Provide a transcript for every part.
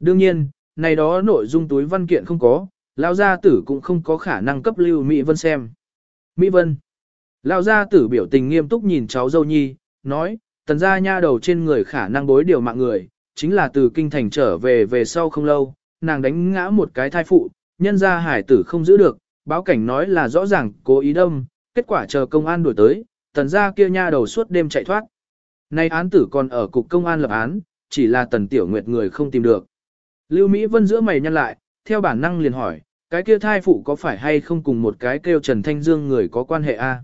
Đương nhiên, này đó nội dung túi văn kiện không có, Lão gia tử cũng không có khả năng cấp Lưu Mỹ Vân xem. Mỹ Vân. Lão gia tử biểu tình nghiêm túc nhìn cháu dâu nhi, nói, tần gia nha đầu trên người khả năng bối điều mạng người, chính là từ kinh thành trở về về sau không lâu, nàng đánh ngã một cái thai phụ, nhân gia hải tử không giữ được, báo cảnh nói là rõ ràng cố ý đâm, kết quả chờ công an đuổi tới, tần gia kia nha đầu suốt đêm chạy thoát. Nay án tử còn ở cục công an lập án, chỉ là tần tiểu nguyệt người không tìm được. Lưu Mỹ Vân giữa mày nhăn lại, theo bản năng liền hỏi, cái kia thai phụ có phải hay không cùng một cái kêu Trần Thanh Dương người có quan hệ a?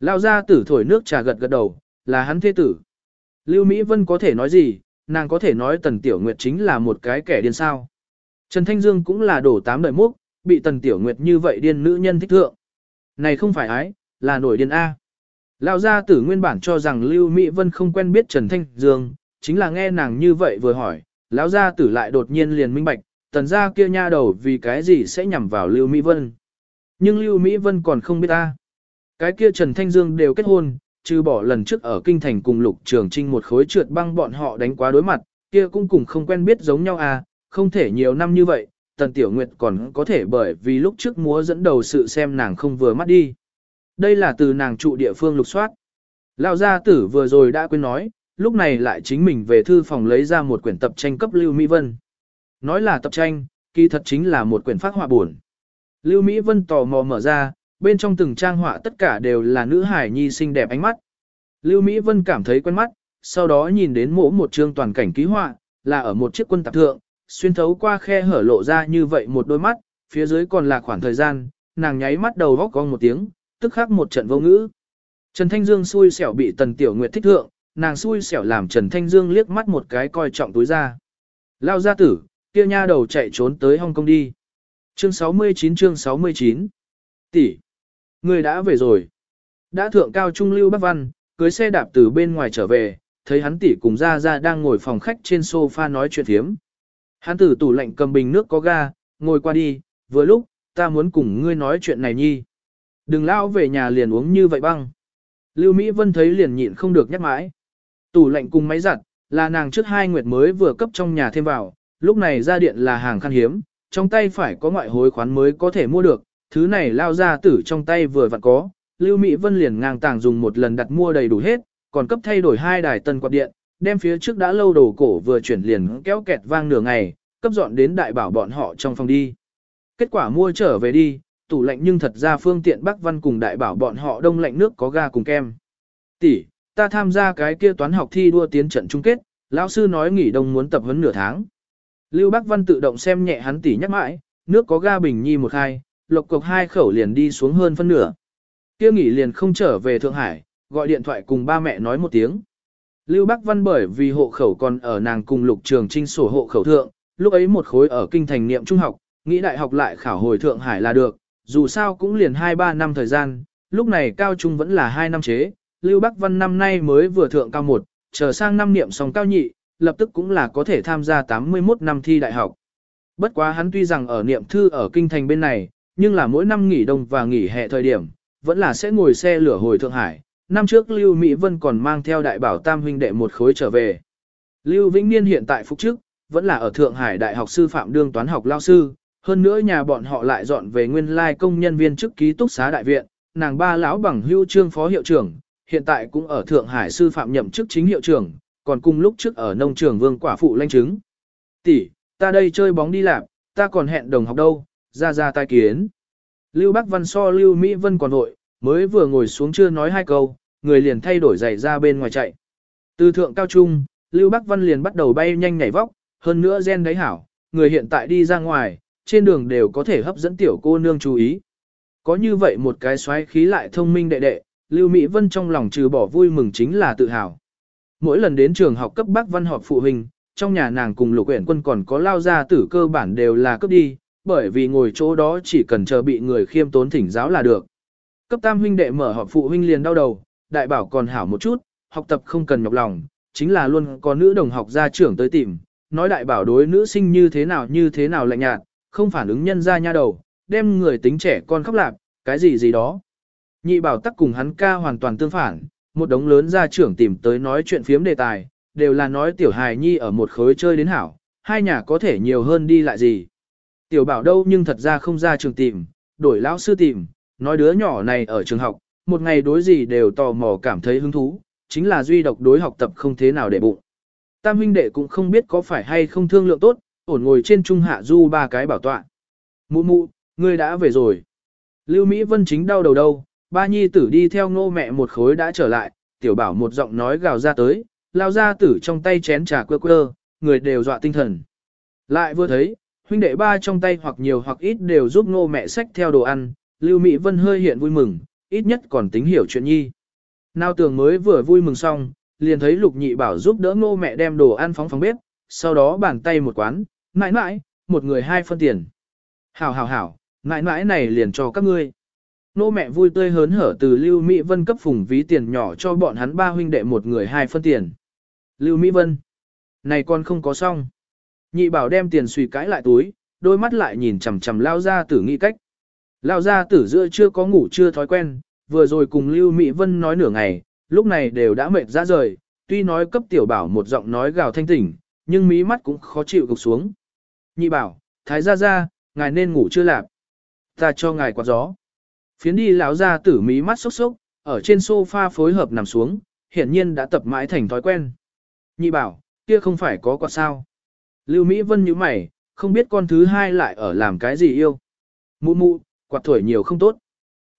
À? gia tử thổi nước trà gật gật đầu, là hắn thế tử. Lưu Mỹ Vân có thể nói gì, nàng có thể nói Tần Tiểu Nguyệt chính là một cái kẻ điên sao. Trần Thanh Dương cũng là đổ tám đời múc, bị Tần Tiểu Nguyệt như vậy điên nữ nhân thích thượng. Này không phải ái, là nổi điên A. Lão gia tử nguyên bản cho rằng Lưu Mỹ Vân không quen biết Trần Thanh Dương, chính là nghe nàng như vậy vừa hỏi, lão gia tử lại đột nhiên liền minh bạch, tần gia kia nha đầu vì cái gì sẽ nhằm vào Lưu Mỹ Vân. Nhưng Lưu Mỹ Vân còn không biết ta. Cái kia Trần Thanh Dương đều kết hôn, trừ bỏ lần trước ở kinh thành cùng Lục Trường Trinh một khối trượt băng bọn họ đánh quá đối mặt, kia cũng cùng không quen biết giống nhau à, không thể nhiều năm như vậy, Tần Tiểu Nguyệt còn có thể bởi vì lúc trước múa dẫn đầu sự xem nàng không vừa mắt đi. Đây là từ nàng trụ địa phương lục soát. Lão gia tử vừa rồi đã quên nói, lúc này lại chính mình về thư phòng lấy ra một quyển tập tranh cấp Lưu Mỹ Vân. Nói là tập tranh, kỳ thật chính là một quyển phát họa buồn. Lưu Mỹ Vân tò mò mở ra, bên trong từng trang họa tất cả đều là nữ hải nhi xinh đẹp ánh mắt. Lưu Mỹ Vân cảm thấy quen mắt, sau đó nhìn đến mỗ một chương toàn cảnh ký họa, là ở một chiếc quân tạp thượng, xuyên thấu qua khe hở lộ ra như vậy một đôi mắt, phía dưới còn là khoảng thời gian, nàng nháy mắt đầu góc con một tiếng, tức khắc một trận vô ngữ. Trần Thanh Dương xui xẻo bị Tần Tiểu Nguyệt thích thượng, nàng xui xẻo làm Trần Thanh Dương liếc mắt một cái coi trọng túi ra. Lao gia tử, kia nha đầu chạy trốn tới Hong Kong đi. Chương 69 chương 69 Tỷ, Người đã về rồi. Đã thượng cao trung lưu Bắc Văn, cưới xe đạp từ bên ngoài trở về, thấy hắn tỷ cùng ra ra đang ngồi phòng khách trên sofa nói chuyện thiếm. Hắn tử tủ lạnh cầm bình nước có ga, ngồi qua đi, vừa lúc, ta muốn cùng ngươi nói chuyện này nhi. Đừng lao về nhà liền uống như vậy băng. Lưu Mỹ Vân thấy liền nhịn không được nhắc mãi. Tủ lạnh cùng máy giặt, là nàng trước hai nguyệt mới vừa cấp trong nhà thêm vào, lúc này ra điện là hàng khan hiếm, trong tay phải có ngoại hối khoán mới có thể mua được, thứ này lao ra tử trong tay vừa vặn có, Lưu Mỹ Vân liền ngang tàng dùng một lần đặt mua đầy đủ hết, còn cấp thay đổi hai đài tân quạt điện, đem phía trước đã lâu đồ cổ vừa chuyển liền kéo kẹt vang nửa ngày, cấp dọn đến đại bảo bọn họ trong phòng đi. Kết quả mua trở về đi, tủ lạnh nhưng thật ra phương tiện Bắc Văn cùng đại bảo bọn họ đông lạnh nước có ga cùng kem. Tỷ, ta tham gia cái kia toán học thi đua tiến trận chung kết, lão sư nói nghỉ đông muốn tập huấn nửa tháng. Lưu Bắc Văn tự động xem nhẹ hắn tỷ nhắc mãi, nước có ga bình nhi một hai, lộc cộc hai khẩu liền đi xuống hơn phân nửa. Kia nghỉ liền không trở về Thượng Hải, gọi điện thoại cùng ba mẹ nói một tiếng. Lưu Bắc Văn bởi vì hộ khẩu còn ở nàng cùng lục trường trinh sổ hộ khẩu thượng, lúc ấy một khối ở kinh thành niệm trung học, nghĩ đại học lại khảo hồi Thượng Hải là được, dù sao cũng liền 2-3 năm thời gian, lúc này cao trung vẫn là 2 năm chế, Lưu Bắc Văn năm nay mới vừa thượng cao một, chờ sang năm niệm xong cao nhị, lập tức cũng là có thể tham gia 81 năm thi đại học. Bất quá hắn tuy rằng ở niệm thư ở kinh thành bên này, nhưng là mỗi năm nghỉ đông và nghỉ hè thời điểm, vẫn là sẽ ngồi xe lửa hồi Thượng Hải. Năm trước Lưu Mỹ Vân còn mang theo đại bảo tam huynh đệ một khối trở về. Lưu Vĩnh Niên hiện tại phục chức, vẫn là ở Thượng Hải Đại học sư phạm đương toán học lao sư, hơn nữa nhà bọn họ lại dọn về nguyên lai công nhân viên chức ký túc xá đại viện, nàng ba lão bằng hưu trương phó hiệu trưởng, hiện tại cũng ở Thượng Hải sư phạm nhậm chức chính hiệu trưởng, còn cùng lúc trước ở nông trường vương quả phụ lanh chứng. Tỷ, ta đây chơi bóng đi làm, ta còn hẹn đồng học đâu, ra ra tai kiến. Lưu Bắc Văn so Lưu Mỹ Vân còn nội, mới vừa ngồi xuống chưa nói hai câu, người liền thay đổi giày ra bên ngoài chạy. Từ thượng cao trung, Lưu Bắc Văn liền bắt đầu bay nhanh nhảy vóc, hơn nữa gen đấy hảo, người hiện tại đi ra ngoài, trên đường đều có thể hấp dẫn tiểu cô nương chú ý. Có như vậy một cái xoáy khí lại thông minh đệ đệ, Lưu Mỹ Vân trong lòng trừ bỏ vui mừng chính là tự hào. Mỗi lần đến trường học cấp bác văn họp phụ huynh, trong nhà nàng cùng lục quyển quân còn có lao ra tử cơ bản đều là cấp đi, bởi vì ngồi chỗ đó chỉ cần chờ bị người khiêm tốn thỉnh giáo là được. Cấp tam huynh đệ mở họp phụ huynh liền đau đầu, đại bảo còn hảo một chút, học tập không cần nhọc lòng, chính là luôn có nữ đồng học ra trưởng tới tìm, nói đại bảo đối nữ sinh như thế nào như thế nào lạnh nhạt, không phản ứng nhân ra nha đầu, đem người tính trẻ con khóc lạp, cái gì gì đó. Nhị bảo tắc cùng hắn ca hoàn toàn tương phản, một đống lớn gia trưởng tìm tới nói chuyện phiếm đề tài, đều là nói tiểu hài nhi ở một khối chơi đến hảo, hai nhà có thể nhiều hơn đi lại gì. Tiểu bảo đâu nhưng thật ra không ra trường tìm, đổi lão sư tìm, nói đứa nhỏ này ở trường học, một ngày đối gì đều tò mò cảm thấy hứng thú, chính là duy độc đối học tập không thế nào để bụng. Tam huynh đệ cũng không biết có phải hay không thương lượng tốt, ổn ngồi trên trung hạ du ba cái bảo tọa. Mụ mụ, ngươi đã về rồi. Lưu Mỹ Vân chính đau đầu đâu, ba nhi tử đi theo ngô mẹ một khối đã trở lại, tiểu bảo một giọng nói gào ra tới, lao ra tử trong tay chén trà quơ quơ, người đều dọa tinh thần. Lại vừa thấy, huynh đệ ba trong tay hoặc nhiều hoặc ít đều giúp ngô mẹ xách theo đồ ăn, Lưu Mỹ Vân hơi hiện vui mừng, ít nhất còn tính hiểu chuyện nhi. Nào tưởng mới vừa vui mừng xong, liền thấy lục nhị bảo giúp đỡ ngô mẹ đem đồ ăn phóng phóng bếp, sau đó bàn tay một quán, mãi mãi, một người hai phân tiền. Hảo hảo hảo, mãi mãi này liền cho các ngươi. Nô mẹ vui tươi hớn hở từ Lưu Mỹ Vân cấp phùng ví tiền nhỏ cho bọn hắn ba huynh đệ một người hai phân tiền. Lưu Mỹ Vân, này con không có xong. Nhị bảo đem tiền suy cãi lại túi, đôi mắt lại nhìn chằm chằm lao ra tử nghĩ cách. Lao ra tử giữa chưa có ngủ chưa thói quen, vừa rồi cùng Lưu Mỹ Vân nói nửa ngày, lúc này đều đã mệt ra rời, tuy nói cấp tiểu bảo một giọng nói gào thanh tỉnh, nhưng mí mắt cũng khó chịu gục xuống. Nhị bảo, thái gia gia, ngài nên ngủ chưa lạp. Ta cho ngài quạt gió. Phiến đi lão ra tử mí mắt sốc sốc, ở trên sofa phối hợp nằm xuống, hiển nhiên đã tập mãi thành thói quen. Nhị bảo, kia không phải có quạt sao. Lưu Mỹ Vân như mày, không biết con thứ hai lại ở làm cái gì yêu. Mụ mụ, quạt thổi nhiều không tốt.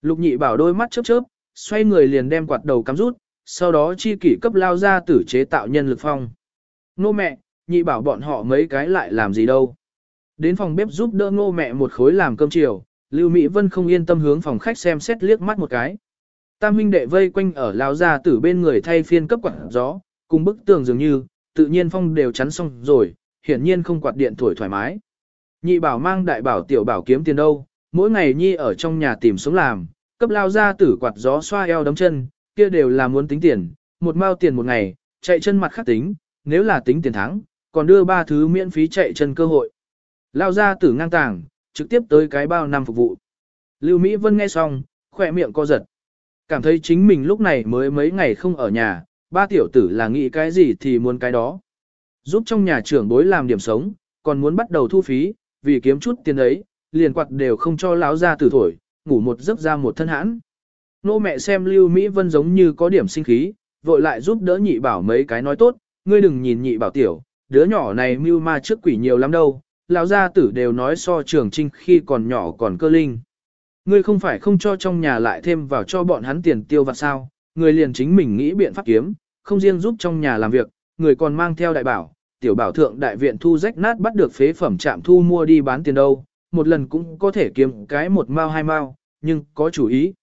Lục nhị bảo đôi mắt chớp chớp, xoay người liền đem quạt đầu cắm rút, sau đó chi kỷ cấp lao ra tử chế tạo nhân lực phong. Nô mẹ, nhị bảo bọn họ mấy cái lại làm gì đâu. Đến phòng bếp giúp đỡ ngô mẹ một khối làm cơm chiều, Lưu Mỹ Vân không yên tâm hướng phòng khách xem xét liếc mắt một cái. Tam huynh đệ vây quanh ở Lão gia tử bên người thay phiên cấp quạt gió, cùng bức tường dường như, tự nhiên phong đều chắn xong rồi, hiển nhiên không quạt điện thổi thoải mái. Nhị bảo mang đại bảo tiểu bảo kiếm tiền đâu, mỗi ngày nhi ở trong nhà tìm sống làm, cấp lao gia tử quạt gió xoa eo đấm chân, kia đều là muốn tính tiền, một mao tiền một ngày, chạy chân mặt khắc tính, nếu là tính tiền thắng, còn đưa ba thứ miễn phí chạy chân cơ hội. Lao gia tử ngang tàng, trực tiếp tới cái bao năm phục vụ. Lưu Mỹ Vân nghe xong, khỏe miệng co giật. Cảm thấy chính mình lúc này mới mấy ngày không ở nhà, ba tiểu tử là nghĩ cái gì thì muốn cái đó. Giúp trong nhà trưởng bối làm điểm sống, còn muốn bắt đầu thu phí, vì kiếm chút tiền ấy, liền quạt đều không cho láo ra tử thổi, ngủ một giấc ra một thân hãn. Nô mẹ xem Lưu Mỹ Vân giống như có điểm sinh khí, vội lại giúp đỡ nhị bảo mấy cái nói tốt, ngươi đừng nhìn nhị bảo tiểu, đứa nhỏ này mưu ma trước quỷ nhiều lắm đâu, lão gia tử đều nói so trường trinh khi còn nhỏ còn cơ linh. Ngươi không phải không cho trong nhà lại thêm vào cho bọn hắn tiền tiêu vặt sao, người liền chính mình nghĩ biện pháp kiếm, không riêng giúp trong nhà làm việc, người còn mang theo đại bảo, tiểu bảo thượng đại viện thu rách nát bắt được phế phẩm trạm thu mua đi bán tiền đâu, một lần cũng có thể kiếm cái một mao hai mao, nhưng có chủ ý.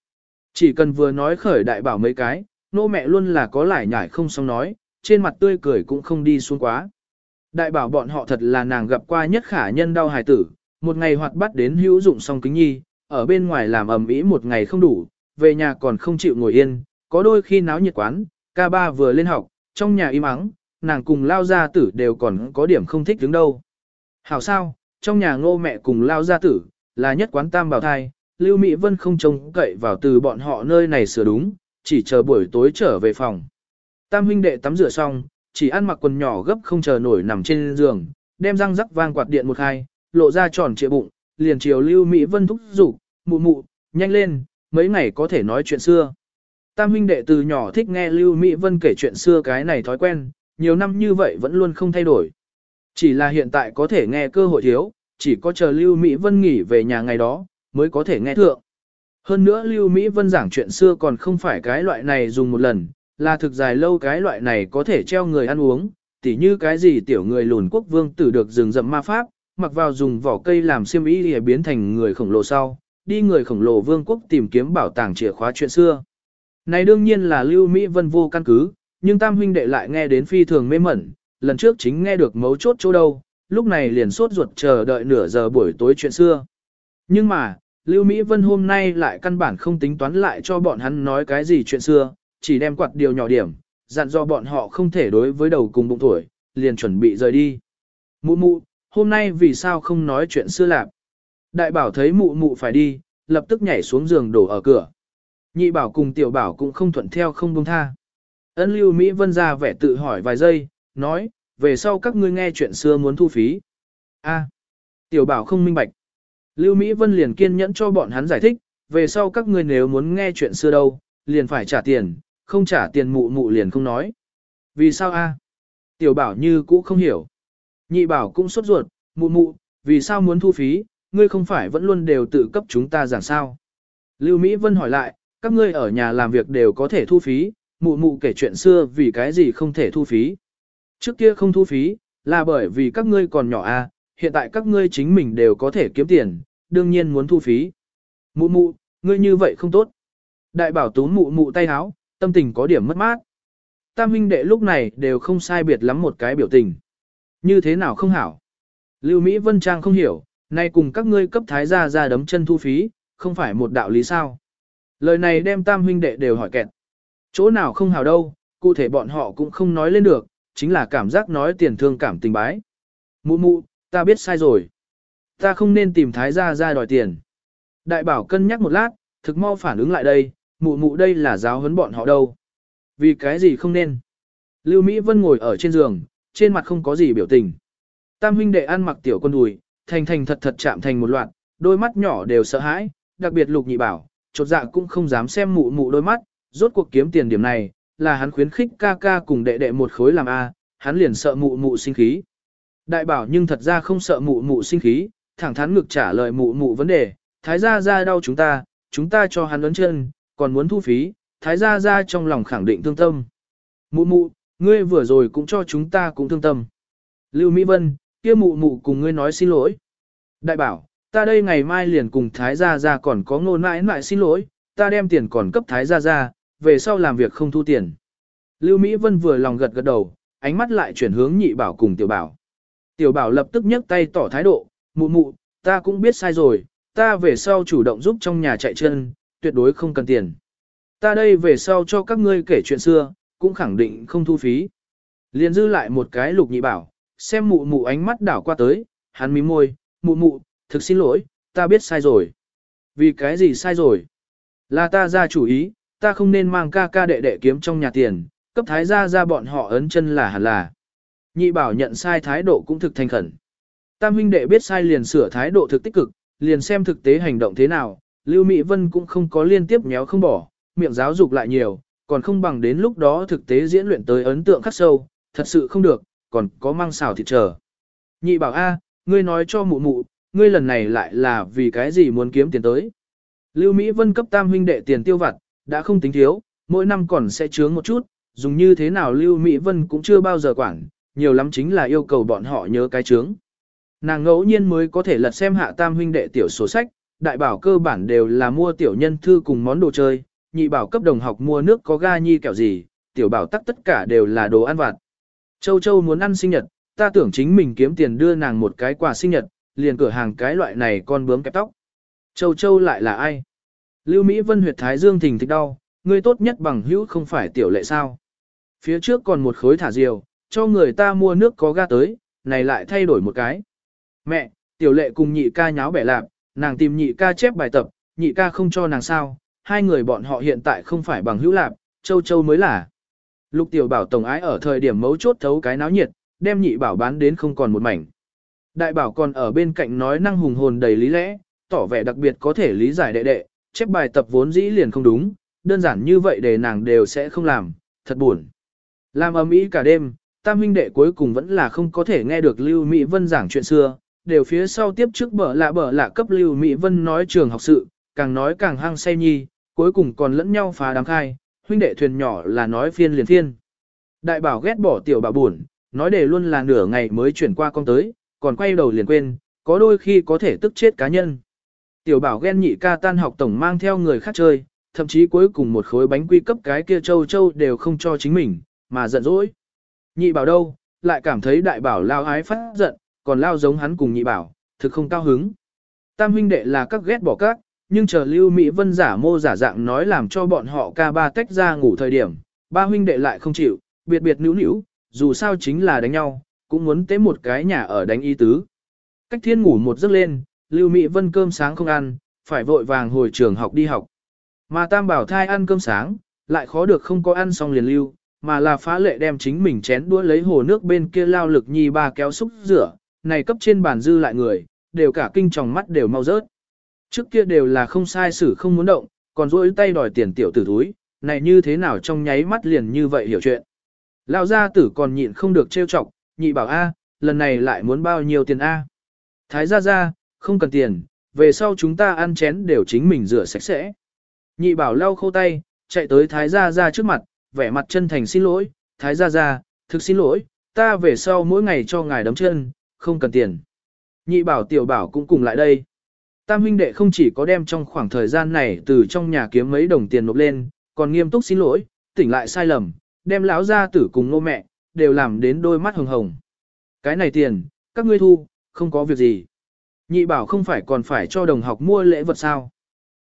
Chỉ cần vừa nói khởi đại bảo mấy cái, nô mẹ luôn là có lải nhải không xong nói, trên mặt tươi cười cũng không đi xuống quá. Đại bảo bọn họ thật là nàng gặp qua nhất khả nhân đau hài tử, một ngày hoạt bắt đến hữu dụng song kính nhi, ở bên ngoài làm ầm ĩ một ngày không đủ, về nhà còn không chịu ngồi yên, có đôi khi náo nhiệt quán, ca ba vừa lên học, trong nhà im ắng, nàng cùng lao gia tử đều còn có điểm không thích đứng đâu. Hảo sao, trong nhà ngô mẹ cùng lao gia tử, là nhất quán tam bảo thai, Lưu Mỹ Vân không trông cậy vào từ bọn họ nơi này sửa đúng, chỉ chờ buổi tối trở về phòng. Tam huynh đệ tắm rửa xong, chỉ ăn mặc quần nhỏ gấp không chờ nổi nằm trên giường, đem răng rắc vang quạt điện một hai, lộ ra tròn trịa bụng, liền chiều Lưu Mỹ Vân thúc giục, mụ mụ, nhanh lên, mấy ngày có thể nói chuyện xưa. Tam huynh đệ từ nhỏ thích nghe Lưu Mỹ Vân kể chuyện xưa cái này thói quen, nhiều năm như vậy vẫn luôn không thay đổi. Chỉ là hiện tại có thể nghe cơ hội thiếu, chỉ có chờ Lưu Mỹ Vân nghỉ về nhà ngày đó, mới có thể nghe thượng. Hơn nữa Lưu Mỹ Vân giảng chuyện xưa còn không phải cái loại này dùng một lần, là thực dài lâu cái loại này có thể treo người ăn uống, tỉ như cái gì tiểu người lùn quốc vương tử được rừng rậm ma pháp, mặc vào dùng vỏ cây làm xiêm y để biến thành người khổng lồ sau, đi người khổng lồ vương quốc tìm kiếm bảo tàng chìa khóa chuyện xưa. Này đương nhiên là Lưu Mỹ Vân vô căn cứ, nhưng Tam huynh đệ lại nghe đến phi thường mê mẩn, lần trước chính nghe được mấu chốt chỗ đâu, lúc này liền sốt ruột chờ đợi nửa giờ buổi tối chuyện xưa. Nhưng mà, Lưu Mỹ Vân hôm nay lại căn bản không tính toán lại cho bọn hắn nói cái gì chuyện xưa, chỉ đem quạt điều nhỏ điểm, dặn do bọn họ không thể đối với đầu cùng bụng tuổi, liền chuẩn bị rời đi. Mụ mụ, hôm nay vì sao không nói chuyện xưa lạp? Đại bảo thấy mụ mụ phải đi, lập tức nhảy xuống giường đổ ở cửa. Nhị bảo cùng tiểu bảo cũng không thuận theo không buông tha. Ấn lưu Mỹ Vân ra vẻ tự hỏi vài giây, nói, về sau các ngươi nghe chuyện xưa muốn thu phí. A. tiểu bảo không minh bạch. Lưu Mỹ Vân liền kiên nhẫn cho bọn hắn giải thích, về sau các ngươi nếu muốn nghe chuyện xưa đâu, liền phải trả tiền, không trả tiền mụ mụ liền không nói. Vì sao a? Tiểu bảo như cũ không hiểu. Nhị bảo cũng sốt ruột, mụ mụ, vì sao muốn thu phí, ngươi không phải vẫn luôn đều tự cấp chúng ta giảng sao. Lưu Mỹ Vân hỏi lại, các ngươi ở nhà làm việc đều có thể thu phí, mụ mụ kể chuyện xưa vì cái gì không thể thu phí. Trước kia không thu phí, là bởi vì các ngươi còn nhỏ a, hiện tại các ngươi chính mình đều có thể kiếm tiền, đương nhiên muốn thu phí. Mụ mụ, ngươi như vậy không tốt. Đại bảo tún mụ mụ tay háo, tâm tình có điểm mất mát. Tam huynh đệ lúc này đều không sai biệt lắm một cái biểu tình. Như thế nào không hảo? Lưu Mỹ Vân Trang không hiểu, nay cùng các ngươi cấp thái gia ra đấm chân thu phí, không phải một đạo lý sao. Lời này đem tam huynh đệ đều hỏi kẹt. Chỗ nào không hảo đâu, cụ thể bọn họ cũng không nói lên được, chính là cảm giác nói tiền thương cảm tình bái. Mụ mụ, ta biết sai rồi. Ta không nên tìm thái gia ra đòi tiền. Đại bảo cân nhắc một lát, thực mau phản ứng lại đây, mụ mụ đây là giáo huấn bọn họ đâu. Vì cái gì không nên? Lưu Mỹ Vân ngồi ở trên giường, trên mặt không có gì biểu tình. Tam huynh đệ ăn mặc tiểu con đùi, thành thành thật thật chạm thành một loạt, đôi mắt nhỏ đều sợ hãi, đặc biệt lục nhị bảo, chột dạ cũng không dám xem mụ mụ đôi mắt, rốt cuộc kiếm tiền điểm này, là hắn khuyến khích ca ca cùng đệ đệ một khối làm A, hắn liền sợ mụ mụ sinh khí. Đại bảo nhưng thật ra không sợ mụ mụ sinh khí, thẳng thắn ngực trả lời mụ mụ vấn đề, thái gia ra đau chúng ta, chúng ta cho hắn ấn chân, còn muốn thu phí, thái gia gia trong lòng khẳng định thương tâm. Mụ mụ, ngươi vừa rồi cũng cho chúng ta cũng thương tâm. Lưu Mỹ Vân, kia mụ mụ cùng ngươi nói xin lỗi. Đại bảo, ta đây ngày mai liền cùng thái gia gia còn có ngôn mãi mãi xin lỗi, ta đem tiền còn cấp thái gia gia, về sau làm việc không thu tiền. Lưu Mỹ Vân vừa lòng gật gật đầu, ánh mắt lại chuyển hướng nhị bảo cùng tiểu bảo. Tiểu bảo lập tức nhấc tay tỏ thái độ, mụ mụ, ta cũng biết sai rồi, ta về sau chủ động giúp trong nhà chạy chân, tuyệt đối không cần tiền. Ta đây về sau cho các ngươi kể chuyện xưa, cũng khẳng định không thu phí. Liền dư lại một cái lục nhị bảo, xem mụ mụ ánh mắt đảo qua tới, hắn mím môi, mụ mụ, thực xin lỗi, ta biết sai rồi. Vì cái gì sai rồi? Là ta ra chủ ý, ta không nên mang ca ca đệ đệ kiếm trong nhà tiền, cấp thái gia ra bọn họ ấn chân là hẳn là. Nhị bảo nhận sai thái độ cũng thực thành khẩn. Tam huynh đệ biết sai liền sửa thái độ thực tích cực, liền xem thực tế hành động thế nào, Lưu Mỹ Vân cũng không có liên tiếp méo không bỏ, miệng giáo dục lại nhiều, còn không bằng đến lúc đó thực tế diễn luyện tới ấn tượng khắc sâu, thật sự không được, còn có mang xào thịt chờ. Nhị bảo A, ngươi nói cho mụ mụ, ngươi lần này lại là vì cái gì muốn kiếm tiền tới. Lưu Mỹ Vân cấp tam huynh đệ tiền tiêu vặt, đã không tính thiếu, mỗi năm còn sẽ chướng một chút, dùng như thế nào Lưu Mỹ Vân cũng chưa bao giờ quản, nhiều lắm chính là yêu cầu bọn họ nhớ cái chướng. Nàng ngẫu nhiên mới có thể lật xem hạ tam huynh đệ tiểu sổ sách, đại bảo cơ bản đều là mua tiểu nhân thư cùng món đồ chơi, nhị bảo cấp đồng học mua nước có ga nhi kẹo gì, tiểu bảo tắc tất cả đều là đồ ăn vặt. Châu Châu muốn ăn sinh nhật, ta tưởng chính mình kiếm tiền đưa nàng một cái quà sinh nhật, liền cửa hàng cái loại này con bướm kẹp tóc. Châu Châu lại là ai? Lưu Mỹ Vân huyệt thái dương thình thịch đau, người tốt nhất bằng hữu không phải tiểu lệ sao. Phía trước còn một khối thả diều, cho người ta mua nước có ga tới, này lại thay đổi một cái. Mẹ, tiểu lệ cùng nhị ca nháo bẻ lạp, nàng tìm nhị ca chép bài tập, nhị ca không cho nàng sao, hai người bọn họ hiện tại không phải bằng hữu lạc, châu châu mới là. Lục tiểu bảo tổng ái ở thời điểm mấu chốt thấu cái náo nhiệt, đem nhị bảo bán đến không còn một mảnh. Đại bảo còn ở bên cạnh nói năng hùng hồn đầy lý lẽ, tỏ vẻ đặc biệt có thể lý giải đệ đệ, chép bài tập vốn dĩ liền không đúng, đơn giản như vậy để nàng đều sẽ không làm, thật buồn. Làm ầm ĩ cả đêm, tam huynh đệ cuối cùng vẫn là không có thể nghe được Lưu Mỹ Vân giảng chuyện xưa, đều phía sau tiếp trước bở lạ bở lạ cấp Lưu Mỹ Vân nói trường học sự, càng nói càng hăng say nhi, cuối cùng còn lẫn nhau phá đám khai, huynh đệ thuyền nhỏ là nói phiên liền phiên. Đại bảo ghét bỏ tiểu bảo buồn, nói để luôn là nửa ngày mới chuyển qua con tới, còn quay đầu liền quên, có đôi khi có thể tức chết cá nhân. Tiểu bảo ghen nhị ca tan học tổng mang theo người khác chơi, thậm chí cuối cùng một khối bánh quy cấp cái kia châu châu đều không cho chính mình, mà giận dỗi. Nhị bảo đâu, lại cảm thấy đại bảo lao ái phát giận, còn lao giống hắn cùng nhị bảo, thực không cao hứng. Tam huynh đệ là các ghét bỏ các, nhưng chờ Lưu Mỹ Vân giả mô giả dạng nói làm cho bọn họ ca ba tách ra ngủ thời điểm, ba huynh đệ lại không chịu, biệt biệt nữu nữu dù sao chính là đánh nhau, cũng muốn tế một cái nhà ở đánh y tứ. Cách thiên ngủ một giấc lên, Lưu Mỹ Vân cơm sáng không ăn, phải vội vàng hồi trường học đi học. Mà Tam Bảo thai ăn cơm sáng, lại khó được không có ăn xong liền lưu, mà là phá lệ đem chính mình chén đũa lấy hồ nước bên kia lao lực nhi ba kéo xúc rửa, này cấp trên bàn dư lại người, đều cả kinh tròng mắt đều mau rớt. Trước kia đều là không sai xử không muốn động, còn rỗi tay đòi tiền tiểu tử túi, này như thế nào trong nháy mắt liền như vậy hiểu chuyện. Lão gia tử còn nhịn không được trêu chọc, nhị bảo A, lần này lại muốn bao nhiêu tiền A. Thái gia gia, không cần tiền, về sau chúng ta ăn chén đều chính mình rửa sạch sẽ. Nhị bảo lau khô tay, chạy tới thái gia gia trước mặt, vẻ mặt chân thành xin lỗi, thái gia gia, thực xin lỗi, ta về sau mỗi ngày cho ngài đấm chân, không cần tiền. Nhị bảo tiểu bảo cũng cùng lại đây. Tam huynh đệ không chỉ có đem trong khoảng thời gian này từ trong nhà kiếm mấy đồng tiền nộp lên, còn nghiêm túc xin lỗi, tỉnh lại sai lầm, đem lão gia tử cùng nô mẹ, đều làm đến đôi mắt hồng hồng. Cái này tiền, các ngươi thu, không có việc gì. Nhị bảo không phải còn phải cho đồng học mua lễ vật sao.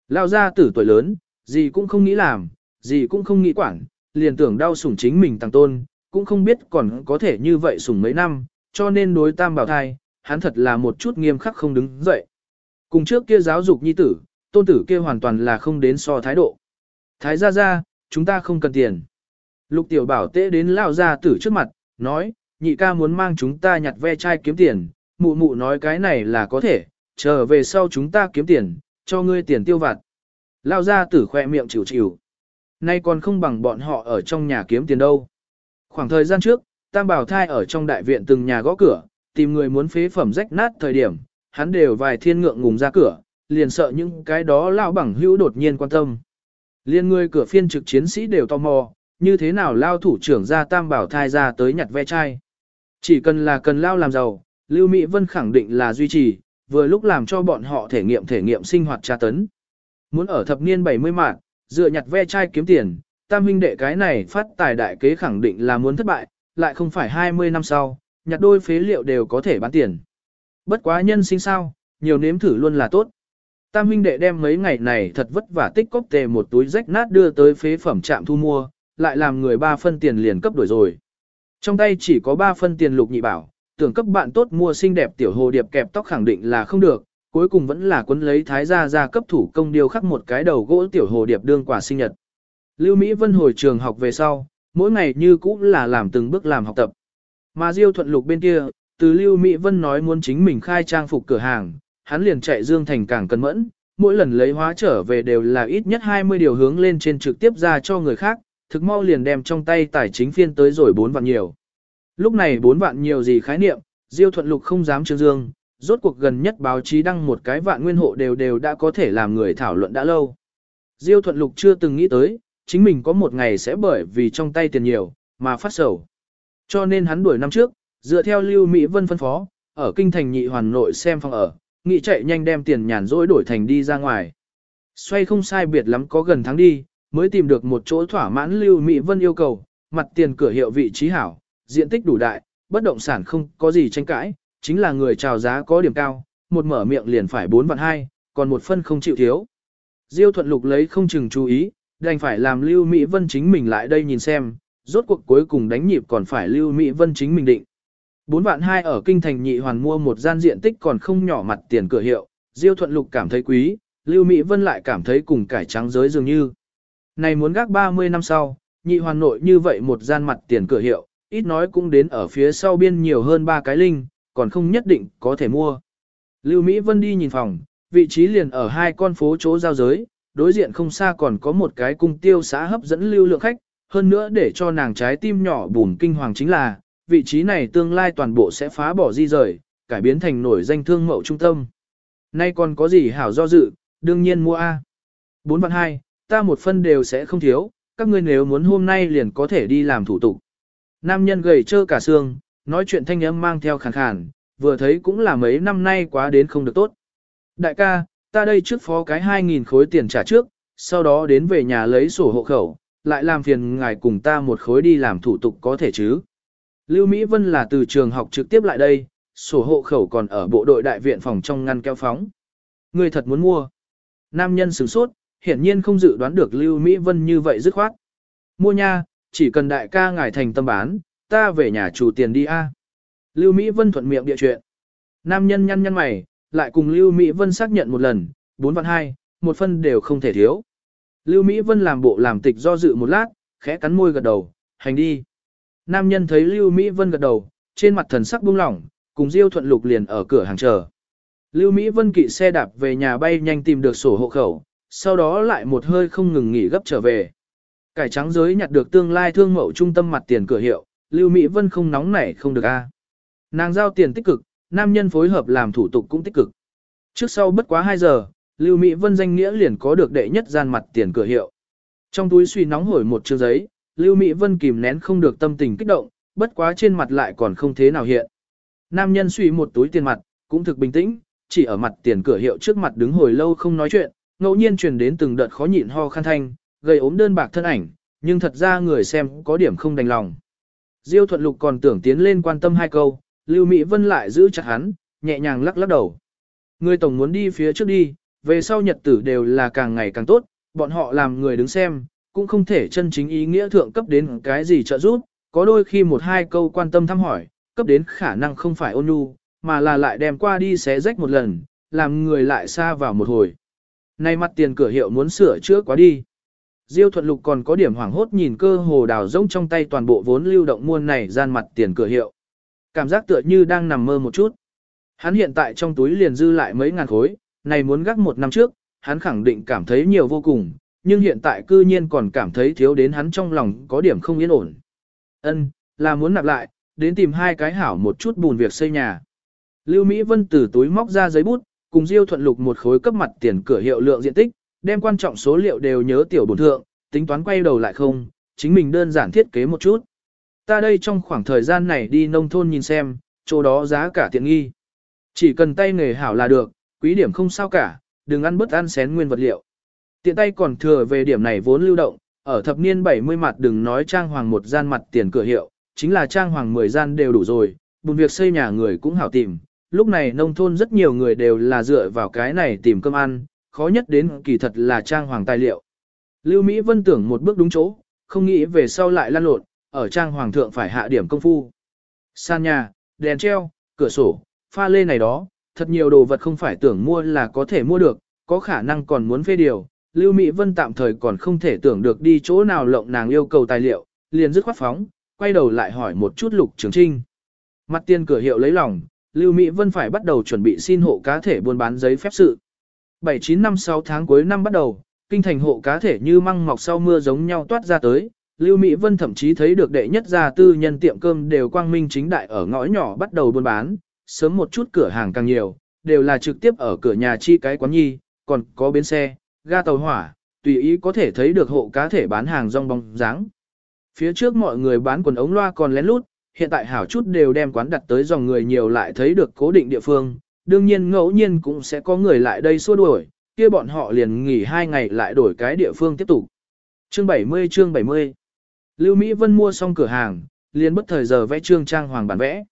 Lão gia tử tuổi lớn, gì cũng không nghĩ làm, gì cũng không nghĩ quản, liền tưởng đau sủng chính mình tăng tôn, cũng không biết còn có thể như vậy sủng mấy năm, cho nên đối tam bảo thai, hắn thật là một chút nghiêm khắc không đứng dậy. Cùng trước kia giáo dục nhi tử, tôn tử kia hoàn toàn là không đến so thái độ. Thái gia gia, chúng ta không cần tiền. Lục tiểu bảo tế đến lao gia tử trước mặt, nói, nhị ca muốn mang chúng ta nhặt ve chai kiếm tiền, mụ mụ nói cái này là có thể, chờ về sau chúng ta kiếm tiền, cho ngươi tiền tiêu vặt. Lao gia tử khoe miệng chịu chịu. Nay còn không bằng bọn họ ở trong nhà kiếm tiền đâu. Khoảng thời gian trước, Tam Bảo Thai ở trong đại viện từng nhà gõ cửa, tìm người muốn phế phẩm rách nát thời điểm, hắn đều vài thiên ngượng ngùng ra cửa, liền sợ những cái đó lão bằng hữu đột nhiên quan tâm. Liên người cửa phiên trực chiến sĩ đều tò mò, như thế nào lao thủ trưởng ra Tam Bảo Thai ra tới nhặt ve chai. Chỉ cần là cần lao làm giàu, Lưu Mỹ Vân khẳng định là duy trì, vừa lúc làm cho bọn họ thể nghiệm thể nghiệm sinh hoạt tra tấn. Muốn ở thập niên 70 mạng, dựa nhặt ve chai kiếm tiền, tam huynh đệ cái này phát tài đại kế khẳng định là muốn thất bại, lại không phải 20 năm sau, nhặt đôi phế liệu đều có thể bán tiền. Bất quá nhân sinh sao, nhiều nếm thử luôn là tốt. Tam huynh đệ đem mấy ngày này thật vất vả tích cóp tề một túi rách nát đưa tới phế phẩm trạm thu mua, lại làm người ba phân tiền liền cấp đổi rồi. Trong tay chỉ có ba phân tiền lục nhị bảo, tưởng cấp bạn tốt mua xinh đẹp tiểu hồ điệp kẹp tóc khẳng định là không được, cuối cùng vẫn là quấn lấy thái gia ra cấp thủ công điêu khắc một cái đầu gỗ tiểu hồ điệp đương quà sinh nhật. Lưu Mỹ Vân hồi trường học về sau, mỗi ngày như cũ là làm từng bước làm học tập. Mà Diêu Thuận Lục bên kia, từ Lưu Mỹ Vân nói muốn chính mình khai trang phục cửa hàng, hắn liền chạy Dương Thành càng cân mẫn, mỗi lần lấy hóa trở về đều là ít nhất 20 điều hướng lên trên trực tiếp ra cho người khác, thực mau liền đem trong tay tài chính phiên tới rồi 4 vạn nhiều. Lúc này 4 vạn nhiều gì khái niệm, Diêu Thuận Lục không dám trương dương, rốt cuộc gần nhất báo chí đăng một cái vạn nguyên hộ đều đều đã có thể làm người thảo luận đã lâu. Diêu Thuận Lục chưa từng nghĩ tới, chính mình có một ngày sẽ bởi vì trong tay tiền nhiều, mà phát sầu. Cho nên hắn đuổi năm trước, dựa theo Lưu Mỹ Vân phân phó, ở kinh thành nhị hoàn nội xem phòng ở, nghị chạy nhanh đem tiền nhàn rỗi đổi thành đi ra ngoài. Xoay không sai biệt lắm có gần tháng đi, mới tìm được một chỗ thỏa mãn Lưu Mỹ Vân yêu cầu, mặt tiền cửa hiệu vị trí hảo, diện tích đủ đại, bất động sản không có gì tranh cãi, chính là người chào giá có điểm cao, một mở miệng liền phải 4 vạn 2, còn một phân không chịu thiếu. Diêu thuận lục lấy không chừng chú ý, đành phải làm Lưu Mỹ Vân chính mình lại đây nhìn xem, rốt cuộc cuối cùng đánh nhịp còn phải Lưu Mỹ Vân chính mình định. Bốn vạn hai ở kinh thành nhị hoàn mua một gian diện tích còn không nhỏ mặt tiền cửa hiệu, Diêu thuận lục cảm thấy quý, Lưu Mỹ Vân lại cảm thấy cùng cải trắng giới dường như. Này muốn gác 30 năm sau, nhị hoàn nội như vậy một gian mặt tiền cửa hiệu, ít nói cũng đến ở phía sau biên nhiều hơn ba cái linh, còn không nhất định có thể mua. Lưu Mỹ Vân đi nhìn phòng, vị trí liền ở hai con phố chỗ giao giới, đối diện không xa còn có một cái cung tiêu xã hấp dẫn lưu lượng khách, hơn nữa để cho nàng trái tim nhỏ bùn kinh hoàng chính là, vị trí này tương lai toàn bộ sẽ phá bỏ di rời, cải biến thành nổi danh thương mậu trung tâm. Nay còn có gì hảo do dự, đương nhiên mua A. 4 vạn 2, ta một phân đều sẽ không thiếu, các ngươi nếu muốn hôm nay liền có thể đi làm thủ tục. Nam nhân gầy trơ cả xương, nói chuyện thanh âm mang theo khàn khàn, vừa thấy cũng là mấy năm nay quá đến không được tốt. Đại ca, ta đây trước phó cái 2.000 khối tiền trả trước, sau đó đến về nhà lấy sổ hộ khẩu, lại làm phiền ngài cùng ta một khối đi làm thủ tục có thể chứ. Lưu Mỹ Vân là từ trường học trực tiếp lại đây, sổ hộ khẩu còn ở bộ đội đại viện phòng trong ngăn keo phóng. Người thật muốn mua. Nam nhân sửng sốt, hiển nhiên không dự đoán được Lưu Mỹ Vân như vậy dứt khoát. Mua nha, chỉ cần đại ca ngài thành tâm bán, ta về nhà chủ tiền đi a. Lưu Mỹ Vân thuận miệng địa chuyện. Nam nhân nhăn nhăn mày, lại cùng Lưu Mỹ Vân xác nhận một lần, 4 vạn 2, một phân đều không thể thiếu. Lưu Mỹ Vân làm bộ làm tịch do dự một lát, khẽ cắn môi gật đầu, hành đi. Nam nhân thấy Lưu Mỹ Vân gật đầu, trên mặt thần sắc buông lỏng, cùng Diêu Thuận Lục liền ở cửa hàng chờ. Lưu Mỹ Vân kỵ xe đạp về nhà bay nhanh tìm được sổ hộ khẩu, sau đó lại một hơi không ngừng nghỉ gấp trở về. Cải trắng giới nhặt được tương lai thương mẫu trung tâm mặt tiền cửa hiệu, Lưu Mỹ Vân không nóng nảy không được a. Nàng giao tiền tích cực, nam nhân phối hợp làm thủ tục cũng tích cực. Trước sau bất quá 2 giờ, Lưu Mỹ Vân danh nghĩa liền có được đệ nhất gian mặt tiền cửa hiệu. Trong túi suy nóng hổi một chương giấy, Lưu Mỹ Vân kìm nén không được tâm tình kích động, bất quá trên mặt lại còn không thế nào hiện. Nam nhân suy một túi tiền mặt, cũng thực bình tĩnh, chỉ ở mặt tiền cửa hiệu trước mặt đứng hồi lâu không nói chuyện, ngẫu nhiên truyền đến từng đợt khó nhịn ho khan thanh, gây ốm đơn bạc thân ảnh, nhưng thật ra người xem có điểm không đành lòng. Diêu Thuận Lục còn tưởng tiến lên quan tâm hai câu, Lưu Mỹ Vân lại giữ chặt hắn, nhẹ nhàng lắc lắc đầu. Người tổng muốn đi phía trước đi, về sau nhật tử đều là càng ngày càng tốt, bọn họ làm người đứng xem, cũng không thể chân chính ý nghĩa thượng cấp đến cái gì trợ giúp, có đôi khi một hai câu quan tâm thăm hỏi, cấp đến khả năng không phải ôn nhu, mà là lại đem qua đi xé rách một lần, làm người lại xa vào một hồi. Nay mặt tiền cửa hiệu muốn sửa chữa quá đi. Diêu thuận lục còn có điểm hoảng hốt nhìn cơ hồ đào rỗng trong tay toàn bộ vốn lưu động muôn này gian mặt tiền cửa hiệu. Cảm giác tựa như đang nằm mơ một chút. Hắn hiện tại trong túi liền dư lại mấy ngàn khối, này muốn gác một năm trước, hắn khẳng định cảm thấy nhiều vô cùng, nhưng hiện tại cư nhiên còn cảm thấy thiếu đến hắn trong lòng có điểm không yên ổn. Ân, là muốn nạp lại, đến tìm hai cái hảo một chút bùn việc xây nhà. Lưu Mỹ Vân từ túi móc ra giấy bút, cùng Diêu Thuận Lục một khối cấp mặt tiền cửa hiệu lượng diện tích, đem quan trọng số liệu đều nhớ tiểu bổn thượng, tính toán quay đầu lại không, chính mình đơn giản thiết kế một chút. Ta đây trong khoảng thời gian này đi nông thôn nhìn xem, chỗ đó giá cả tiện nghi. Chỉ cần tay nghề hảo là được, quý điểm không sao cả, đừng ăn bớt ăn xén nguyên vật liệu. Tiện tay còn thừa về điểm này vốn lưu động, ở thập niên 70 mặt đừng nói trang hoàng một gian mặt tiền cửa hiệu, chính là trang hoàng 10 gian đều đủ rồi, bùn việc xây nhà người cũng hảo tìm. Lúc này nông thôn rất nhiều người đều là dựa vào cái này tìm cơm ăn, khó nhất đến kỳ thật là trang hoàng tài liệu. Lưu Mỹ Vân tưởng một bước đúng chỗ, không nghĩ về sau lại lan lộn, ở trang hoàng thượng phải hạ điểm công phu. San nhà, đèn treo, cửa sổ, pha lê này đó, thật nhiều đồ vật không phải tưởng mua là có thể mua được, có khả năng còn muốn phê điều. Lưu Mỹ Vân tạm thời còn không thể tưởng được đi chỗ nào lộng nàng yêu cầu tài liệu, liền dứt khoát phóng, quay đầu lại hỏi một chút Lục Trường Trinh. Mặt tiền cửa hiệu lấy lòng, Lưu Mỹ Vân phải bắt đầu chuẩn bị xin hộ cá thể buôn bán giấy phép sự. 7-9 năm 6 tháng cuối năm bắt đầu, kinh thành hộ cá thể như măng mọc sau mưa giống nhau toát ra tới. Lưu Mỹ Vân thậm chí thấy được đệ nhất gia tư nhân tiệm cơm đều quang minh chính đại ở ngõ nhỏ bắt đầu buôn bán, sớm một chút cửa hàng càng nhiều, đều là trực tiếp ở cửa nhà chi cái quán nhi, còn có bến xe, ga tàu hỏa, tùy ý có thể thấy được hộ cá thể bán hàng rong bóng dáng. Phía trước mọi người bán quần ống loa còn lén lút, hiện tại hảo chút đều đem quán đặt tới dòng người nhiều lại thấy được cố định địa phương, đương nhiên ngẫu nhiên cũng sẽ có người lại đây xua đuổi, kia bọn họ liền nghỉ hai ngày lại đổi cái địa phương tiếp tục. Chương 70 chương 70 Lưu Mỹ Vân mua xong cửa hàng, liền bất thời giờ vẽ trương trang hoàng bản vẽ.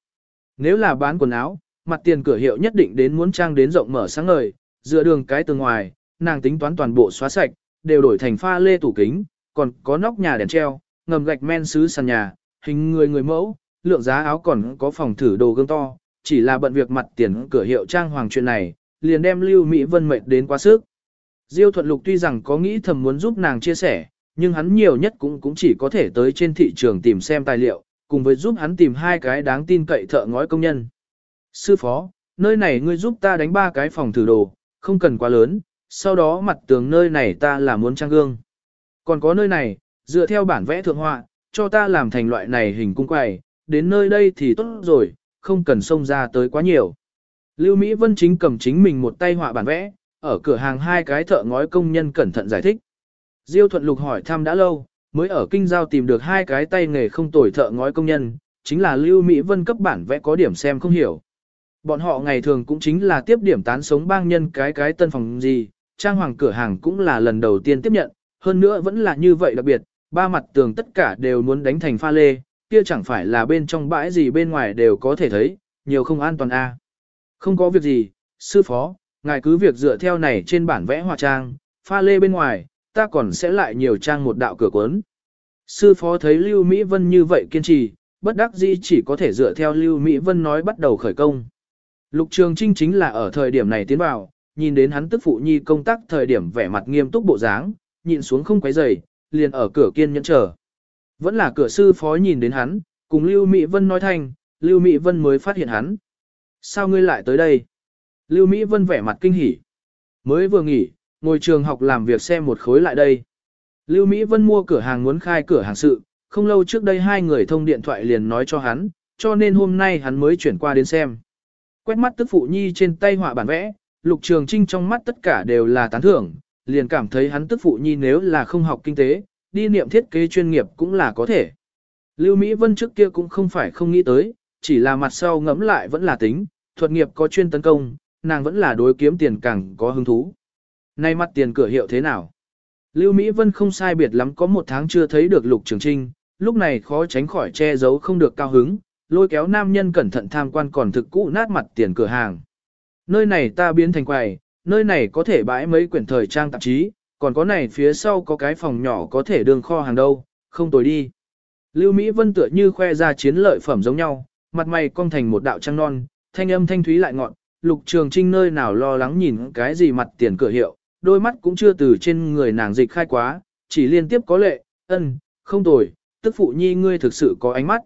Nếu là bán quần áo, mặt tiền cửa hiệu nhất định đến muốn trang đến rộng mở sáng ngời, dựa đường cái tường ngoài, nàng tính toán toàn bộ xóa sạch, đều đổi thành pha lê tủ kính, còn có nóc nhà đèn treo, ngầm gạch men sứ sàn nhà, hình người người mẫu, lượng giá áo còn có phòng thử đồ gương to, chỉ là bận việc mặt tiền cửa hiệu trang hoàng chuyện này, liền đem Lưu Mỹ Vân mệt đến quá sức. Diêu Thuận Lục tuy rằng có nghĩ thầm muốn giúp nàng chia sẻ, nhưng hắn nhiều nhất cũng cũng chỉ có thể tới trên thị trường tìm xem tài liệu, cùng với giúp hắn tìm hai cái đáng tin cậy thợ ngói công nhân. Sư phó, nơi này ngươi giúp ta đánh ba cái phòng thử đồ, không cần quá lớn, sau đó mặt tường nơi này ta là muốn trang gương. Còn có nơi này, dựa theo bản vẽ thượng họa, cho ta làm thành loại này hình cung quầy, đến nơi đây thì tốt rồi, không cần xông ra tới quá nhiều. Lưu Mỹ Vân chính cầm chính mình một tay họa bản vẽ, ở cửa hàng hai cái thợ ngói công nhân cẩn thận giải thích. Diêu Thuận Lục hỏi thăm đã lâu, mới ở kinh giao tìm được hai cái tay nghề không tồi thợ ngói công nhân, chính là Lưu Mỹ Vân cấp bản vẽ có điểm xem không hiểu. Bọn họ ngày thường cũng chính là tiếp điểm tán sống bang nhân cái cái tân phòng gì, trang hoàng cửa hàng cũng là lần đầu tiên tiếp nhận, hơn nữa vẫn là như vậy đặc biệt, ba mặt tường tất cả đều muốn đánh thành pha lê, kia chẳng phải là bên trong bãi gì bên ngoài đều có thể thấy, nhiều không an toàn a. Không có việc gì, sư phó, ngài cứ việc dựa theo này trên bản vẽ hòa trang, pha lê bên ngoài, ta còn sẽ lại nhiều trang một đạo cửa cuốn. Sư phó thấy Lưu Mỹ Vân như vậy kiên trì, bất đắc dĩ chỉ có thể dựa theo Lưu Mỹ Vân nói bắt đầu khởi công. Lục Trường Trinh chính là ở thời điểm này tiến vào, nhìn đến hắn tức phụ nhi công tác thời điểm vẻ mặt nghiêm túc bộ dáng, nhìn xuống không quấy rầy, liền ở cửa kiên nhẫn chờ. Vẫn là cửa sư phó nhìn đến hắn, cùng Lưu Mỹ Vân nói thành, Lưu Mỹ Vân mới phát hiện hắn. Sao ngươi lại tới đây? Lưu Mỹ Vân vẻ mặt kinh hỉ. Mới vừa nghỉ, ngồi trường học làm việc xem một khối lại đây. Lưu Mỹ Vân mua cửa hàng muốn khai cửa hàng sự, không lâu trước đây hai người thông điện thoại liền nói cho hắn, cho nên hôm nay hắn mới chuyển qua đến xem. Quét mắt tức phụ nhi trên tay họa bản vẽ, Lục Trường Trinh trong mắt tất cả đều là tán thưởng, liền cảm thấy hắn tức phụ nhi nếu là không học kinh tế, đi niệm thiết kế chuyên nghiệp cũng là có thể. Lưu Mỹ Vân trước kia cũng không phải không nghĩ tới, chỉ là mặt sau ngẫm lại vẫn là tính, thuật nghiệp có chuyên tấn công, nàng vẫn là đối kiếm tiền càng có hứng thú. Nay mặt tiền cửa hiệu thế nào? Lưu Mỹ Vân không sai biệt lắm có một tháng chưa thấy được Lục Trường Trinh, lúc này khó tránh khỏi che giấu không được cao hứng, lôi kéo nam nhân cẩn thận tham quan còn thực cũ nát mặt tiền cửa hàng. Nơi này ta biến thành quầy, nơi này có thể bãi mấy quyển thời trang tạp chí, còn có này phía sau có cái phòng nhỏ có thể đường kho hàng đâu, không tồi đi. Lưu Mỹ Vân tựa như khoe ra chiến lợi phẩm giống nhau, mặt mày cong thành một đạo trăng non, thanh âm thanh thúy lại ngọn, Lục Trường Trinh nơi nào lo lắng nhìn cái gì mặt tiền cửa hiệu, đôi mắt cũng chưa từ trên người nàng dịch khai quá, chỉ liên tiếp có lệ, ân, không tồi, tức phụ nhi ngươi thực sự có ánh mắt.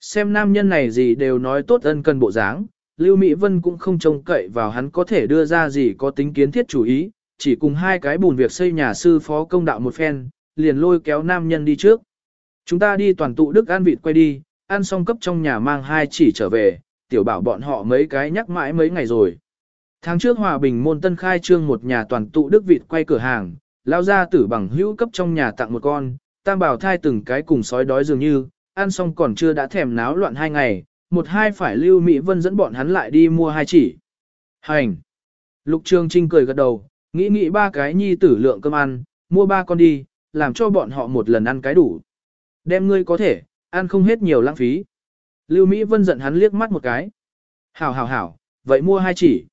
Xem nam nhân này gì đều nói tốt ân cần bộ dáng, Lưu Mỹ Vân cũng không trông cậy vào hắn có thể đưa ra gì có tính kiến thiết chủ ý, chỉ cùng hai cái bùn việc xây nhà sư phó công đạo một phen, liền lôi kéo nam nhân đi trước. Chúng ta đi toàn tụ đức ăn vịt quay đi, ăn xong cấp trong nhà mang hai chỉ trở về, tiểu bảo bọn họ mấy cái nhắc mãi mấy ngày rồi. Tháng trước Hòa Bình môn tân khai trương một nhà toàn tụ đức vịt quay cửa hàng, lao ra tử bằng hữu cấp trong nhà tặng một con, tam bảo thai từng cái cùng sói đói dường như, ăn xong còn chưa đã thèm náo loạn hai ngày, một hai phải lưu Mỹ Vân dẫn bọn hắn lại đi mua hai chỉ. Hành! Lục Trường Trinh cười gật đầu, nghĩ nghĩ ba cái nhi tử lượng cơm ăn, mua ba con đi, làm cho bọn họ một lần ăn cái đủ. Đem ngươi có thể, ăn không hết nhiều lãng phí. Lưu Mỹ Vân giận hắn liếc mắt một cái. Hảo hảo hảo, vậy mua hai chỉ.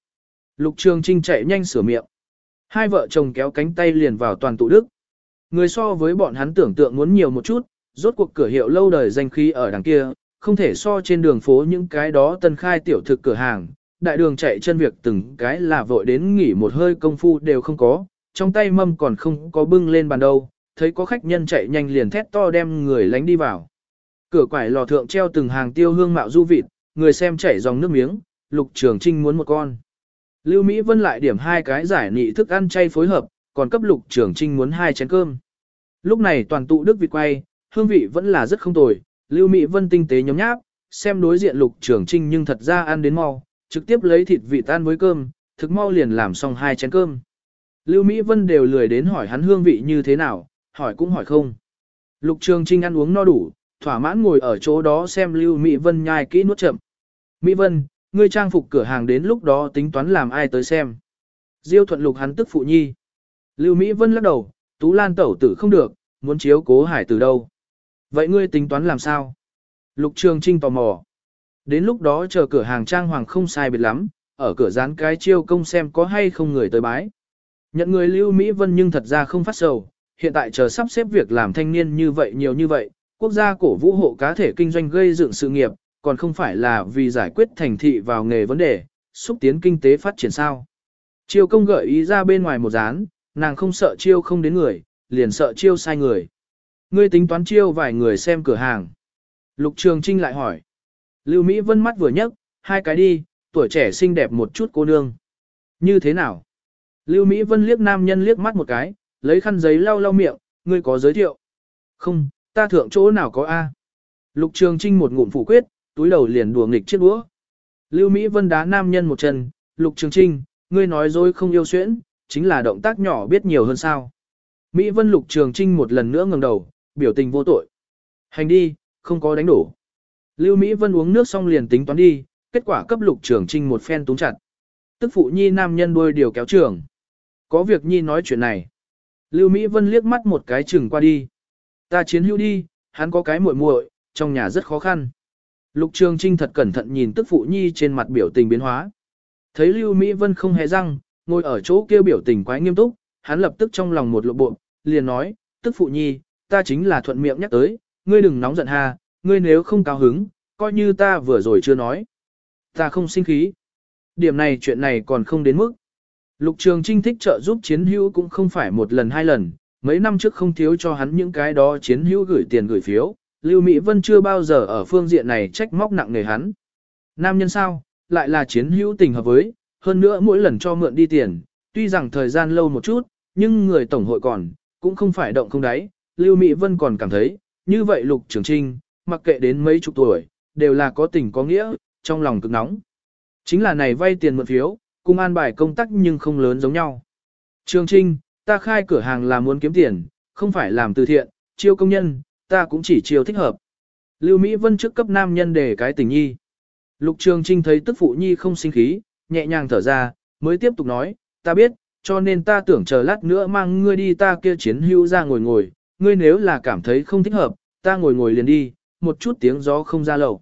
Lục Trường Trinh chạy nhanh sửa miệng. Hai vợ chồng kéo cánh tay liền vào toàn tụ đức. Người so với bọn hắn tưởng tượng muốn nhiều một chút, rốt cuộc cửa hiệu lâu đời danh khí ở đằng kia, không thể so trên đường phố những cái đó tân khai tiểu thực cửa hàng. Đại đường chạy chân việc từng cái là vội đến nghỉ một hơi công phu đều không có, trong tay mâm còn không có bưng lên bàn đâu, thấy có khách nhân chạy nhanh liền thét to đem người lánh đi vào. Cửa quải lò thượng treo từng hàng tiêu hương mạo du vịt, người xem chảy dòng nước miếng, lục trường trinh muốn một con. Lưu Mỹ Vân lại điểm hai cái giải nị thức ăn chay phối hợp, còn cấp lục trường trinh muốn hai chén cơm. Lúc này toàn tụ đức vịt quay, hương vị vẫn là rất không tồi, Lưu Mỹ Vân tinh tế nhóm nháp, xem đối diện lục trường trinh nhưng thật ra ăn đến mau, trực tiếp lấy thịt vị tan với cơm, thực mau liền làm xong hai chén cơm. Lưu Mỹ Vân đều lười đến hỏi hắn hương vị như thế nào, hỏi cũng hỏi không. Lục trường trinh ăn uống no đủ, thỏa mãn ngồi ở chỗ đó xem Lưu Mỹ Vân nhai kỹ nuốt chậm. Mỹ Vân, ngươi trang phục cửa hàng đến lúc đó tính toán làm ai tới xem. Diêu thuận lục hắn tức phụ nhi. Lưu Mỹ Vân lắc đầu, Tú Lan tẩu tử không được, muốn chiếu cố hải từ đâu. Vậy ngươi tính toán làm sao? Lục Trường Trinh tò mò. Đến lúc đó chờ cửa hàng trang hoàng không sai biệt lắm, ở cửa dán cái chiêu công xem có hay không người tới bái. Nhận người Lưu Mỹ Vân nhưng thật ra không phát sầu, hiện tại chờ sắp xếp việc làm thanh niên như vậy nhiều như vậy, quốc gia cổ vũ hộ cá thể kinh doanh gây dựng sự nghiệp, còn không phải là vì giải quyết thành thị vào nghề vấn đề, xúc tiến kinh tế phát triển sao. Chiêu công gợi ý ra bên ngoài một dán, nàng không sợ chiêu không đến người, liền sợ chiêu sai người. Ngươi tính toán chiêu vài người xem cửa hàng. Lục Trường Trinh lại hỏi. Lưu Mỹ Vân mắt vừa nhấc, hai cái đi, tuổi trẻ xinh đẹp một chút cô nương. Như thế nào? Lưu Mỹ Vân liếc nam nhân liếc mắt một cái, lấy khăn giấy lau lau miệng, ngươi có giới thiệu? Không, ta thượng chỗ nào có A. Lục Trường Trinh một ngụm phủ quyết, túi đầu liền đùa nghịch chiếc đũa. Lưu Mỹ Vân đá nam nhân một chân, Lục Trường Trinh, ngươi nói dối không yêu xuyễn, chính là động tác nhỏ biết nhiều hơn sao. Mỹ Vân Lục Trường Trinh một lần nữa ngẩng đầu, biểu tình vô tội. Hành đi, không có đánh đổ. Lưu Mỹ Vân uống nước xong liền tính toán đi, kết quả cấp Lục Trường Trinh một phen túng chặt. Tức phụ nhi nam nhân đuôi điều kéo trường. Có việc nhi nói chuyện này. Lưu Mỹ Vân liếc mắt một cái chừng qua đi. Ta chiến hữu đi, hắn có cái muội muội, trong nhà rất khó khăn. Lục Trường Trinh thật cẩn thận nhìn tức phụ nhi trên mặt biểu tình biến hóa. Thấy Lưu Mỹ Vân không hề răng, ngồi ở chỗ kia biểu tình quái nghiêm túc, hắn lập tức trong lòng một lộ bộ, liền nói, tức phụ nhi, ta chính là thuận miệng nhắc tới, ngươi đừng nóng giận ha, ngươi nếu không cao hứng, coi như ta vừa rồi chưa nói. Ta không sinh khí. Điểm này chuyện này còn không đến mức. Lục Trường Trinh thích trợ giúp chiến hữu cũng không phải một lần hai lần, mấy năm trước không thiếu cho hắn những cái đó chiến hữu gửi tiền gửi phiếu, Lưu Mỹ Vân chưa bao giờ ở phương diện này trách móc nặng nề hắn. Nam nhân sao, lại là chiến hữu tình hợp với, hơn nữa mỗi lần cho mượn đi tiền, tuy rằng thời gian lâu một chút, nhưng người tổng hội còn, cũng không phải động không đáy, Lưu Mỹ Vân còn cảm thấy, như vậy Lục Trường Trinh, mặc kệ đến mấy chục tuổi, đều là có tình có nghĩa, trong lòng cực nóng. Chính là này vay tiền mượn phiếu, cùng an bài công tác nhưng không lớn giống nhau. Trường Trinh, ta khai cửa hàng là muốn kiếm tiền, không phải làm từ thiện, chiêu công nhân, ta cũng chỉ chiều thích hợp. Lưu Mỹ Vân trước cấp nam nhân để cái tình nhi. Lục Trường Trinh thấy tức phụ nhi không sinh khí, nhẹ nhàng thở ra, mới tiếp tục nói, ta biết, cho nên ta tưởng chờ lát nữa mang ngươi đi ta kia chiến hưu ra ngồi ngồi, ngươi nếu là cảm thấy không thích hợp, ta ngồi ngồi liền đi, một chút tiếng gió không ra lầu.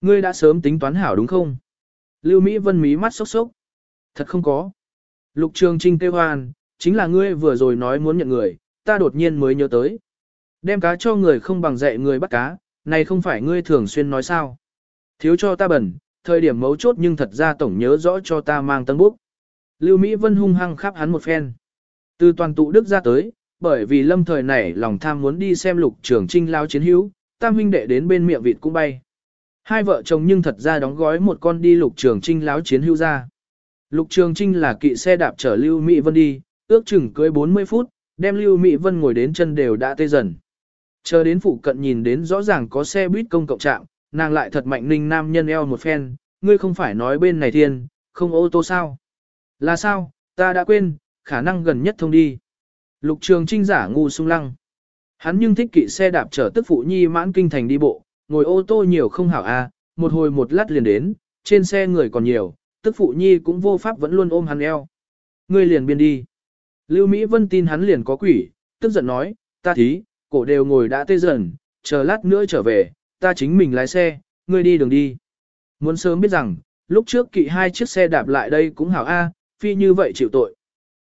Ngươi đã sớm tính toán hảo đúng không? Lưu Mỹ Vân mí mắt sốc sốc. Thật không có. Lục Trường Trinh kêu hoan, chính là ngươi vừa rồi nói muốn nhận người, ta đột nhiên mới nhớ tới. Đem cá cho người không bằng dạy người bắt cá, này không phải ngươi thường xuyên nói sao. Thiếu cho ta bẩn, thời điểm mấu chốt nhưng thật ra tổng nhớ rõ cho ta mang tân búc. Lưu Mỹ Vân hung hăng khắp hắn một phen. Từ toàn tụ đức ra tới, bởi vì lâm thời này lòng tham muốn đi xem lục trường trinh lao chiến hữu, tam huynh đệ đến bên miệng vịt cũng bay. Hai vợ chồng nhưng thật ra đóng gói một con đi lục trường trinh láo chiến hữu ra. Lục trường trinh là kỵ xe đạp chở Lưu Mỹ Vân đi, ước chừng cưới 40 phút, đem Lưu Mỹ Vân ngồi đến chân đều đã tê dần. Chờ đến phụ cận nhìn đến rõ ràng có xe buýt công cộng trạm, nàng lại thật mạnh ninh nam nhân eo một phen, ngươi không phải nói bên này thiên, không ô tô sao? Là sao, ta đã quên, khả năng gần nhất thông đi. Lục trường trinh giả ngu sung lăng. Hắn nhưng thích kỵ xe đạp chở tức phụ nhi mãn kinh thành đi bộ, ngồi ô tô nhiều không hảo a, à, một hồi một lát liền đến, trên xe người còn nhiều, tức phụ nhi cũng vô pháp vẫn luôn ôm hắn eo. Ngươi liền biên đi. Lưu Mỹ Vân tin hắn liền có quỷ, tức giận nói, ta thí, cổ đều ngồi đã tê dần, chờ lát nữa trở về, ta chính mình lái xe, ngươi đi đường đi. Muốn sớm biết rằng, lúc trước kỵ hai chiếc xe đạp lại đây cũng hảo a, phi như vậy chịu tội.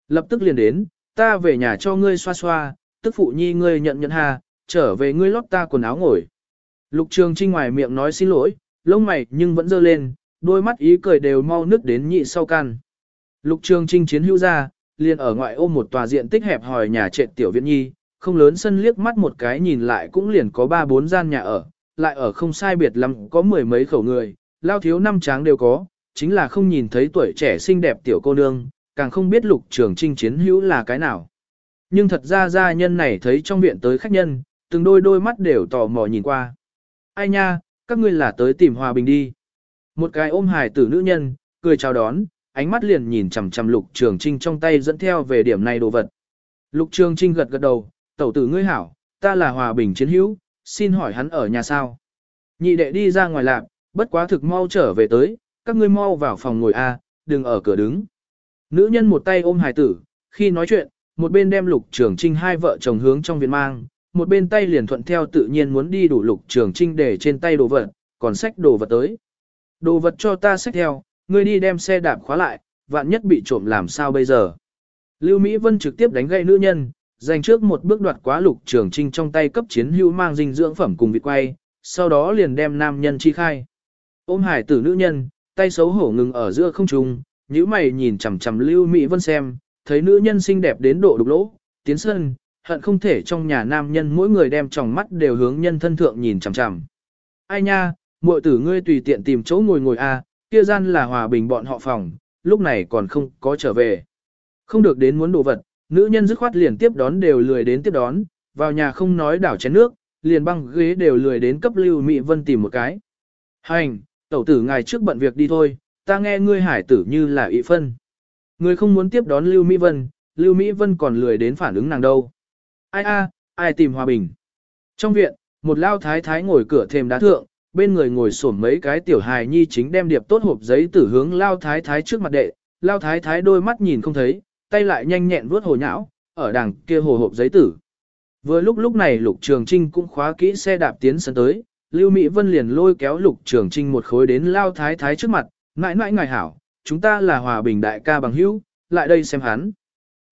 Lập tức liền đến, ta về nhà cho ngươi xoa xoa, tức phụ nhi ngươi nhận nhận hà, trở về ngươi lót ta quần áo ngồi. Lục trường trinh ngoài miệng nói xin lỗi, lông mày nhưng vẫn dơ lên, đôi mắt ý cười đều mau nứt đến nhị sau can. Lục trường trinh chiến hữu ra, liền ở ngoại ôm một tòa diện tích hẹp hòi nhà trệt tiểu viện nhi, không lớn sân liếc mắt một cái nhìn lại cũng liền có ba bốn gian nhà ở, lại ở không sai biệt lắm có mười mấy khẩu người, lao thiếu năm tráng đều có, chính là không nhìn thấy tuổi trẻ xinh đẹp tiểu cô nương, càng không biết lục trường trinh chiến hữu là cái nào. Nhưng thật ra gia nhân này thấy trong viện tới khách nhân, từng đôi đôi mắt đều tò mò nhìn qua. Ai nha, các ngươi là tới tìm hòa bình đi. Một cái ôm hài tử nữ nhân, cười chào đón, ánh mắt liền nhìn chằm chằm lục trường trinh trong tay dẫn theo về điểm này đồ vật. Lục trường trinh gật gật đầu, tẩu tử ngươi hảo, ta là hòa bình chiến hữu, xin hỏi hắn ở nhà sao. Nhị đệ đi ra ngoài lạp, bất quá thực mau trở về tới, các ngươi mau vào phòng ngồi a, đừng ở cửa đứng. Nữ nhân một tay ôm hài tử, khi nói chuyện, một bên đem lục trường trinh hai vợ chồng hướng trong viện mang, một bên tay liền thuận theo tự nhiên muốn đi đủ lục trường trinh để trên tay đồ vật, còn xách đồ vật tới. Đồ vật cho ta xách theo, ngươi đi đem xe đạp khóa lại, vạn nhất bị trộm làm sao bây giờ. Lưu Mỹ Vân trực tiếp đánh gây nữ nhân, dành trước một bước đoạt quá lục trường trinh trong tay cấp chiến hữu mang dinh dưỡng phẩm cùng vịt quay, sau đó liền đem nam nhân chi khai. Ôm hải tử nữ nhân, tay xấu hổ ngừng ở giữa không trung, nhíu mày nhìn chằm chằm Lưu Mỹ Vân xem, thấy nữ nhân xinh đẹp đến độ đục lỗ, tiến sân, hận không thể trong nhà nam nhân mỗi người đem tròng mắt đều hướng nhân thân thượng nhìn chằm chằm. Ai nha, muội tử ngươi tùy tiện tìm chỗ ngồi ngồi a, kia gian là hòa bình bọn họ phòng, lúc này còn không có trở về. Không được đến muốn đồ vật, nữ nhân dứt khoát liền tiếp đón đều lười đến tiếp đón, vào nhà không nói đảo chén nước, liền băng ghế đều lười đến cấp Lưu Mỹ Vân tìm một cái. Hành, tẩu tử ngài trước bận việc đi thôi, ta nghe ngươi hải tử như là ý phân. Người không muốn tiếp đón Lưu Mỹ Vân, Lưu Mỹ Vân còn lười đến phản ứng nàng đâu. Ai a, ai tìm hòa bình. Trong viện, một lao thái thái ngồi cửa thềm đá thượng, bên người ngồi xổm mấy cái tiểu hài nhi chính đem điệp tốt hộp giấy tử hướng lao thái thái trước mặt đệ, lao thái thái đôi mắt nhìn không thấy, tay lại nhanh nhẹn vuốt hồ nhão, ở đằng kia hồ hộp giấy tử. Vừa lúc lúc này Lục Trường Trinh cũng khóa kỹ xe đạp tiến sân tới, Lưu Mỹ Vân liền lôi kéo Lục Trường Trinh một khối đến lao thái thái trước mặt, ngại ngại ngài hảo, chúng ta là hòa bình đại ca bằng hữu, lại đây xem hắn.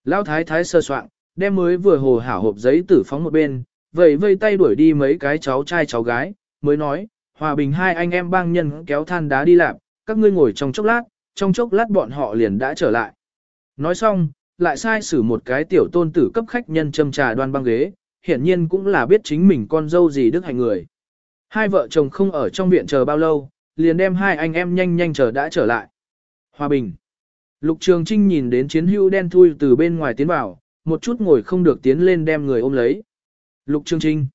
Lao thái thái sơ soạn, đem mới vừa hồ hảo hộp giấy tử phóng một bên, vậy vây tay đuổi đi mấy cái cháu trai cháu gái, mới nói, hòa bình hai anh em bang nhân kéo than đá đi làm, các ngươi ngồi trong chốc lát, trong chốc lát bọn họ liền đã trở lại. Nói xong, lại sai xử một cái tiểu tôn tử cấp khách nhân châm trà đoan băng ghế, hiển nhiên cũng là biết chính mình con dâu gì đức hạnh người. Hai vợ chồng không ở trong viện chờ bao lâu, liền đem hai anh em nhanh nhanh chờ đã trở lại. Hòa bình. Lục Trường Trinh nhìn đến chiến hữu đen thui từ bên ngoài tiến vào, một chút ngồi không được tiến lên đem người ôm lấy. Lục Trường Trinh.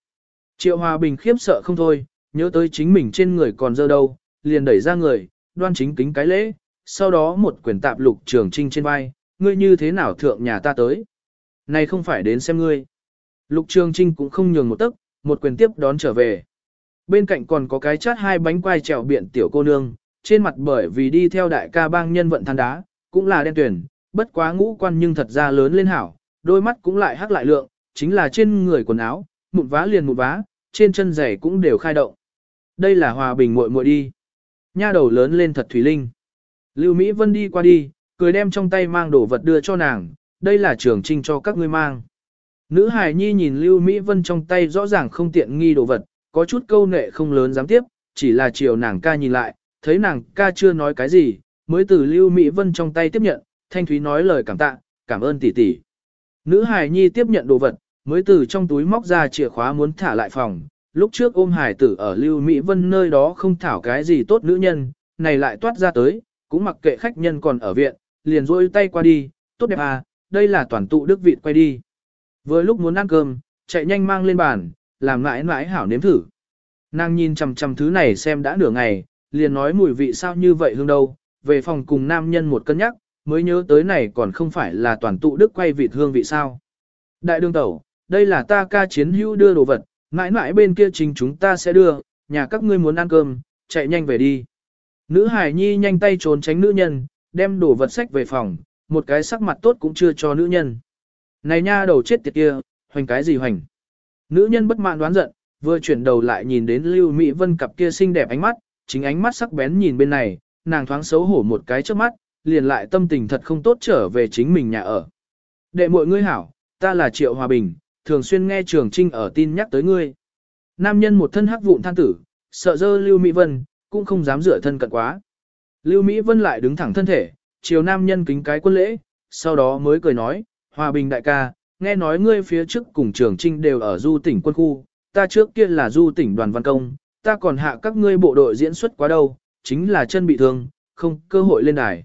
Triệu Hòa Bình khiếp sợ không thôi, nhớ tới chính mình trên người còn dơ đâu, liền đẩy ra người, đoan chính kính cái lễ, sau đó một quyển tạp Lục Trường Trinh trên vai, ngươi như thế nào thượng nhà ta tới. Này không phải đến xem ngươi. Lục Trường Trinh cũng không nhường một tấc, một quyền tiếp đón trở về. Bên cạnh còn có cái chát hai bánh quai trèo biển tiểu cô nương, trên mặt bởi vì đi theo đại ca bang nhân vận than đá, cũng là đen tuyển, bất quá ngũ quan nhưng thật ra lớn lên hảo, đôi mắt cũng lại hắc lại lượng, chính là trên người quần áo, mụn vá liền mụn vá, trên chân giày cũng đều khai động. Đây là hòa bình muội muội đi. Nha đầu lớn lên thật thủy linh. Lưu Mỹ Vân đi qua đi, cười đem trong tay mang đồ vật đưa cho nàng, đây là trường trinh cho các ngươi mang. Nữ hài nhi nhìn Lưu Mỹ Vân trong tay rõ ràng không tiện nghi đồ vật, có chút câu nệ không lớn dám tiếp, chỉ là chiều nàng ca nhìn lại, thấy nàng ca chưa nói cái gì, mới từ Lưu Mỹ Vân trong tay tiếp nhận, Thanh Thúy nói lời cảm tạ, cảm ơn tỷ tỷ. Nữ hài nhi tiếp nhận đồ vật, mới từ trong túi móc ra chìa khóa muốn thả lại phòng. Lúc trước ôm hải tử ở Lưu Mỹ Vân nơi đó không thảo cái gì tốt nữ nhân, này lại toát ra tới, cũng mặc kệ khách nhân còn ở viện, liền rôi tay qua đi, tốt đẹp à, đây là toàn tụ đức vịt quay đi. Vừa lúc muốn ăn cơm, chạy nhanh mang lên bàn, làm mãi mãi hảo nếm thử. Nàng nhìn chằm chằm thứ này xem đã nửa ngày, liền nói mùi vị sao như vậy hương đâu, về phòng cùng nam nhân một cân nhắc, mới nhớ tới này còn không phải là toàn tụ đức quay vịt hương vị sao. Đại đương tẩu, đây là ta ca chiến hữu đưa đồ vật, mãi mãi bên kia trình chúng ta sẽ đưa, nhà các ngươi muốn ăn cơm, chạy nhanh về đi. Nữ hải nhi nhanh tay trốn tránh nữ nhân, đem đồ vật sách về phòng, một cái sắc mặt tốt cũng chưa cho nữ nhân. Này nha đầu chết tiệt kia, hoành cái gì hoành. Nữ nhân bất mãn đoán giận, vừa chuyển đầu lại nhìn đến Lưu Mỹ Vân cặp kia xinh đẹp ánh mắt, chính ánh mắt sắc bén nhìn bên này, nàng thoáng xấu hổ một cái trước mắt, liền lại tâm tình thật không tốt trở về chính mình nhà ở. Đệ muội ngươi hảo, ta là Triệu Hòa Bình, thường xuyên nghe Trường Trinh ở tin nhắc tới ngươi. Nam nhân một thân hắc vụn than tử, sợ dơ Lưu Mỹ Vân, cũng không dám rửa thân cận quá. Lưu Mỹ Vân lại đứng thẳng thân thể, chiều nam nhân kính cái quân lễ, sau đó mới cười nói, Hòa Bình đại ca, nghe nói ngươi phía trước cùng Trường Trinh đều ở du tỉnh quân khu, ta trước kia là du tỉnh đoàn văn công, ta còn hạ các ngươi bộ đội diễn xuất quá đâu, chính là chân bị thương, không cơ hội lên đài.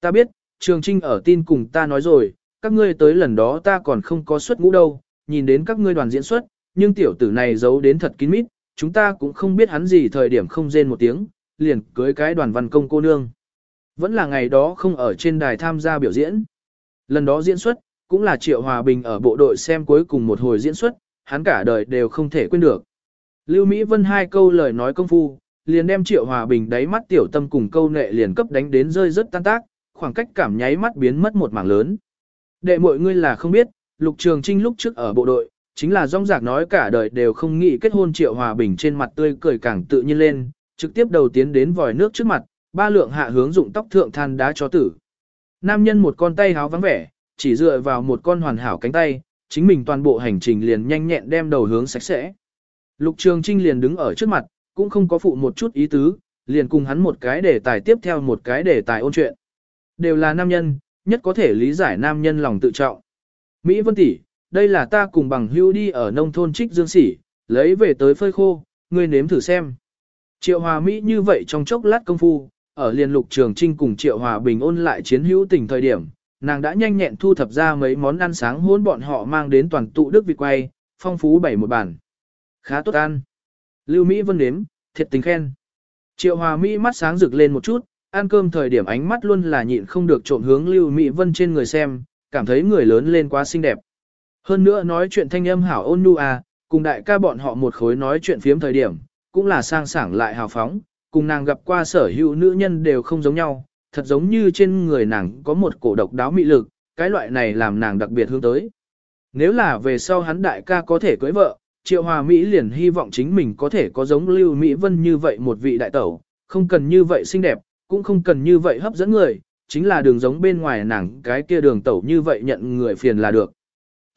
Ta biết, Trường Trinh ở tin cùng ta nói rồi, các ngươi tới lần đó ta còn không có xuất ngũ đâu, nhìn đến các ngươi đoàn diễn xuất, nhưng tiểu tử này giấu đến thật kín mít, chúng ta cũng không biết hắn gì thời điểm không rên một tiếng, liền cưới cái đoàn văn công cô nương. Vẫn là ngày đó không ở trên đài tham gia biểu diễn. Lần đó diễn xuất, cũng là Triệu Hòa Bình ở bộ đội xem cuối cùng một hồi diễn xuất, hắn cả đời đều không thể quên được. Lưu Mỹ Vân hai câu lời nói công phu, liền đem Triệu Hòa Bình đáy mắt tiểu tâm cùng câu nệ liền cấp đánh đến rơi rất tan tác, khoảng cách cảm nháy mắt biến mất một mảng lớn. Đệ mọi ngươi là không biết, Lục Trường Trinh lúc trước ở bộ đội, chính là rong rạc nói cả đời đều không nghĩ kết hôn Triệu Hòa Bình trên mặt tươi cười càng tự nhiên lên, trực tiếp đầu tiến đến vòi nước trước mặt, ba lượng hạ hướng dụng tóc thượng than đá cho tử. Nam nhân một con tay háo vắng vẻ, chỉ dựa vào một con hoàn hảo cánh tay, chính mình toàn bộ hành trình liền nhanh nhẹn đem đầu hướng sạch sẽ. Lục Trường Trinh liền đứng ở trước mặt, cũng không có phụ một chút ý tứ, liền cùng hắn một cái đề tài tiếp theo một cái đề tài ôn chuyện. Đều là nam nhân, nhất có thể lý giải nam nhân lòng tự trọng. Mỹ Vân tỷ, đây là ta cùng bằng hưu đi ở nông thôn trích dương sỉ, lấy về tới phơi khô, ngươi nếm thử xem. Triệu Hòa Mỹ như vậy trong chốc lát công phu, ở liên lục trường trinh cùng Triệu Hòa Bình ôn lại chiến hữu tình thời điểm, nàng đã nhanh nhẹn thu thập ra mấy món ăn sáng hôn bọn họ mang đến toàn tụ đức vịt quay, phong phú bảy một bản. Khá tốt ăn. Lưu Mỹ Vân đếm thiệt tình khen. Triệu Hòa Mỹ mắt sáng rực lên một chút, ăn cơm thời điểm ánh mắt luôn là nhịn không được trộm hướng Lưu Mỹ Vân trên người xem, cảm thấy người lớn lên quá xinh đẹp. Hơn nữa nói chuyện thanh âm hảo ôn nu à, cùng đại ca bọn họ một khối nói chuyện phiếm thời điểm, cũng là sang sảng lại hào phóng, cùng nàng gặp qua sở hữu nữ nhân đều không giống nhau, thật giống như trên người nàng có một cổ độc đáo mị lực, cái loại này làm nàng đặc biệt hướng tới. Nếu là về sau hắn đại ca có thể cưới vợ, Triệu Hòa Mỹ liền hy vọng chính mình có thể có giống Lưu Mỹ Vân như vậy một vị đại tẩu, không cần như vậy xinh đẹp, cũng không cần như vậy hấp dẫn người, chính là đường giống bên ngoài nàng cái kia đường tẩu như vậy nhận người phiền là được.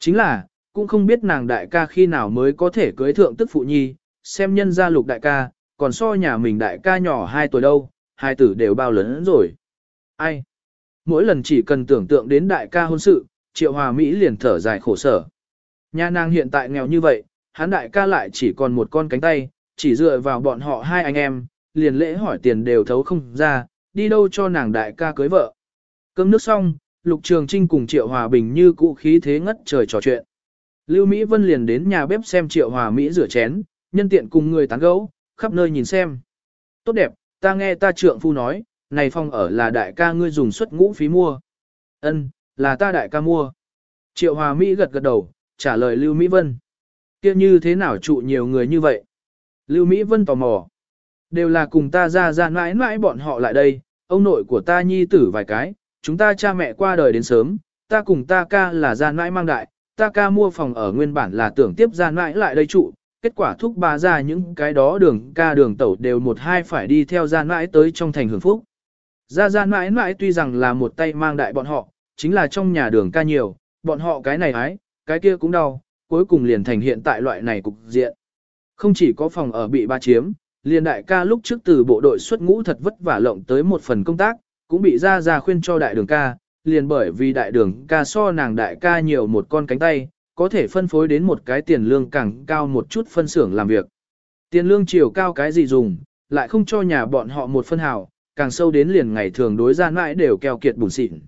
Chính là, cũng không biết nàng đại ca khi nào mới có thể cưới thượng tức phụ nhi, xem nhân gia lục đại ca, còn so nhà mình đại ca nhỏ 2 tuổi đâu, hai tử đều bao lớn rồi. Ai? Mỗi lần chỉ cần tưởng tượng đến đại ca hôn sự, Triệu Hòa Mỹ liền thở dài khổ sở. Nhà nàng hiện tại nghèo như vậy, hắn đại ca lại chỉ còn một con cánh tay, chỉ dựa vào bọn họ hai anh em, liền lễ hỏi tiền đều thấu không ra, đi đâu cho nàng đại ca cưới vợ. Cơm nước xong, Lục Trường Trinh cùng Triệu Hòa Bình như cũ khí thế ngất trời trò chuyện. Lưu Mỹ Vân liền đến nhà bếp xem Triệu Hòa Mỹ rửa chén, nhân tiện cùng người tán gẫu, khắp nơi nhìn xem. Tốt đẹp, ta nghe ta trượng phu nói, này phòng ở là đại ca ngươi dùng suất ngũ phí mua. Ân, là ta đại ca mua. Triệu Hòa Mỹ gật gật đầu, trả lời Lưu Mỹ Vân. kia như thế nào trụ nhiều người như vậy? Lưu Mỹ Vân tò mò. Đều là cùng ta ra ra mãi mãi bọn họ lại đây, ông nội của ta nhi tử vài cái, chúng ta cha mẹ qua đời đến sớm, ta cùng ta ca là ra mãi mang đại, ta ca mua phòng ở nguyên bản là tưởng tiếp ra mãi lại đây trụ, kết quả thúc bà ra những cái đó đường ca đường tẩu đều một hai phải đi theo ra mãi tới trong thành hưởng phúc. Ra ra mãi mãi tuy rằng là một tay mang đại bọn họ, chính là trong nhà đường ca nhiều, bọn họ cái này ái, cái kia cũng đau, cuối cùng liền thành hiện tại loại này cục diện. Không chỉ có phòng ở bị ba chiếm, liền đại ca lúc trước từ bộ đội xuất ngũ thật vất vả lộng tới một phần công tác, cũng bị ra ra khuyên cho đại đường ca, liền bởi vì đại đường ca so nàng đại ca nhiều một con cánh tay, có thể phân phối đến một cái tiền lương càng cao một chút phân xưởng làm việc. Tiền lương chiều cao cái gì dùng, lại không cho nhà bọn họ một phân hào, càng sâu đến liền ngày thường đối gian mãi đều keo kiệt bùn xịn.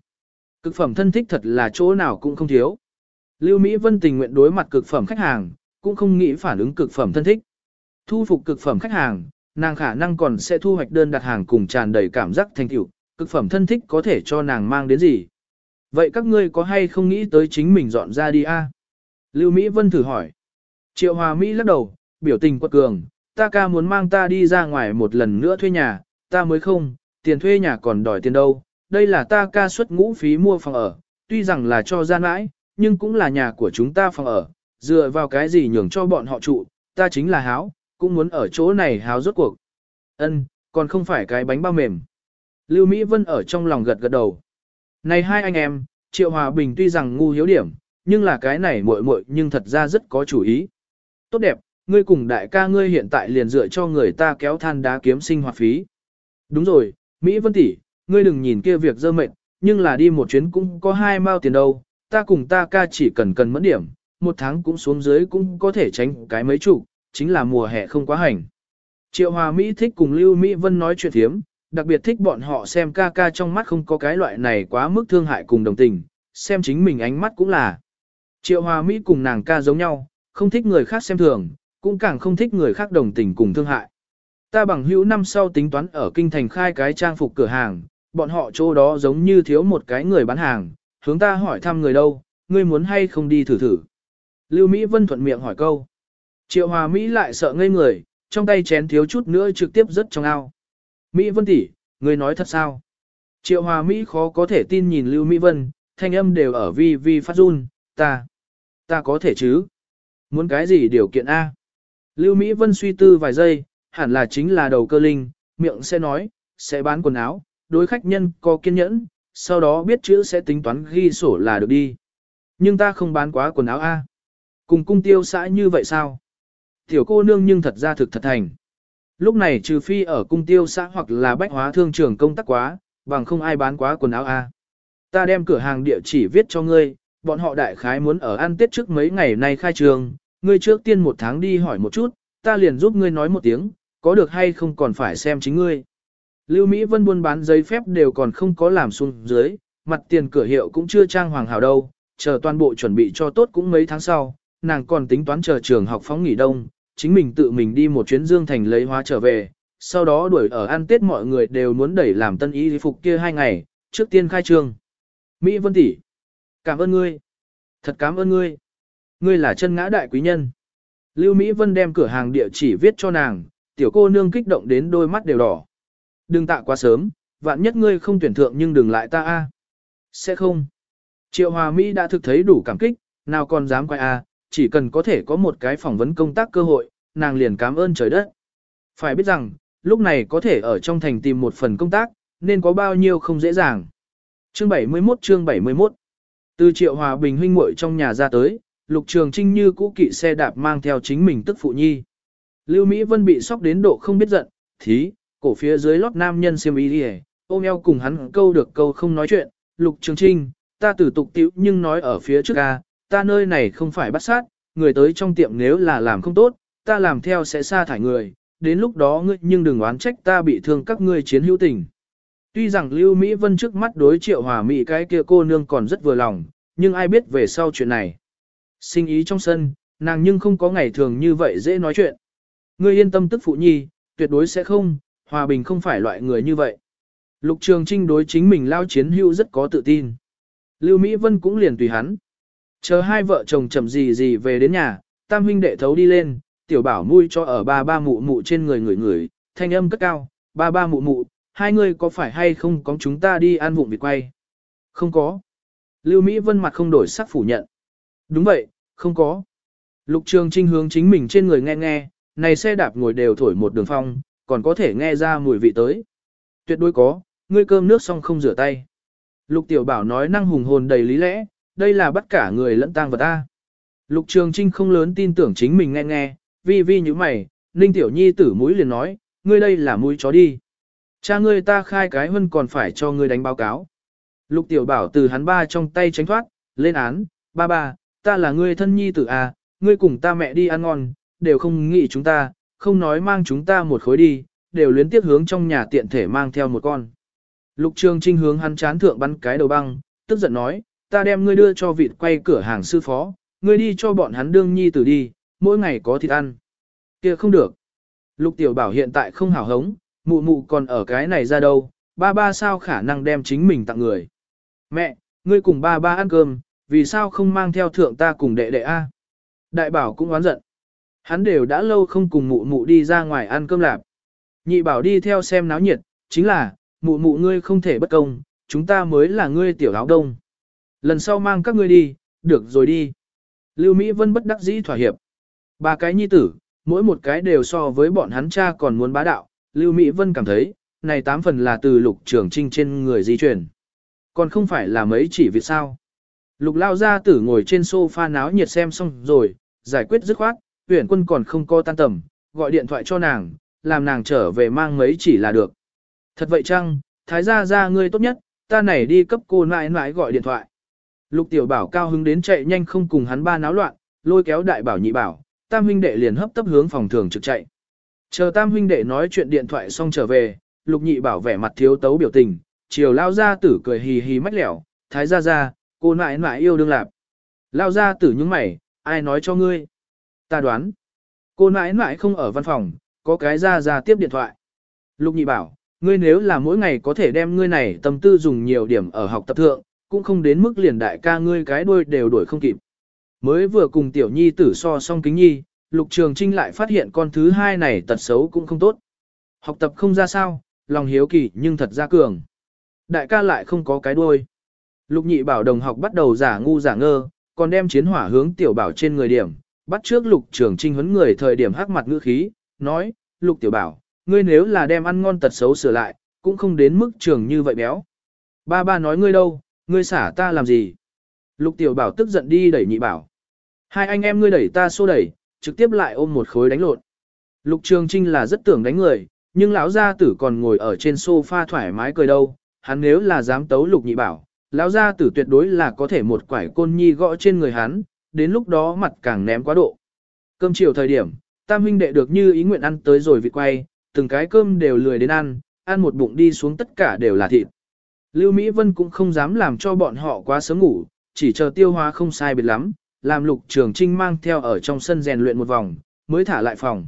Cực phẩm thân thích thật là chỗ nào cũng không thiếu. Lưu Mỹ Vân tình nguyện đối mặt cực phẩm khách hàng, cũng không nghĩ phản ứng cực phẩm thân thích. Thu phục cực phẩm khách hàng, nàng khả năng còn sẽ thu hoạch đơn đặt hàng cùng tràn đầy cảm giác thành tựu, cực phẩm thân thích có thể cho nàng mang đến gì. Vậy các ngươi có hay không nghĩ tới chính mình dọn ra đi a? Lưu Mỹ Vân thử hỏi. Triệu Hòa Mỹ lắc đầu, biểu tình quật cường, ta ca muốn mang ta đi ra ngoài một lần nữa thuê nhà, ta mới không, tiền thuê nhà còn đòi tiền đâu, đây là ta ca suất ngũ phí mua phòng ở, tuy rằng là cho gian mãi, nhưng cũng là nhà của chúng ta phòng ở, dựa vào cái gì nhường cho bọn họ trụ, ta chính là háo, cũng muốn ở chỗ này háo rốt cuộc. Ân, còn không phải cái bánh bao mềm. Lưu Mỹ Vân ở trong lòng gật gật đầu. Này hai anh em, Triệu Hòa Bình tuy rằng ngu hiếu điểm, nhưng là cái này muội muội nhưng thật ra rất có chủ ý. Tốt đẹp, ngươi cùng đại ca ngươi hiện tại liền dựa cho người ta kéo than đá kiếm sinh hoạt phí. Đúng rồi, Mỹ Vân tỷ, ngươi đừng nhìn kia việc dơ mệt, nhưng là đi một chuyến cũng có hai mao tiền đâu, ta cùng ta ca chỉ cần cần mẫn điểm, một tháng cũng xuống dưới cũng có thể tránh cái mấy chục, chính là mùa hè không quá hành. Triệu Hòa Mỹ thích cùng Lưu Mỹ Vân nói chuyện thiếm, đặc biệt thích bọn họ xem ca ca trong mắt không có cái loại này quá mức thương hại cùng đồng tình, xem chính mình ánh mắt cũng là. Triệu Hòa Mỹ cùng nàng ca giống nhau, không thích người khác xem thường, cũng càng không thích người khác đồng tình cùng thương hại. Ta bằng hữu năm sau tính toán ở kinh thành khai cái trang phục cửa hàng, bọn họ chỗ đó giống như thiếu một cái người bán hàng, hướng ta hỏi thăm người đâu, ngươi muốn hay không đi thử thử. Lưu Mỹ Vân thuận miệng hỏi câu. Triệu Hòa Mỹ lại sợ ngây người, trong tay chén thiếu chút nữa trực tiếp rớt trong ao. Mỹ Vân tỷ, ngươi nói thật sao? Triệu Hòa Mỹ khó có thể tin nhìn Lưu Mỹ Vân, thanh âm đều ở vi vi phát run, ta, ta có thể chứ? Muốn cái gì điều kiện A? Lưu Mỹ Vân suy tư vài giây, hẳn là chính là đầu cơ linh, miệng sẽ nói, sẽ bán quần áo, đối khách nhân có kiên nhẫn, sau đó biết chữ sẽ tính toán ghi sổ là được đi. Nhưng ta không bán quá quần áo A. Cùng cung tiêu xã như vậy sao? Tiểu cô nương nhưng thật ra thực thật thành. Lúc này trừ phi ở cung tiêu xã hoặc là bách hóa thương trường công tác quá, bằng không ai bán quá quần áo A. Ta đem cửa hàng địa chỉ viết cho ngươi, bọn họ đại khái muốn ở ăn tết trước mấy ngày nay khai trường, ngươi trước tiên một tháng đi hỏi một chút, ta liền giúp ngươi nói một tiếng, có được hay không còn phải xem chính ngươi. Lưu Mỹ Vân buôn bán giấy phép đều còn không có làm xuống dưới, mặt tiền cửa hiệu cũng chưa trang hoàng hảo đâu, chờ toàn bộ chuẩn bị cho tốt cũng mấy tháng sau, nàng còn tính toán chờ trường học phóng nghỉ đông, chính mình tự mình đi một chuyến Dương Thành lấy hóa trở về, sau đó đuổi ở ăn Tết mọi người đều muốn đẩy làm tân y phục kia hai ngày, trước tiên khai trương. Mỹ Vân tỷ, cảm ơn ngươi. Thật cảm ơn ngươi. Ngươi là chân ngã đại quý nhân. Lưu Mỹ Vân đem cửa hàng địa chỉ viết cho nàng, tiểu cô nương kích động đến đôi mắt đều đỏ. Đừng tạ quá sớm, vạn nhất ngươi không tuyển thượng nhưng đừng lại ta a. Sẽ không. Triệu Hòa Mỹ đã thực thấy đủ cảm kích, nào còn dám quay a, chỉ cần có thể có một cái phỏng vấn công tác cơ hội, nàng liền cảm ơn trời đất. Phải biết rằng, lúc này có thể ở trong thành tìm một phần công tác, nên có bao nhiêu không dễ dàng. Chương 71 chương 71 từ Triệu Hòa Bình huynh muội trong nhà ra tới, Lục Trường Trinh như cũ kỵ xe đạp mang theo chính mình tức phụ nhi. Lưu Mỹ Vân bị sốc đến độ không biết giận, thí, cổ phía dưới lót nam nhân xiêm y đi ôm eo cùng hắn câu được câu không nói chuyện, Lục Trường Trinh, ta tử tục tiểu nhưng nói ở phía trước a, ta nơi này không phải bắt sát, người tới trong tiệm nếu là làm không tốt, ta làm theo sẽ sa thải người, đến lúc đó ngươi nhưng đừng oán trách ta bị thương các ngươi chiến hữu tình. Tuy rằng Lưu Mỹ Vân trước mắt đối triệu hòa mỹ cái kia cô nương còn rất vừa lòng, nhưng ai biết về sau chuyện này. Sinh ý trong sân, nàng nhưng không có ngày thường như vậy dễ nói chuyện. Ngươi yên tâm tức phụ nhi, tuyệt đối sẽ không, hòa bình không phải loại người như vậy. Lục Trường Trinh đối chính mình lao chiến hữu rất có tự tin. Lưu Mỹ Vân cũng liền tùy hắn. Chờ hai vợ chồng chậm gì gì về đến nhà, tam huynh đệ thấu đi lên, tiểu bảo mui cho ở ba ba mụ mụ trên người người người, thanh âm cất cao, ba ba mụ mụ, hai người có phải hay không có chúng ta đi ăn vụng vịt quay? Không có. Lưu Mỹ Vân mặt không đổi sắc phủ nhận. Đúng vậy, không có. Lục Trường Trinh hướng chính mình trên người nghe nghe, này xe đạp ngồi đều thổi một đường phong, còn có thể nghe ra mùi vị tới. Tuyệt đối có, ngươi cơm nước xong không rửa tay. Lục Tiểu Bảo nói năng hùng hồn đầy lý lẽ, đây là bắt cả người lẫn tang vật ta. Lục Trường Trinh không lớn tin tưởng chính mình nghe nghe, vi vi như mày, Ninh Tiểu Nhi tử mũi liền nói, ngươi đây là mũi chó đi. Cha ngươi ta khai cái hơn còn phải cho ngươi đánh báo cáo. Lục Tiểu Bảo từ hắn ba trong tay tránh thoát, lên án, ba ba, ta là ngươi thân nhi tử à, ngươi cùng ta mẹ đi ăn ngon, đều không nghĩ chúng ta, không nói mang chúng ta một khối đi, đều luyến tiếp hướng trong nhà tiện thể mang theo một con. Lục Trường Trinh hướng hắn chán thượng bắn cái đầu băng, tức giận nói, ta đem ngươi đưa cho vịt quay cửa hàng sư phó, ngươi đi cho bọn hắn đương nhi tử đi, mỗi ngày có thịt ăn. kia không được. Lục Tiểu Bảo hiện tại không hảo hống, mụ mụ còn ở cái này ra đâu, ba ba sao khả năng đem chính mình tặng người. Mẹ, ngươi cùng ba ba ăn cơm, vì sao không mang theo thượng ta cùng đệ đệ A? Đại bảo cũng oán giận. Hắn đều đã lâu không cùng mụ mụ đi ra ngoài ăn cơm lạp. Nhị bảo đi theo xem náo nhiệt, chính là, mụ mụ ngươi không thể bất công, chúng ta mới là ngươi tiểu áo đông. Lần sau mang các ngươi đi, được rồi đi. Lưu Mỹ Vân bất đắc dĩ thỏa hiệp. Ba cái nhi tử, mỗi một cái đều so với bọn hắn cha còn muốn bá đạo. Lưu Mỹ Vân cảm thấy, này tám phần là từ lục Trường trinh trên người di chuyển. Còn không phải là mấy chỉ việc sao. Lục lao gia tử ngồi trên sofa náo nhiệt xem xong rồi, giải quyết dứt khoát, tuyển quân còn không co tan tầm, gọi điện thoại cho nàng, làm nàng trở về mang mấy chỉ là được. Thật vậy chăng, thái gia gia ngươi tốt nhất, ta này đi cấp cô nãi nãi gọi điện thoại. Lục tiểu bảo cao hứng đến chạy nhanh không cùng hắn ba náo loạn, lôi kéo đại bảo nhị bảo, tam huynh đệ liền hấp tấp hướng phòng thường trực chạy. Chờ tam huynh đệ nói chuyện điện thoại xong trở về, lục nhị bảo vẻ mặt thiếu tấu biểu tình, chiều lao gia tử cười hì hì mách lẻo, thái gia gia, cô nãi nãi yêu đương lạp. Lao gia tử những mày, ai nói cho ngươi? Ta đoán, cô nãi nãi không ở văn phòng, có cái gia gia tiếp điện thoại. Lục nhị bảo, ngươi nếu là mỗi ngày có thể đem ngươi này tâm tư dùng nhiều điểm ở học tập thượng, cũng không đến mức liền đại ca ngươi cái đuôi đều đuổi không kịp. Mới vừa cùng tiểu nhi tử so song kính nhi, lục trường trinh lại phát hiện con thứ hai này tật xấu cũng không tốt. Học tập không ra sao, lòng hiếu kỳ nhưng thật ra cường. Đại ca lại không có cái đuôi. Lục nhị bảo đồng học bắt đầu giả ngu giả ngơ, còn đem chiến hỏa hướng tiểu bảo trên người điểm, bắt trước lục trường trinh huấn người thời điểm hắc mặt ngữ khí, nói, lục tiểu bảo, ngươi nếu là đem ăn ngon tật xấu sửa lại, cũng không đến mức trường như vậy béo. Ba ba nói ngươi đâu, ngươi xả ta làm gì? Lục tiểu bảo tức giận đi đẩy nhị bảo. Hai anh em ngươi đẩy ta xô đẩy, trực tiếp lại ôm một khối đánh lộn. Lục trường trinh là rất tưởng đánh người, nhưng lão gia tử còn ngồi ở trên sofa thoải mái cười đâu, hắn nếu là dám tấu lục nhị bảo, lão gia tử tuyệt đối là có thể một quải côn nhi gõ trên người hắn, đến lúc đó mặt càng ném quá độ. Cơm chiều thời điểm, tam huynh đệ được như ý nguyện ăn tới rồi vịt quay, từng cái cơm đều lười đến ăn, ăn một bụng đi xuống tất cả đều là thịt. Lưu Mỹ Vân cũng không dám làm cho bọn họ quá sớm ngủ, chỉ chờ tiêu hóa không sai biệt lắm, làm lục trường trinh mang theo ở trong sân rèn luyện một vòng, mới thả lại phòng.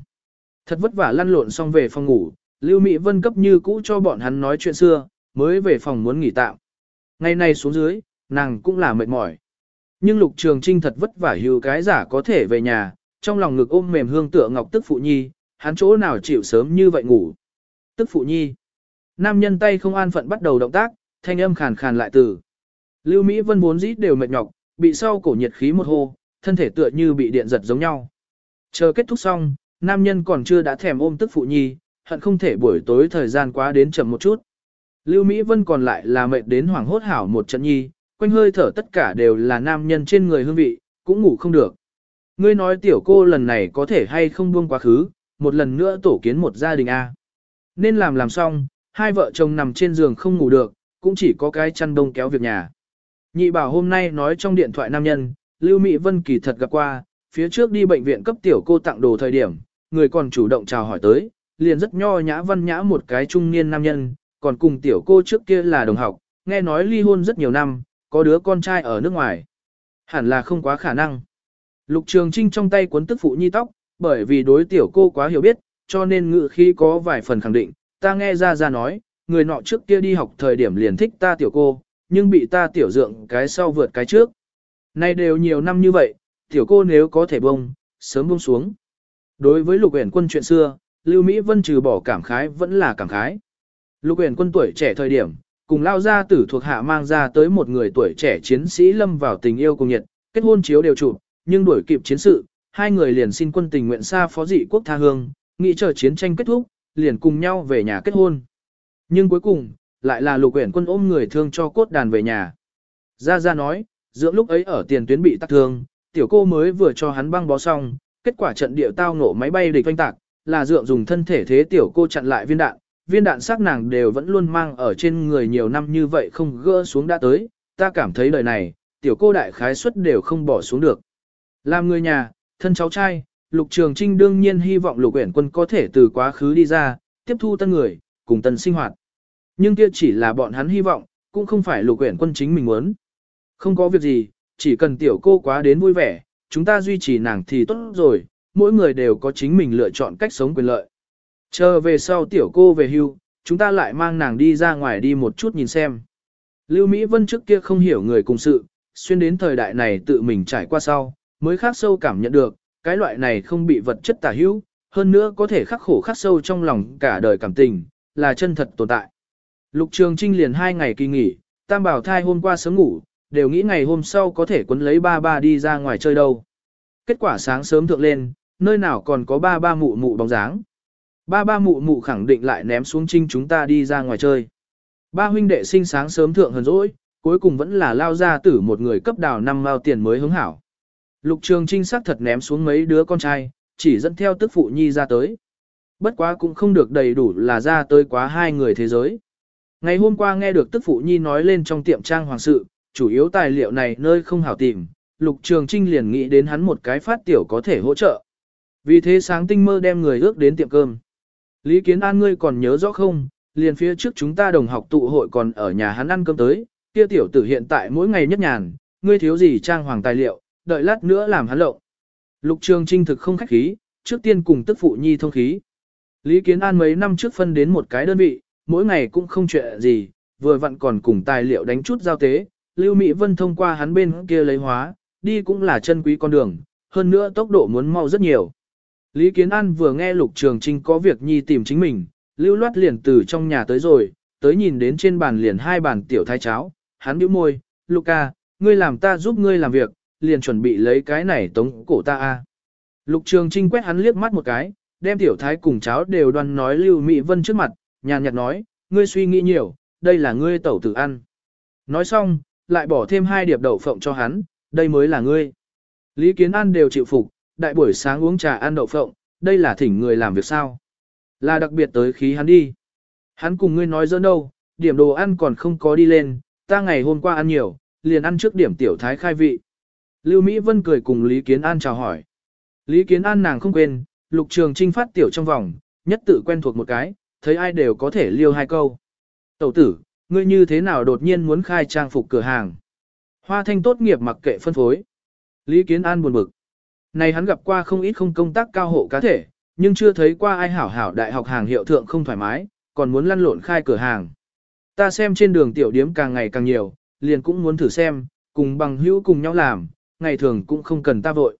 Thật vất vả lăn lộn xong về phòng ngủ, Lưu Mỹ Vân cấp như cũ cho bọn hắn nói chuyện xưa, mới về phòng muốn nghỉ tạm. Ngày nay xuống dưới, nàng cũng là mệt mỏi. Nhưng lục trường trinh thật vất vả hưu cái giả có thể về nhà, trong lòng ngực ôm mềm hương tựa ngọc tức phụ nhi, hắn chỗ nào chịu sớm như vậy ngủ. Tức phụ nhi. Nam nhân tay không an phận bắt đầu động tác, thanh âm khàn khàn lại từ. Lưu Mỹ Vân vốn dĩ đều mệt nhọc, bị sau cổ nhiệt khí một hô, thân thể tựa như bị điện giật giống nhau. Chờ kết thúc xong, nam nhân còn chưa đã thèm ôm tức phụ nhi, hận không thể buổi tối thời gian quá đến chậm một chút. Lưu Mỹ Vân còn lại là mệt đến hoảng hốt hảo một trận nhi, quanh hơi thở tất cả đều là nam nhân trên người hương vị, cũng ngủ không được. Ngươi nói tiểu cô lần này có thể hay không buông quá khứ, một lần nữa tổ kiến một gia đình A. Nên làm làm xong, hai vợ chồng nằm trên giường không ngủ được, cũng chỉ có cái chăn đông kéo việc nhà. Nhị bảo hôm nay nói trong điện thoại nam nhân, Lưu Mỹ Vân kỳ thật gặp qua, phía trước đi bệnh viện cấp tiểu cô tặng đồ thời điểm, người còn chủ động chào hỏi tới, liền rất nho nhã văn nhã một cái trung niên nam nhân, còn cùng tiểu cô trước kia là đồng học, nghe nói ly hôn rất nhiều năm, có đứa con trai ở nước ngoài. Hẳn là không quá khả năng. Lục Trường Trinh trong tay cuốn tức phụ nhi tóc, bởi vì đối tiểu cô quá hiểu biết, cho nên ngự khi có vài phần khẳng định, ta nghe ra ra nói, người nọ trước kia đi học thời điểm liền thích ta tiểu cô, nhưng bị ta tiểu dượng cái sau vượt cái trước. Nay đều nhiều năm như vậy, tiểu cô nếu có thể bông, sớm bông xuống. Đối với lục uyển quân chuyện xưa, Lưu Mỹ Vân trừ bỏ cảm khái vẫn là cảm khái. Lục uyển quân tuổi trẻ thời điểm, cùng lao gia tử thuộc hạ mang ra tới một người tuổi trẻ chiến sĩ lâm vào tình yêu cùng nhiệt, kết hôn chiếu đều chụp, nhưng đuổi kịp chiến sự, hai người liền xin quân tình nguyện xa phó dị quốc tha hương, nghĩ chờ chiến tranh kết thúc, liền cùng nhau về nhà kết hôn. Nhưng cuối cùng, lại là lục uyển quân ôm người thương cho cốt đàn về nhà. Gia Gia nói, dưỡng lúc ấy ở tiền tuyến bị tắc thương, tiểu cô mới vừa cho hắn băng bó xong, kết quả trận địa tao nổ máy bay địch oanh tạc, là dượng dùng thân thể thế tiểu cô chặn lại viên đạn, viên đạn xác nàng đều vẫn luôn mang ở trên người nhiều năm như vậy không gỡ xuống đã tới, ta cảm thấy đời này, tiểu cô đại khái suất đều không bỏ xuống được. Làm người nhà, thân cháu trai, Lục Trường Trinh đương nhiên hy vọng Lục Uyển Quân có thể từ quá khứ đi ra, tiếp thu tân người, cùng tân sinh hoạt. Nhưng kia chỉ là bọn hắn hy vọng, cũng không phải Lục quyển Quân chính mình muốn. Không có việc gì, chỉ cần tiểu cô quá đến vui vẻ, chúng ta duy trì nàng thì tốt rồi, mỗi người đều có chính mình lựa chọn cách sống quyền lợi. Chờ về sau tiểu cô về hưu, chúng ta lại mang nàng đi ra ngoài đi một chút nhìn xem. Lưu Mỹ Vân trước kia không hiểu người cùng sự, xuyên đến thời đại này tự mình trải qua sau, mới khác sâu cảm nhận được, cái loại này không bị vật chất tả hữu, hơn nữa có thể khắc khổ khắc sâu trong lòng cả đời cảm tình, là chân thật tồn tại. Lục Trường Trinh liền hai ngày kỳ nghỉ, Tam Bảo thai hôm qua sớm ngủ, đều nghĩ ngày hôm sau có thể quấn lấy ba ba đi ra ngoài chơi đâu. Kết quả sáng sớm thượng lên, nơi nào còn có ba ba mụ mụ bóng dáng. Ba ba mụ mụ khẳng định lại ném xuống trinh chúng ta đi ra ngoài chơi. Ba huynh đệ sinh sáng sớm thượng hờn rỗi, cuối cùng vẫn là lao ra tử một người cấp đào năm mao tiền mới hứng hảo. Lục trường trinh xác thật ném xuống mấy đứa con trai, chỉ dẫn theo tức phụ nhi ra tới. Bất quá cũng không được đầy đủ là ra tới quá hai người thế giới. Ngày hôm qua nghe được tức phụ nhi nói lên trong tiệm trang hoàng sự, chủ yếu tài liệu này nơi không hảo tìm, Lục Trường Trinh liền nghĩ đến hắn một cái phát tiểu có thể hỗ trợ. Vì thế sáng tinh mơ đem người ước đến tiệm cơm. Lý Kiến An ngươi còn nhớ rõ không, liền phía trước chúng ta đồng học tụ hội còn ở nhà hắn ăn cơm tới, kia tiểu tử hiện tại mỗi ngày nhất nhàn, ngươi thiếu gì trang hoàng tài liệu, đợi lát nữa làm hắn lộng. Lục Trường Trinh thực không khách khí, trước tiên cùng tức phụ nhi thông khí. Lý Kiến An mấy năm trước phân đến một cái đơn vị, mỗi ngày cũng không chuyện gì, vừa vặn còn cùng tài liệu đánh chút giao tế, Lưu Mỹ Vân thông qua hắn bên kia lấy hóa, đi cũng là chân quý con đường, hơn nữa tốc độ muốn mau rất nhiều. Lý Kiến An vừa nghe Lục Trường Trinh có việc nhi tìm chính mình, lưu loát liền từ trong nhà tới rồi, tới nhìn đến trên bàn liền hai bàn tiểu thái cháo, hắn bĩu môi, Luca, ngươi làm ta giúp ngươi làm việc, liền chuẩn bị lấy cái này tống cổ ta a. Lục Trường Trinh quét hắn liếc mắt một cái, đem tiểu thái cùng cháo đều đoan nói Lưu Mỹ Vân trước mặt, nhàn nhạt nói, ngươi suy nghĩ nhiều, đây là ngươi tẩu tử ăn. Nói xong, lại bỏ thêm hai điệp đậu phộng cho hắn, đây mới là ngươi. Lý Kiến An đều chịu phục, đại buổi sáng uống trà ăn đậu phộng, đây là thỉnh người làm việc sao. Là đặc biệt tới khí hắn đi. Hắn cùng ngươi nói dỡ đâu, điểm đồ ăn còn không có đi lên, ta ngày hôm qua ăn nhiều, liền ăn trước điểm tiểu thái khai vị. Lưu Mỹ Vân cười cùng Lý Kiến An chào hỏi. Lý Kiến An nàng không quên, lục trường trinh phát tiểu trong vòng, nhất tự quen thuộc một cái, thấy ai đều có thể liêu hai câu. Tẩu tử, ngươi như thế nào đột nhiên muốn khai trang phục cửa hàng? Hoa thanh tốt nghiệp mặc kệ phân phối. Lý Kiến An buồn bực. Này hắn gặp qua không ít không công tác cao hộ cá thể, nhưng chưa thấy qua ai hảo hảo đại học hàng hiệu thượng không thoải mái, còn muốn lăn lộn khai cửa hàng. Ta xem trên đường tiểu điếm càng ngày càng nhiều, liền cũng muốn thử xem, cùng bằng hữu cùng nhau làm, ngày thường cũng không cần ta vội.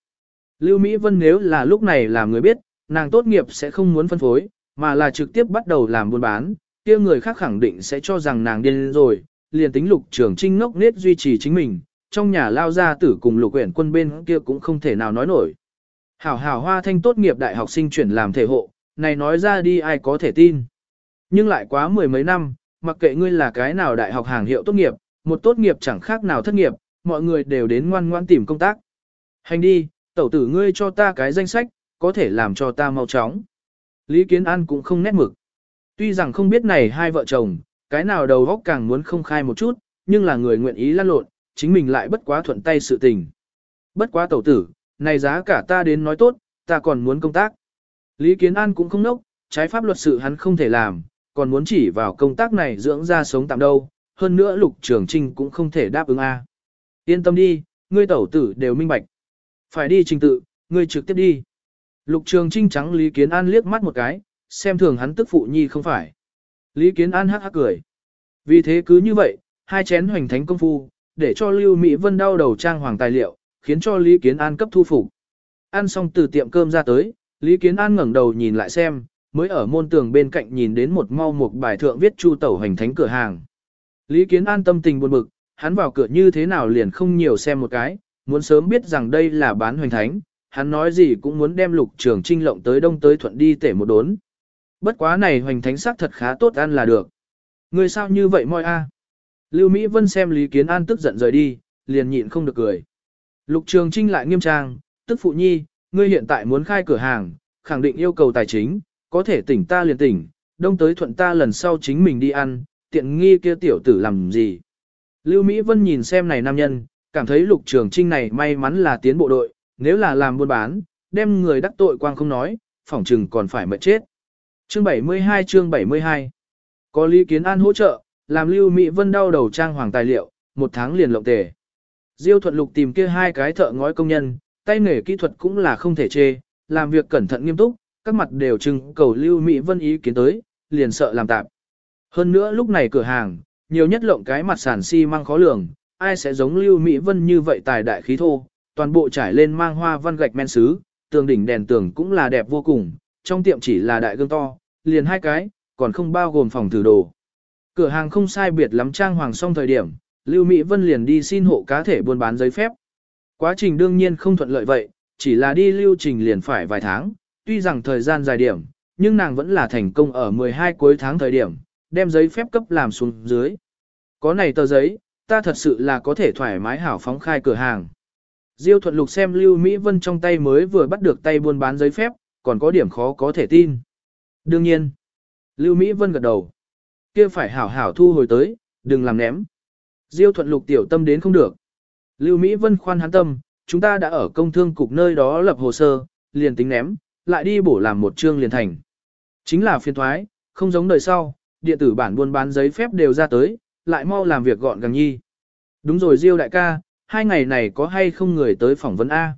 Lưu Mỹ Vân nếu là lúc này làm người biết, nàng tốt nghiệp sẽ không muốn phân phối, mà là trực tiếp bắt đầu làm buôn bán, kia người khác khẳng định sẽ cho rằng nàng điên rồi, liền tính lục trưởng trinh ngốc nết duy trì chính mình, trong nhà lao gia tử cùng lục quyển quân bên kia cũng không thể nào nói nổi. Hảo hảo hoa thanh tốt nghiệp đại học sinh chuyển làm thể hộ, này nói ra đi ai có thể tin. Nhưng lại quá mười mấy năm, mặc kệ ngươi là cái nào đại học hàng hiệu tốt nghiệp, một tốt nghiệp chẳng khác nào thất nghiệp, mọi người đều đến ngoan ngoan tìm công tác. Hành đi, tẩu tử ngươi cho ta cái danh sách, có thể làm cho ta mau chóng. Lý Kiến An cũng không nét mực. Tuy rằng không biết này hai vợ chồng, cái nào đầu góc càng muốn không khai một chút, nhưng là người nguyện ý lăn lộn, chính mình lại bất quá thuận tay sự tình. Bất quá tẩu tử, này giá cả ta đến nói tốt, ta còn muốn công tác. Lý Kiến An cũng không nốc, trái pháp luật sự hắn không thể làm, còn muốn chỉ vào công tác này dưỡng ra sống tạm đâu, hơn nữa lục trường trinh cũng không thể đáp ứng A. Yên tâm đi, ngươi tẩu tử đều minh bạch. Phải đi trình tự, ngươi trực tiếp đi. Lục trường trinh trắng Lý Kiến An liếc mắt một cái, xem thường hắn tức phụ nhi không phải. Lý Kiến An hắc hắc cười. Vì thế cứ như vậy, hai chén hoành thánh công phu, để cho Lưu Mỹ Vân đau đầu trang hoàng tài liệu, khiến cho Lý Kiến An cấp thu phục. Ăn xong từ tiệm cơm ra tới, Lý Kiến An ngẩng đầu nhìn lại xem, mới ở môn tường bên cạnh nhìn đến một mau một bài thượng viết chu tẩu hành thánh cửa hàng. Lý Kiến An tâm tình buồn bực, hắn vào cửa như thế nào liền không nhiều xem một cái, muốn sớm biết rằng đây là bán hoành thánh, hắn nói gì cũng muốn đem lục trường trinh lộng tới đông tới thuận đi tể một đốn. Bất quá này hoành thánh sắc thật khá tốt ăn là được. Người sao như vậy moi a? Lưu Mỹ Vân xem Lý Kiến An tức giận rời đi, liền nhịn không được cười. Lục Trường Trinh lại nghiêm trang, tức phụ nhi, ngươi hiện tại muốn khai cửa hàng, khẳng định yêu cầu tài chính, có thể tỉnh ta liền tỉnh, đông tới thuận ta lần sau chính mình đi ăn, tiện nghi kia tiểu tử làm gì. Lưu Mỹ Vân nhìn xem này nam nhân, cảm thấy Lục Trường Trinh này may mắn là tiến bộ đội, nếu là làm buôn bán, đem người đắc tội quang không nói, phỏng chừng còn phải mệt chết. Chương 72 chương 72 Có Lý Kiến An hỗ trợ, làm Lưu Mỹ Vân đau đầu trang hoàng tài liệu, một tháng liền lộng tề. Diêu Thuận Lục tìm kia hai cái thợ ngói công nhân, tay nghề kỹ thuật cũng là không thể chê, làm việc cẩn thận nghiêm túc, các mặt đều trưng cầu Lưu Mỹ Vân ý kiến tới, liền sợ làm tạm. Hơn nữa lúc này cửa hàng, nhiều nhất lộng cái mặt sản xi si măng khó lường, ai sẽ giống Lưu Mỹ Vân như vậy tài đại khí thô, toàn bộ trải lên mang hoa văn gạch men sứ, tường đỉnh đèn tường cũng là đẹp vô cùng, trong tiệm chỉ là đại gương to, liền hai cái, còn không bao gồm phòng thử đồ. Cửa hàng không sai biệt lắm trang hoàng xong thời điểm, Lưu Mỹ Vân liền đi xin hộ cá thể buôn bán giấy phép. Quá trình đương nhiên không thuận lợi vậy, chỉ là đi lưu trình liền phải vài tháng, tuy rằng thời gian dài điểm, nhưng nàng vẫn là thành công ở 12 cuối tháng thời điểm, đem giấy phép cấp làm xuống dưới. Có này tờ giấy, ta thật sự là có thể thoải mái hảo phóng khai cửa hàng. Diêu thuận lục xem Lưu Mỹ Vân trong tay mới vừa bắt được tay buôn bán giấy phép, còn có điểm khó có thể tin. Đương nhiên, Lưu Mỹ Vân gật đầu. kia phải hảo hảo thu hồi tới, đừng làm ném. Diêu thuận lục tiểu tâm đến không được. Lưu Mỹ Vân khoan hắn tâm, chúng ta đã ở công thương cục nơi đó lập hồ sơ, liền tính ném, lại đi bổ làm một chương liền thành. Chính là phiên thoái, không giống đời sau, điện tử bản buôn bán giấy phép đều ra tới, lại mau làm việc gọn gàng nhi. Đúng rồi Diêu đại ca, hai ngày này có hay không người tới phỏng vấn A.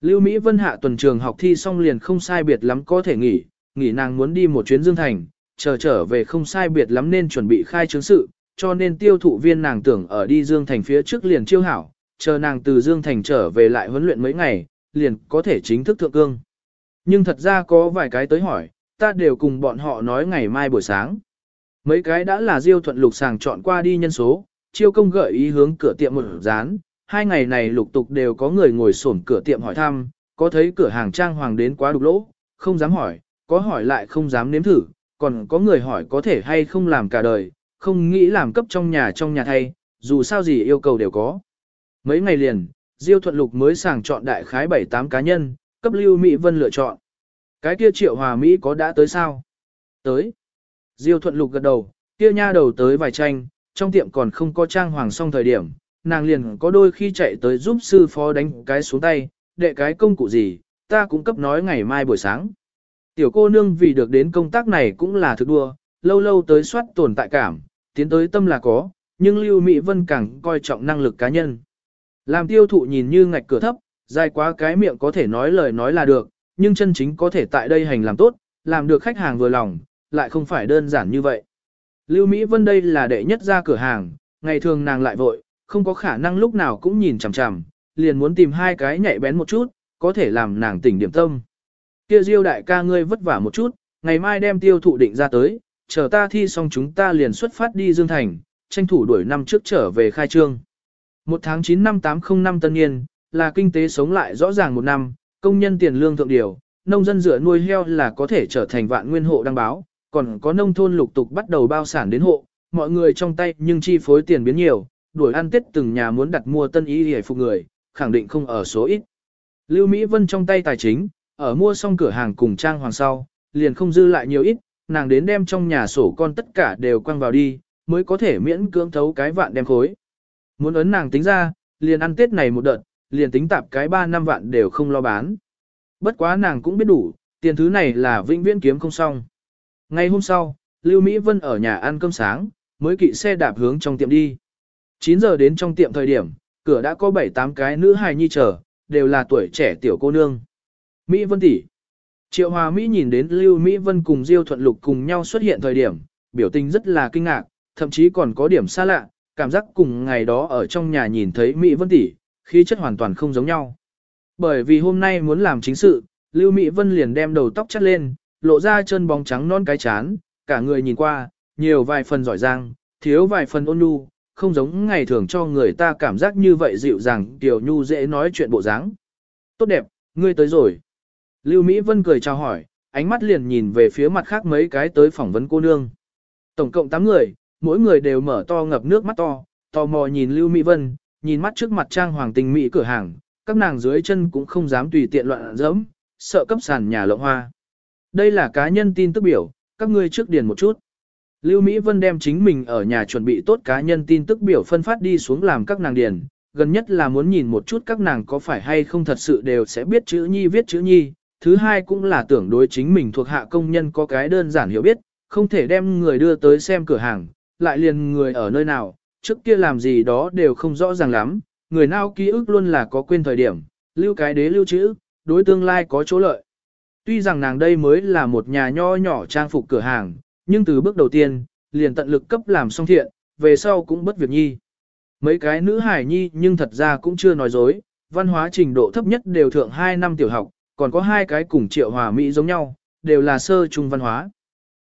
Lưu Mỹ Vân hạ tuần trường học thi xong liền không sai biệt lắm có thể nghỉ, nghỉ nàng muốn đi một chuyến Dương Thành, chờ trở về không sai biệt lắm nên chuẩn bị khai chứng sự, cho nên tiêu thụ viên nàng tưởng ở đi Dương Thành phía trước liền chiêu hảo, chờ nàng từ Dương Thành trở về lại huấn luyện mấy ngày, liền có thể chính thức thượng cương. Nhưng thật ra có vài cái tới hỏi, ta đều cùng bọn họ nói ngày mai buổi sáng. Mấy cái đã là diêu thuận lục sàng chọn qua đi nhân số, chiêu công gợi ý hướng cửa tiệm một dán, hai ngày này lục tục đều có người ngồi xổm cửa tiệm hỏi thăm, có thấy cửa hàng trang hoàng đến quá đục lỗ, không dám hỏi, có hỏi lại không dám nếm thử, còn có người hỏi có thể hay không làm cả đời, không nghĩ làm cấp trong nhà trong nhà thay, dù sao gì yêu cầu đều có. Mấy ngày liền, Diêu Thuận Lục mới sàng chọn đại khái 7-8 cá nhân, cấp Lưu Mỹ Vân lựa chọn. Cái kia triệu hòa Mỹ có đã tới sao? Tới. Diêu Thuận Lục gật đầu, kia nha đầu tới vài tranh, trong tiệm còn không có trang hoàng xong thời điểm, nàng liền có đôi khi chạy tới giúp sư phó đánh cái xuống tay, đệ cái công cụ gì, ta cũng cấp nói ngày mai buổi sáng. Tiểu cô nương vì được đến công tác này cũng là thực đua, lâu lâu tới soát tồn tại cảm, tiến tới tâm là có, nhưng Lưu Mỹ Vân càng coi trọng năng lực cá nhân. Làm tiêu thụ nhìn như ngạch cửa thấp, dài quá cái miệng có thể nói lời nói là được, nhưng chân chính có thể tại đây hành làm tốt, làm được khách hàng vừa lòng, lại không phải đơn giản như vậy. Lưu Mỹ Vân đây là đệ nhất ra cửa hàng, ngày thường nàng lại vội, không có khả năng lúc nào cũng nhìn chằm chằm, liền muốn tìm hai cái nhạy bén một chút, có thể làm nàng tỉnh điểm tâm. Kia Diêu đại ca ngươi vất vả một chút, ngày mai đem tiêu thụ định ra tới, chờ ta thi xong chúng ta liền xuất phát đi Dương Thành, tranh thủ đuổi năm trước trở về khai trương. Một tháng 9 năm 805 tân niên, là kinh tế sống lại rõ ràng một năm, công nhân tiền lương thượng điều, nông dân dựa nuôi heo là có thể trở thành vạn nguyên hộ đăng báo, còn có nông thôn lục tục bắt đầu bao sản đến hộ, mọi người trong tay nhưng chi phối tiền biến nhiều, đuổi ăn tết từng nhà muốn đặt mua tân y hề phục người, khẳng định không ở số ít. Lưu Mỹ Vân trong tay tài chính, ở mua xong cửa hàng cùng trang hoàng sau, liền không dư lại nhiều ít, nàng đến đem trong nhà sổ con tất cả đều quăng vào đi, mới có thể miễn cưỡng thấu cái vạn đem khối. Muốn ấn nàng tính ra, liền ăn tết này một đợt, liền tính tạp cái 3 năm vạn đều không lo bán. Bất quá nàng cũng biết đủ, tiền thứ này là vĩnh viễn kiếm không xong. Ngày hôm sau, Lưu Mỹ Vân ở nhà ăn cơm sáng, mới kỵ xe đạp hướng trong tiệm đi. 9 giờ đến trong tiệm thời điểm, cửa đã có 7-8 cái nữ hài nhi chờ, đều là tuổi trẻ tiểu cô nương. Mỹ Vân tỷ. Triệu Hòa Mỹ nhìn đến Lưu Mỹ Vân cùng Diêu Thuận Lục cùng nhau xuất hiện thời điểm, biểu tình rất là kinh ngạc, thậm chí còn có điểm xa lạ, cảm giác cùng ngày đó ở trong nhà nhìn thấy Mỹ Vân tỷ, khí chất hoàn toàn không giống nhau. Bởi vì hôm nay muốn làm chính sự, Lưu Mỹ Vân liền đem đầu tóc chắt lên, lộ ra chân bóng trắng non cái chán, cả người nhìn qua, nhiều vài phần giỏi giang, thiếu vài phần ôn nhu, không giống ngày thường cho người ta cảm giác như vậy dịu dàng, tiểu nhu dễ nói chuyện bộ dáng. Tốt đẹp, ngươi tới rồi. Lưu Mỹ Vân cười chào hỏi, ánh mắt liền nhìn về phía mặt khác mấy cái tới phỏng vấn cô nương. Tổng cộng 8 người, mỗi người đều mở to ngập nước mắt to, tò mò nhìn Lưu Mỹ Vân, nhìn mắt trước mặt trang hoàng tình mỹ cửa hàng, các nàng dưới chân cũng không dám tùy tiện loạn dẫm, sợ cấp sàn nhà lộng hoa. Đây là cá nhân tin tức biểu, các ngươi trước điền một chút. Lưu Mỹ Vân đem chính mình ở nhà chuẩn bị tốt cá nhân tin tức biểu phân phát đi xuống làm các nàng điền, gần nhất là muốn nhìn một chút các nàng có phải hay không thật sự đều sẽ biết chữ nhi viết chữ nhi, thứ hai cũng là tưởng đối chính mình thuộc hạ công nhân có cái đơn giản hiểu biết, không thể đem người đưa tới xem cửa hàng, lại liền người ở nơi nào, trước kia làm gì đó đều không rõ ràng lắm, người nào ký ức luôn là có quên thời điểm, lưu cái đế lưu chữ, đối tương lai có chỗ lợi. Tuy rằng nàng đây mới là một nhà nho nhỏ trang phục cửa hàng, nhưng từ bước đầu tiên, liền tận lực cấp làm xong thiện, về sau cũng bất việc nhi. Mấy cái nữ hải nhi nhưng thật ra cũng chưa nói dối, văn hóa trình độ thấp nhất đều thượng 2 năm tiểu học, còn có hai cái cùng triệu hòa Mỹ giống nhau, đều là sơ trung văn hóa.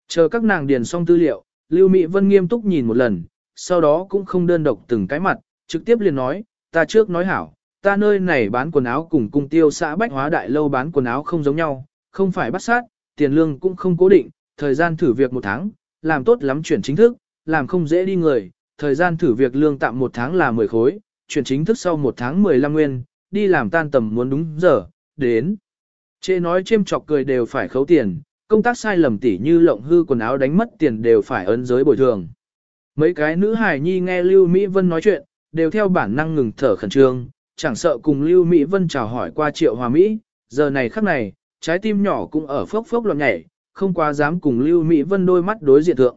Chờ các nàng điền xong tư liệu, Lưu Mỹ Vân nghiêm túc nhìn một lần, sau đó cũng không đơn độc từng cái mặt, trực tiếp liền nói, ta trước nói hảo, ta nơi này bán quần áo cùng cung tiêu xã Bách Hóa Đại Lâu bán quần áo không giống nhau, không phải bắt sát, tiền lương cũng không cố định, thời gian thử việc một tháng, làm tốt lắm chuyển chính thức, làm không dễ đi người, thời gian thử việc lương tạm một tháng là 10 khối, chuyển chính thức sau một tháng 15 nguyên, đi làm tan tầm muốn đúng giờ, đến. Chê nói chêm chọc cười đều phải khấu tiền, công tác sai lầm tỉ như lộng hư quần áo đánh mất tiền đều phải ấn giới bồi thường. Mấy cái nữ hài nhi nghe Lưu Mỹ Vân nói chuyện, đều theo bản năng ngừng thở khẩn trương, chẳng sợ cùng Lưu Mỹ Vân chào hỏi qua triệu hòa Mỹ, giờ này khắc này, trái tim nhỏ cũng ở phốc phốc loạn nhảy, không quá dám cùng Lưu Mỹ Vân đôi mắt đối diện thượng.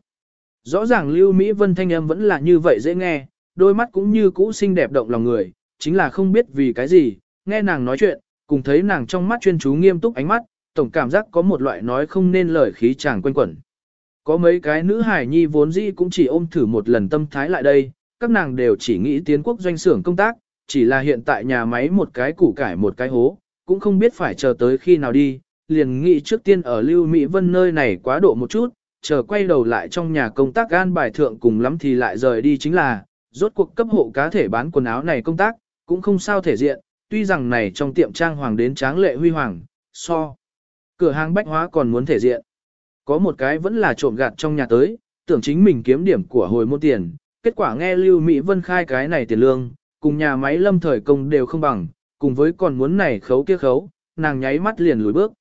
Rõ ràng Lưu Mỹ Vân thanh âm vẫn là như vậy dễ nghe, đôi mắt cũng như cũ xinh đẹp động lòng người, chính là không biết vì cái gì, nghe nàng nói chuyện, cùng thấy nàng trong mắt chuyên chú nghiêm túc ánh mắt, tổng cảm giác có một loại nói không nên lời khí chàng quanh quẩn. Có mấy cái nữ hải nhi vốn dĩ cũng chỉ ôm thử một lần tâm thái lại đây, các nàng đều chỉ nghĩ tiến quốc doanh xưởng công tác, chỉ là hiện tại nhà máy một cái củ cải một cái hố, cũng không biết phải chờ tới khi nào đi, liền nghĩ trước tiên ở Lưu Mỹ Vân nơi này quá độ một chút, chờ quay đầu lại trong nhà công tác gan bài thượng cùng lắm thì lại rời đi chính là, rốt cuộc cấp hộ cá thể bán quần áo này công tác, cũng không sao thể diện, tuy rằng này trong tiệm trang hoàng đến tráng lệ huy hoàng, so. Cửa hàng bách hóa còn muốn thể diện. Có một cái vẫn là trộm gạt trong nhà tới, tưởng chính mình kiếm điểm của hồi môn tiền, kết quả nghe Lưu Mỹ Vân khai cái này tiền lương, cùng nhà máy lâm thời công đều không bằng, cùng với còn muốn này khấu kia khấu, nàng nháy mắt liền lùi bước.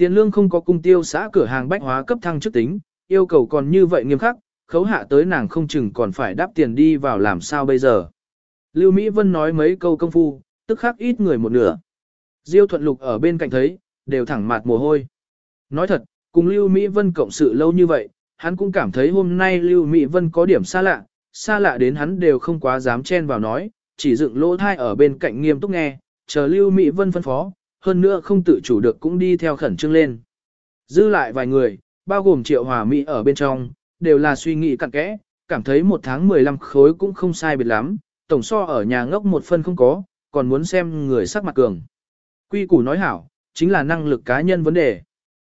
Tiền lương không có cung tiêu xã cửa hàng bách hóa cấp thăng chức tính, yêu cầu còn như vậy nghiêm khắc, khấu hạ tới nàng không chừng còn phải đáp tiền đi vào làm sao bây giờ. Lưu Mỹ Vân nói mấy câu công phu, tức khắc ít người một nửa. Diêu thuận lục ở bên cạnh thấy, đều thẳng mặt mồ hôi. Nói thật, cùng Lưu Mỹ Vân cộng sự lâu như vậy, hắn cũng cảm thấy hôm nay Lưu Mỹ Vân có điểm xa lạ, xa lạ đến hắn đều không quá dám chen vào nói, chỉ dựng lỗ thai ở bên cạnh nghiêm túc nghe, chờ Lưu Mỹ Vân phân phó, hơn nữa không tự chủ được cũng đi theo khẩn trương lên. Dư lại vài người, bao gồm Triệu Hòa Mỹ ở bên trong, đều là suy nghĩ cặn kẽ, cảm thấy một tháng 15 khối cũng không sai biệt lắm, tổng so ở nhà ngốc một phân không có, còn muốn xem người sắc mặt cường. Quy củ nói hảo, chính là năng lực cá nhân vấn đề.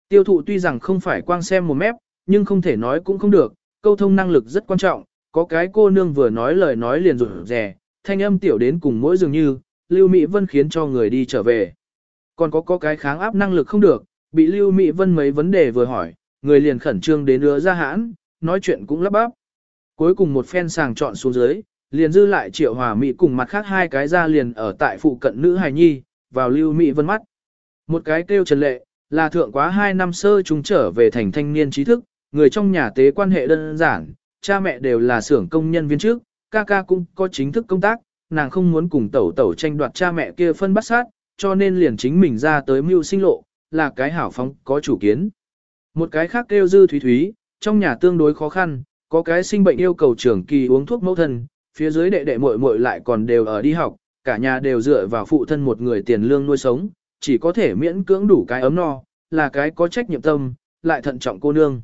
Tiêu thụ tuy rằng không phải quang xem một mép, nhưng không thể nói cũng không được, câu thông năng lực rất quan trọng, có cái cô nương vừa nói lời nói liền rủ rè, thanh âm tiểu đến cùng mỗi dường như, Lưu Mỹ Vân khiến cho người đi trở về. Còn có có cái kháng áp năng lực không được, bị Lưu Mỹ Vân mấy vấn đề vừa hỏi, người liền khẩn trương đến đưa ra hãn, nói chuyện cũng lắp bắp. Cuối cùng một phen sàng chọn xuống dưới, liền dư lại triệu hòa Mỹ cùng mặt khác hai cái ra liền ở tại phụ cận nữ hài nhi, vào Lưu Mỹ Vân mắt. Một cái kêu Trần Lệ, là thượng quá hai năm sơ chúng trở về thành thanh niên trí thức, người trong nhà tế quan hệ đơn giản, cha mẹ đều là xưởng công nhân viên trước, ca ca cũng có chính thức công tác, nàng không muốn cùng tẩu tẩu tranh đoạt cha mẹ kia phân bắt sát, cho nên liền chính mình ra tới mưu sinh lộ, là cái hảo phóng có chủ kiến. Một cái khác kêu dư thúy thúy, trong nhà tương đối khó khăn, có cái sinh bệnh yêu cầu trưởng kỳ uống thuốc mẫu thân, phía dưới đệ đệ muội muội lại còn đều ở đi học, cả nhà đều dựa vào phụ thân một người tiền lương nuôi sống, chỉ có thể miễn cưỡng đủ cái ấm no, là cái có trách nhiệm tâm, lại thận trọng cô nương.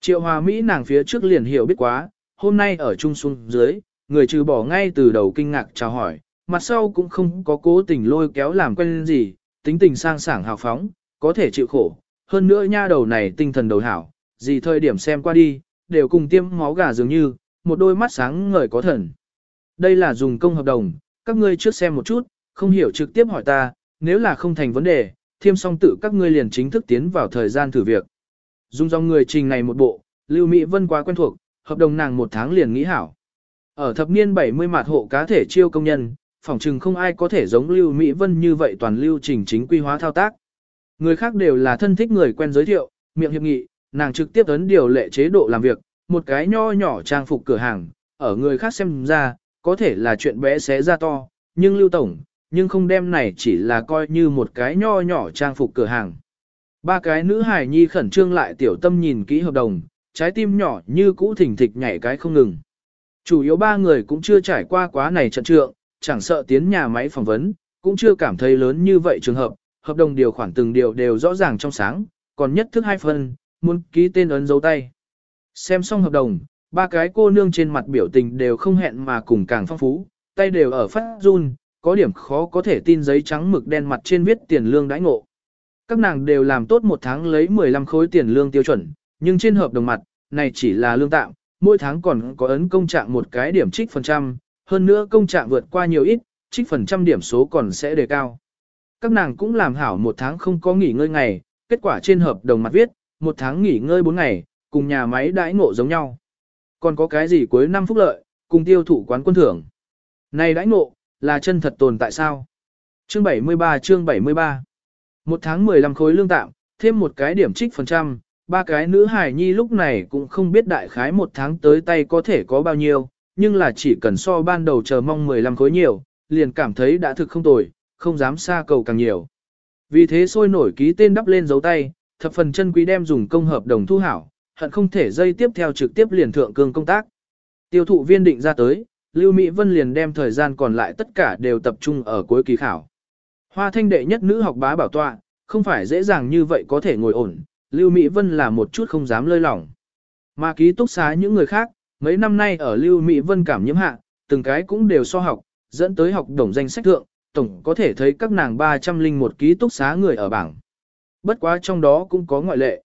Triệu Hòa Mỹ nàng phía trước liền hiểu biết quá, hôm nay ở trung xuống dưới, người trừ bỏ ngay từ đầu kinh ngạc chào hỏi, mặt sau cũng không có cố tình lôi kéo làm quen gì, tính tình sang sảng hào phóng, có thể chịu khổ. Hơn nữa nha đầu này tinh thần đầu hảo, gì thời điểm xem qua đi, đều cùng tiêm máu gà dường như, một đôi mắt sáng ngời có thần. Đây là dùng công hợp đồng, các ngươi trước xem một chút, không hiểu trực tiếp hỏi ta, nếu là không thành vấn đề, thiêm song tự các ngươi liền chính thức tiến vào thời gian thử việc. Dùng dòng người trình này một bộ, Lưu Mỹ Vân quá quen thuộc, hợp đồng nàng một tháng liền nghĩ hảo. Ở thập niên 70 mạt hộ cá thể chiêu công nhân, phỏng chừng không ai có thể giống Lưu Mỹ Vân như vậy toàn lưu trình chính quy hóa thao tác. Người khác đều là thân thích người quen giới thiệu, miệng hiệp nghị, nàng trực tiếp ấn điều lệ chế độ làm việc, một cái nho nhỏ trang phục cửa hàng, ở người khác xem ra, có thể là chuyện bé xé ra to, nhưng Lưu Tổng, nhưng không đem này chỉ là coi như một cái nho nhỏ trang phục cửa hàng. Ba cái nữ hài nhi khẩn trương lại tiểu tâm nhìn kỹ hợp đồng, trái tim nhỏ như cũ thỉnh thịch nhảy cái không ngừng. Chủ yếu ba người cũng chưa trải qua quá này trận trượng, chẳng sợ tiến nhà máy phỏng vấn, cũng chưa cảm thấy lớn như vậy trường hợp, hợp đồng điều khoản từng điều đều rõ ràng trong sáng, còn nhất thức hai phần, muốn ký tên ấn dấu tay. Xem xong hợp đồng, ba cái cô nương trên mặt biểu tình đều không hẹn mà cùng càng phong phú, tay đều ở phát run, có điểm khó có thể tin giấy trắng mực đen mặt trên viết tiền lương đãi ngộ. Các nàng đều làm tốt một tháng lấy 15 khối tiền lương tiêu chuẩn, nhưng trên hợp đồng mặt, này chỉ là lương tạm, mỗi tháng còn có ấn công trạng một cái điểm trích phần trăm, hơn nữa công trạng vượt qua nhiều ít, trích phần trăm điểm số còn sẽ đề cao. Các nàng cũng làm hảo một tháng không có nghỉ ngơi ngày, kết quả trên hợp đồng mặt viết, một tháng nghỉ ngơi 4 ngày, cùng nhà máy đãi ngộ giống nhau. Còn có cái gì cuối năm phúc lợi, cùng tiêu thụ quán quân thưởng. Này đãi ngộ, là chân thật tồn tại sao? Chương 73 chương 73 Một tháng 15 khối lương tạm, thêm một cái điểm trích phần trăm, ba cái nữ hài nhi lúc này cũng không biết đại khái một tháng tới tay có thể có bao nhiêu, nhưng là chỉ cần so ban đầu chờ mong 15 khối nhiều, liền cảm thấy đã thực không tồi, không dám xa cầu càng nhiều. Vì thế sôi nổi ký tên đắp lên dấu tay, thập phần chân quý đem dùng công hợp đồng thu hảo, hận không thể dây tiếp theo trực tiếp liền thượng cương công tác. Tiêu thụ viên định ra tới, Lưu Mỹ Vân liền đem thời gian còn lại tất cả đều tập trung ở cuối kỳ khảo. Hoa thanh đệ nhất nữ học bá bảo tọa, không phải dễ dàng như vậy có thể ngồi ổn, Lưu Mỹ Vân là một chút không dám lơi lỏng. Mà ký túc xá những người khác, mấy năm nay ở Lưu Mỹ Vân cảm nhiễm hạ, từng cái cũng đều so học, dẫn tới học đồng danh sách thượng, tổng có thể thấy các nàng 301 ký túc xá người ở bảng. Bất quá trong đó cũng có ngoại lệ.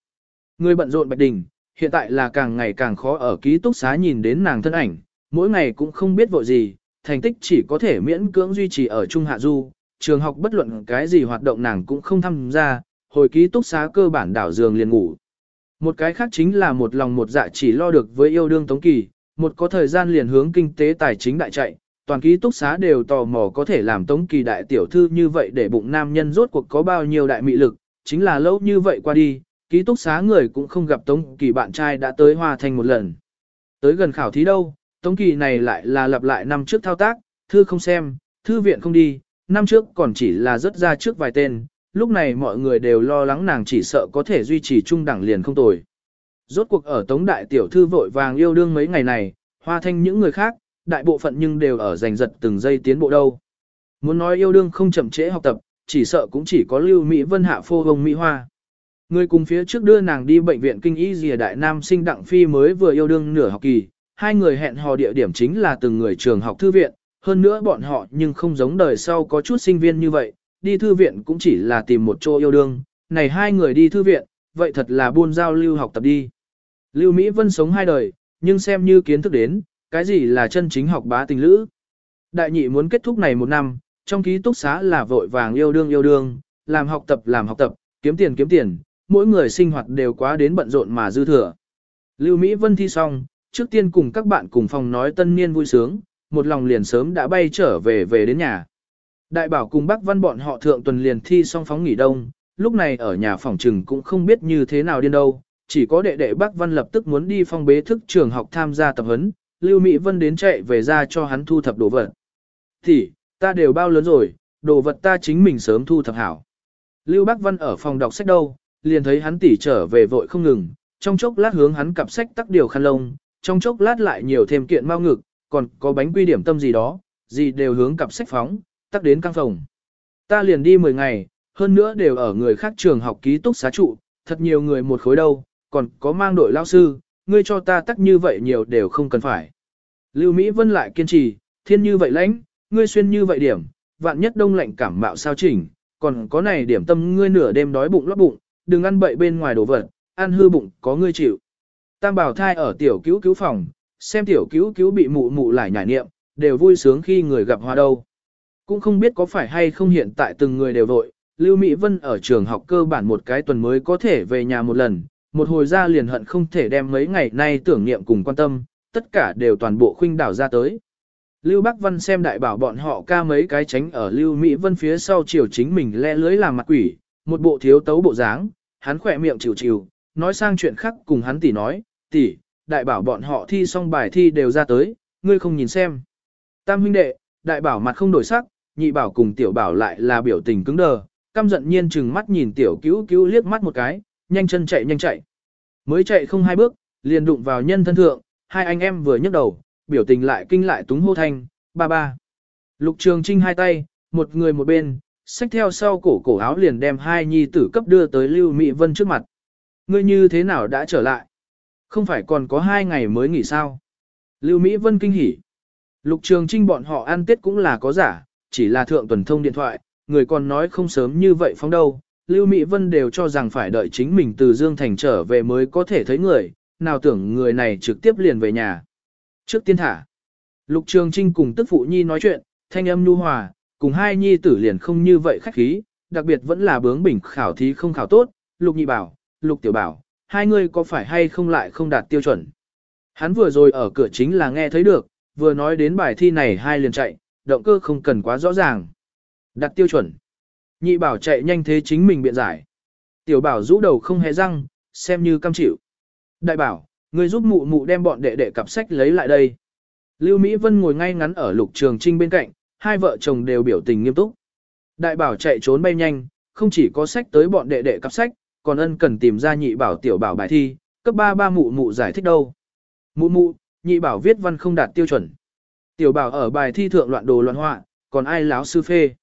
Người bận rộn Bạch Đình, hiện tại là càng ngày càng khó ở ký túc xá nhìn đến nàng thân ảnh, mỗi ngày cũng không biết vội gì, thành tích chỉ có thể miễn cưỡng duy trì ở Trung Hạ Du, trường học bất luận cái gì hoạt động nàng cũng không tham gia, hồi ký túc xá cơ bản đảo giường liền ngủ. Một cái khác chính là một lòng một dạ chỉ lo được với yêu đương Tống Kỳ, một có thời gian liền hướng kinh tế tài chính đại chạy, toàn ký túc xá đều tò mò có thể làm Tống Kỳ đại tiểu thư như vậy để bụng nam nhân rốt cuộc có bao nhiêu đại mị lực, chính là lâu như vậy qua đi, ký túc xá người cũng không gặp Tống Kỳ bạn trai đã tới Hoa Thành một lần. Tới gần khảo thí đâu, Tống Kỳ này lại là lặp lại năm trước thao tác, thư không xem, thư viện không đi, năm trước còn chỉ là rất ra trước vài tên, lúc này mọi người đều lo lắng nàng chỉ sợ có thể duy trì trung đẳng liền không tồi. Rốt cuộc ở Tống Đại Tiểu Thư vội vàng yêu đương mấy ngày này, hoa thanh những người khác, đại bộ phận nhưng đều ở giành giật từng giây tiến bộ đâu. Muốn nói yêu đương không chậm trễ học tập, chỉ sợ cũng chỉ có Lưu Mỹ Vân Hạ phô hồng Mỹ Hoa. Người cùng phía trước đưa nàng đi bệnh viện kinh y dìa đại nam sinh đặng phi mới vừa yêu đương nửa học kỳ, hai người hẹn hò địa điểm chính là từng người trường học thư viện, hơn nữa bọn họ nhưng không giống đời sau có chút sinh viên như vậy, đi thư viện cũng chỉ là tìm một chỗ yêu đương, này hai người đi thư viện, vậy thật là buôn giao lưu học tập đi. Lưu Mỹ Vân sống hai đời, nhưng xem như kiến thức đến, cái gì là chân chính học bá tình lữ. Đại nhị muốn kết thúc này một năm, trong ký túc xá là vội vàng yêu đương yêu đương, làm học tập làm học tập, kiếm tiền kiếm tiền, mỗi người sinh hoạt đều quá đến bận rộn mà dư thừa. Lưu Mỹ Vân thi xong, trước tiên cùng các bạn cùng phòng nói tân niên vui sướng, một lòng liền sớm đã bay trở về về đến nhà. Đại bảo cùng bác văn bọn họ thượng tuần liền thi xong phóng nghỉ đông, lúc này ở nhà phòng trừng cũng không biết như thế nào điên đâu, chỉ có đệ đệ bác văn lập tức muốn đi phong bế thức trường học tham gia tập huấn, Lưu Mỹ Vân đến chạy về ra cho hắn thu thập đồ vật. Thì, ta đều bao lớn rồi, đồ vật ta chính mình sớm thu thập hảo. Lưu Bác Văn ở phòng đọc sách đâu, liền thấy hắn tỉ trở về vội không ngừng, trong chốc lát hướng hắn cặp sách tắc điều khăn lông, trong chốc lát lại nhiều thêm kiện mau ngực, còn có bánh quy điểm tâm gì đó, gì đều hướng cặp sách phóng, tắc đến căng phòng. Ta liền đi 10 ngày, hơn nữa đều ở người khác trường học ký túc xá trụ, thật nhiều người một khối đâu, còn có mang đội lao sư, ngươi cho ta tắc như vậy nhiều đều không cần phải. Lưu Mỹ Vân lại kiên trì, thiên như vậy lãnh, ngươi xuyên như vậy điểm, vạn nhất đông lạnh cảm mạo sao chỉnh, còn có này điểm tâm ngươi nửa đêm đói bụng lót bụng, đừng ăn bậy bên ngoài đồ vật, ăn hư bụng có ngươi chịu. Tam bảo thai ở tiểu cứu cứu phòng, xem tiểu cứu cứu bị mụ mụ lại nhải niệm, đều vui sướng khi người gặp hoa đâu. Cũng không biết có phải hay không hiện tại từng người đều vội, Lưu Mỹ Vân ở trường học cơ bản một cái tuần mới có thể về nhà một lần, một hồi ra liền hận không thể đem mấy ngày nay tưởng niệm cùng quan tâm, tất cả đều toàn bộ khuynh đảo ra tới. Lưu Bắc Văn xem đại bảo bọn họ ca mấy cái tránh ở Lưu Mỹ Vân phía sau chiều chính mình le lưới làm mặt quỷ, một bộ thiếu tấu bộ dáng, hắn khỏe miệng chịu chịu, nói sang chuyện khác cùng hắn tỷ nói, tỷ, đại bảo bọn họ thi xong bài thi đều ra tới, ngươi không nhìn xem. Tam huynh đệ, đại bảo mặt không đổi sắc, nhị bảo cùng tiểu bảo lại là biểu tình cứng đờ, căm giận nhiên chừng mắt nhìn tiểu cứu cứu liếc mắt một cái, nhanh chân chạy nhanh chạy. Mới chạy không hai bước, liền đụng vào nhân thân thượng, hai anh em vừa nhấc đầu, biểu tình lại kinh lại túng hô thanh, ba ba. Lục Trường Trinh hai tay, một người một bên, xách theo sau cổ cổ áo liền đem hai nhi tử cấp đưa tới Lưu Mỹ Vân trước mặt. Ngươi như thế nào đã trở lại? Không phải còn có hai ngày mới nghỉ sao? Lưu Mỹ Vân kinh hỉ. Lục Trường Trinh bọn họ ăn tết cũng là có giả, chỉ là thượng tuần thông điện thoại, người còn nói không sớm như vậy phóng đâu. Lưu Mỹ Vân đều cho rằng phải đợi chính mình từ Dương Thành trở về mới có thể thấy người, nào tưởng người này trực tiếp liền về nhà. Trước tiên thả, Lục Trường Trinh cùng tức phụ nhi nói chuyện, thanh âm nhu hòa, cùng hai nhi tử liền không như vậy khách khí, đặc biệt vẫn là bướng bỉnh khảo thí không khảo tốt, Lục nhị bảo, Lục tiểu bảo, hai người có phải hay không lại không đạt tiêu chuẩn. Hắn vừa rồi ở cửa chính là nghe thấy được, vừa nói đến bài thi này hai liền chạy, động cơ không cần quá rõ ràng. Đặt tiêu chuẩn. Nhị bảo chạy nhanh thế chính mình biện giải. Tiểu bảo rũ đầu không hề răng, xem như cam chịu. Đại bảo, người giúp mụ mụ đem bọn đệ đệ cặp sách lấy lại đây. Lưu Mỹ Vân ngồi ngay ngắn ở lục trường trinh bên cạnh, hai vợ chồng đều biểu tình nghiêm túc. Đại bảo chạy trốn bay nhanh, không chỉ có sách tới bọn đệ đệ cặp sách, còn ân cần tìm ra nhị bảo tiểu bảo bài thi, cấp ba ba mụ mụ giải thích đâu. Mụ mụ, nhị bảo viết văn không đạt tiêu chuẩn. Tiểu bảo ở bài thi thượng loạn đồ loạn họa, còn ai láo sư phê.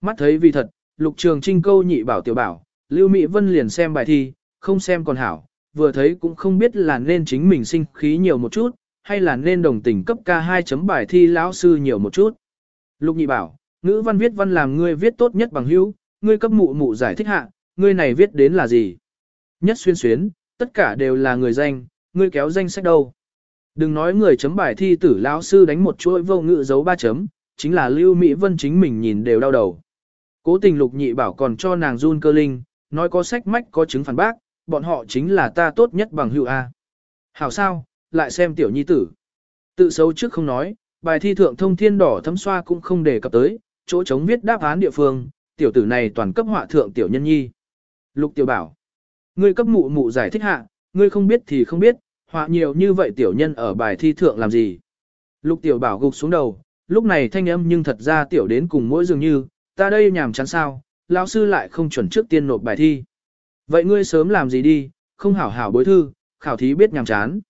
Mắt thấy vì thật, lục trường trinh câu nhị bảo tiểu bảo, Lưu Mỹ Vân liền xem bài thi, không xem còn hảo, vừa thấy cũng không biết là nên chính mình sinh khí nhiều một chút, hay là nên đồng tình cấp ca 2 chấm bài thi lão sư nhiều một chút. Lục nhị bảo, ngữ văn viết văn làm ngươi viết tốt nhất bằng hữu, ngươi cấp mụ mụ giải thích hạ, ngươi này viết đến là gì? Nhất xuyên xuyến, tất cả đều là người danh, ngươi kéo danh sách đâu? Đừng nói người chấm bài thi tử lão sư đánh một chuỗi vô ngữ dấu ba chấm, chính là Lưu Mỹ Vân chính mình nhìn đều đau đầu. Cố tình lục nhị bảo còn cho nàng run cơ linh, nói có sách mách có chứng phản bác, bọn họ chính là ta tốt nhất bằng hữu A. Hảo sao, lại xem tiểu nhi tử. Tự xấu trước không nói, bài thi thượng thông thiên đỏ thấm xoa cũng không đề cập tới, chỗ chống viết đáp án địa phương, tiểu tử này toàn cấp họa thượng tiểu nhân nhi. Lục tiểu bảo, ngươi cấp mụ mụ giải thích hạ, ngươi không biết thì không biết, họa nhiều như vậy tiểu nhân ở bài thi thượng làm gì. Lục tiểu bảo gục xuống đầu, lúc này thanh âm nhưng thật ra tiểu đến cùng mỗi dường như, ta đây nhàm chán sao, lão sư lại không chuẩn trước tiên nộp bài thi. Vậy ngươi sớm làm gì đi, không hảo hảo bối thư, khảo thí biết nhàm chán.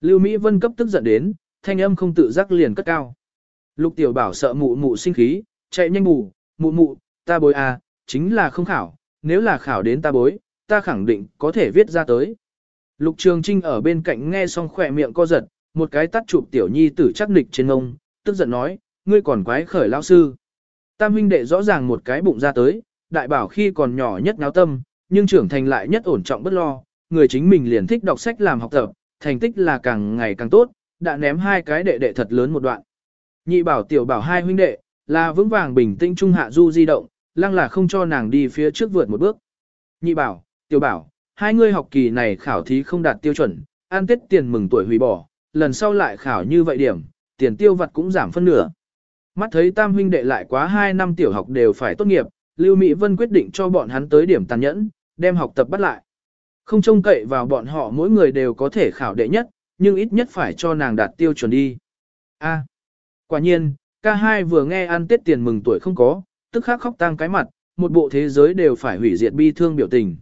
Lưu Mỹ Vân cấp tức giận đến, thanh âm không tự giác liền cất cao. Lục Tiểu Bảo sợ mụ mụ sinh khí, chạy nhanh mụ, mụ mụ, ta bối à, chính là không khảo, nếu là khảo đến ta bối, ta khẳng định có thể viết ra tới. Lục Trường Trinh ở bên cạnh nghe xong khỏe miệng co giật, một cái tắt chụp Tiểu Nhi tử chắc nịch trên ông, tức giận nói, ngươi còn quái khởi lão sư. Tam huynh đệ rõ ràng một cái bụng ra tới, đại bảo khi còn nhỏ nhất náo tâm, nhưng trưởng thành lại nhất ổn trọng bất lo, người chính mình liền thích đọc sách làm học tập, thành tích là càng ngày càng tốt, đã ném hai cái đệ đệ thật lớn một đoạn. Nhị bảo tiểu bảo hai huynh đệ, là vững vàng bình tĩnh trung hạ du di động, lăng là không cho nàng đi phía trước vượt một bước. Nhị bảo, tiểu bảo, hai ngươi học kỳ này khảo thí không đạt tiêu chuẩn, an tết tiền mừng tuổi hủy bỏ, lần sau lại khảo như vậy điểm, tiền tiêu vặt cũng giảm phân nửa. Mắt thấy tam huynh đệ lại quá 2 năm tiểu học đều phải tốt nghiệp, Lưu Mỹ Vân quyết định cho bọn hắn tới điểm tàn nhẫn, đem học tập bắt lại. Không trông cậy vào bọn họ mỗi người đều có thể khảo đệ nhất, nhưng ít nhất phải cho nàng đạt tiêu chuẩn đi. A. quả nhiên, ca hai vừa nghe ăn tết tiền mừng tuổi không có, tức khắc khóc tang cái mặt, một bộ thế giới đều phải hủy diệt bi thương biểu tình.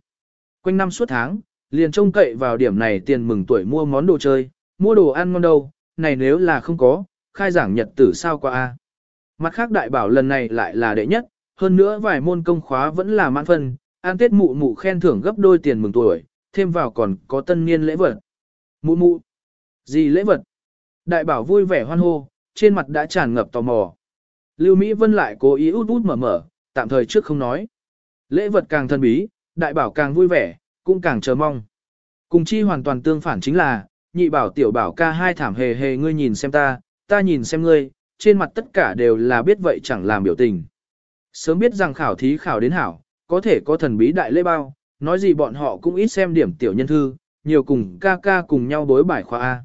Quanh năm suốt tháng, liền trông cậy vào điểm này tiền mừng tuổi mua món đồ chơi, mua đồ ăn ngon đâu, này nếu là không có, khai giảng nhật tử sao qua a. Mặt khác đại bảo lần này lại là đệ nhất, hơn nữa vài môn công khóa vẫn là mãn phân, an tết mụ mụ khen thưởng gấp đôi tiền mừng tuổi, thêm vào còn có tân niên lễ vật. Mụ mụ, gì lễ vật? Đại bảo vui vẻ hoan hô, trên mặt đã tràn ngập tò mò. Lưu Mỹ Vân lại cố ý út út mở mở, tạm thời trước không nói. Lễ vật càng thân bí, đại bảo càng vui vẻ, cũng càng chờ mong. Cùng chi hoàn toàn tương phản chính là, nhị bảo tiểu bảo ca hai thảm hề hề ngươi nhìn xem ta, ta nhìn xem ngươi, trên mặt tất cả đều là biết vậy chẳng làm biểu tình. Sớm biết rằng khảo thí khảo đến hảo, có thể có thần bí đại lễ bao, nói gì bọn họ cũng ít xem điểm tiểu nhân thư, nhiều cùng ca ca cùng nhau đối bài khoa A.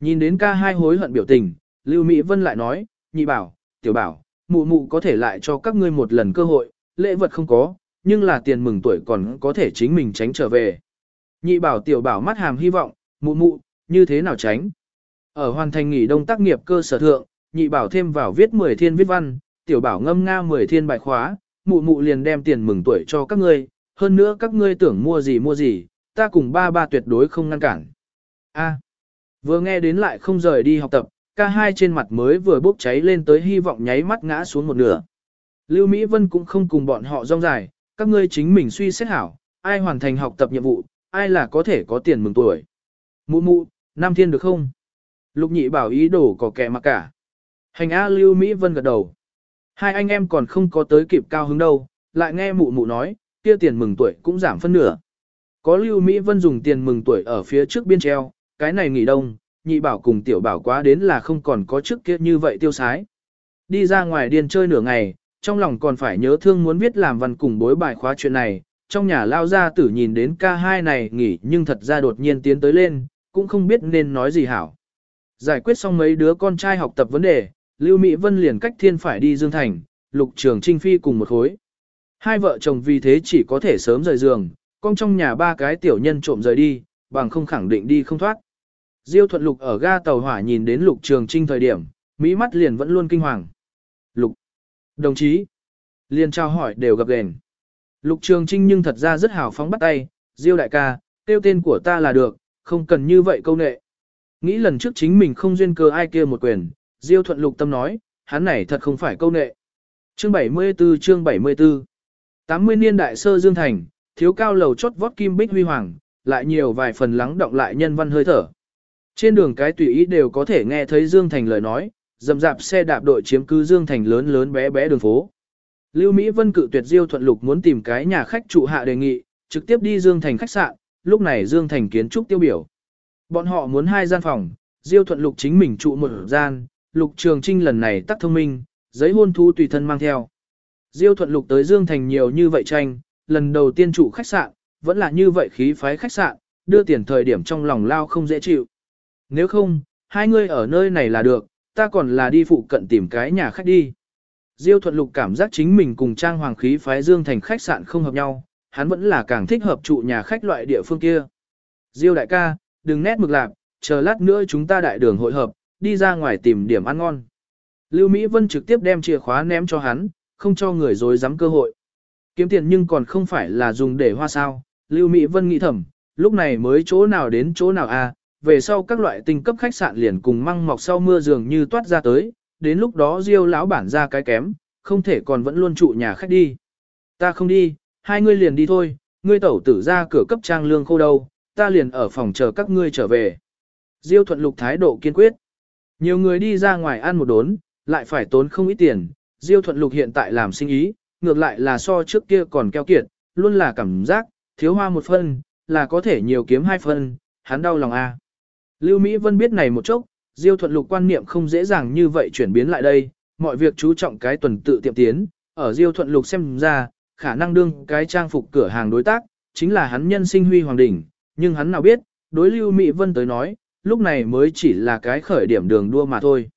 Nhìn đến ca hai hối hận biểu tình, Lưu Mỹ Vân lại nói, nhị bảo, tiểu bảo, mụ mụ có thể lại cho các ngươi một lần cơ hội, lễ vật không có, nhưng là tiền mừng tuổi còn có thể chính mình tránh trở về. Nhị bảo tiểu bảo mắt hàm hy vọng, mụ mụ, như thế nào tránh? Ở hoàn thành nghỉ đông tác nghiệp cơ sở thượng, nhị bảo thêm vào viết 10 thiên viết văn, tiểu bảo ngâm nga 10 thiên bài khóa, mụ mụ liền đem tiền mừng tuổi cho các ngươi, hơn nữa các ngươi tưởng mua gì mua gì, ta cùng ba ba tuyệt đối không ngăn cản. A. vừa nghe đến lại không rời đi học tập, ca hai trên mặt mới vừa bốc cháy lên tới hy vọng nháy mắt ngã xuống một nửa. Lưu Mỹ Vân cũng không cùng bọn họ rong dài, các ngươi chính mình suy xét hảo, ai hoàn thành học tập nhiệm vụ, ai là có thể có tiền mừng tuổi. Mụ mụ, Nam Thiên được không? Lục nhị bảo ý đồ có kẻ mà cả. Hành A Lưu Mỹ Vân gật đầu. Hai anh em còn không có tới kịp cao hứng đâu, lại nghe mụ mụ nói, kia tiền mừng tuổi cũng giảm phân nửa. Có Lưu Mỹ Vân dùng tiền mừng tuổi ở phía trước biên treo, cái này nghỉ đông, nhị bảo cùng tiểu bảo quá đến là không còn có trước kia như vậy tiêu sái. Đi ra ngoài điên chơi nửa ngày, trong lòng còn phải nhớ thương muốn viết làm văn cùng bối bài khóa chuyện này, trong nhà lao ra tử nhìn đến ca hai này nghỉ nhưng thật ra đột nhiên tiến tới lên, cũng không biết nên nói gì hảo. Giải quyết xong mấy đứa con trai học tập vấn đề, Lưu Mỹ Vân liền cách thiên phải đi Dương Thành, lục trường trinh phi cùng một khối. Hai vợ chồng vì thế chỉ có thể sớm rời giường, con trong nhà ba cái tiểu nhân trộm rời đi, bằng không khẳng định đi không thoát. Diêu thuận lục ở ga tàu hỏa nhìn đến lục trường trinh thời điểm, Mỹ mắt liền vẫn luôn kinh hoàng. Lục, đồng chí, liền trao hỏi đều gặp gền. Lục trường trinh nhưng thật ra rất hào phóng bắt tay, Diêu đại ca, tiêu tên của ta là được, không cần như vậy câu nệ. Nghĩ lần trước chính mình không duyên cơ ai kia một quyền, Diêu thuận lục tâm nói, hắn này thật không phải câu nệ. Chương 74 chương 74 80 niên đại sơ Dương Thành, thiếu cao lầu chót vót kim bích huy hoàng, lại nhiều vài phần lắng động lại nhân văn hơi thở. Trên đường cái tùy ý đều có thể nghe thấy Dương Thành lời nói, dầm dạp xe đạp đội chiếm cứ Dương Thành lớn lớn bé bé đường phố. Lưu Mỹ Vân cự tuyệt Diêu Thuận Lục muốn tìm cái nhà khách trụ hạ đề nghị, trực tiếp đi Dương Thành khách sạn, lúc này Dương Thành kiến trúc tiêu biểu. Bọn họ muốn hai gian phòng, Diêu Thuận Lục chính mình trụ một gian, Lục Trường Trinh lần này tắc thông minh, giấy hôn thú tùy thân mang theo. Diêu Thuận Lục tới Dương Thành nhiều như vậy tranh, lần đầu tiên trụ khách sạn, vẫn là như vậy khí phái khách sạn, đưa tiền thời điểm trong lòng lao không dễ chịu. Nếu không, hai người ở nơi này là được, ta còn là đi phụ cận tìm cái nhà khách đi. Diêu Thuận Lục cảm giác chính mình cùng Trang Hoàng khí phái Dương Thành khách sạn không hợp nhau, hắn vẫn là càng thích hợp trụ nhà khách loại địa phương kia. Diêu đại ca, đừng nét mực lạc, chờ lát nữa chúng ta đại đường hội hợp, đi ra ngoài tìm điểm ăn ngon. Lưu Mỹ Vân trực tiếp đem chìa khóa ném cho hắn, không cho người dối dám cơ hội. Kiếm tiền nhưng còn không phải là dùng để hoa sao. Lưu Mỹ Vân nghĩ thầm, lúc này mới chỗ nào đến chỗ nào à, về sau các loại tinh cấp khách sạn liền cùng măng mọc sau mưa dường như toát ra tới, đến lúc đó Diêu lão bản ra cái kém, không thể còn vẫn luôn trụ nhà khách đi. Ta không đi, hai ngươi liền đi thôi, ngươi tẩu tử ra cửa cấp trang lương khô đâu, ta liền ở phòng chờ các ngươi trở về. Diêu thuận lục thái độ kiên quyết. Nhiều người đi ra ngoài ăn một đốn, lại phải tốn không ít tiền, Diêu thuận lục hiện tại làm sinh ý, ngược lại là so trước kia còn keo kiệt, luôn là cảm giác, thiếu hoa một phân, là có thể nhiều kiếm hai phân, hắn đau lòng a. À. Lưu Mỹ Vân biết này một chốc, Diêu thuận lục quan niệm không dễ dàng như vậy chuyển biến lại đây, mọi việc chú trọng cái tuần tự tiệm tiến, ở Diêu thuận lục xem ra, khả năng đương cái trang phục cửa hàng đối tác, chính là hắn nhân sinh huy hoàng đỉnh, nhưng hắn nào biết, đối Lưu Mỹ Vân tới nói, lúc này mới chỉ là cái khởi điểm đường đua mà thôi.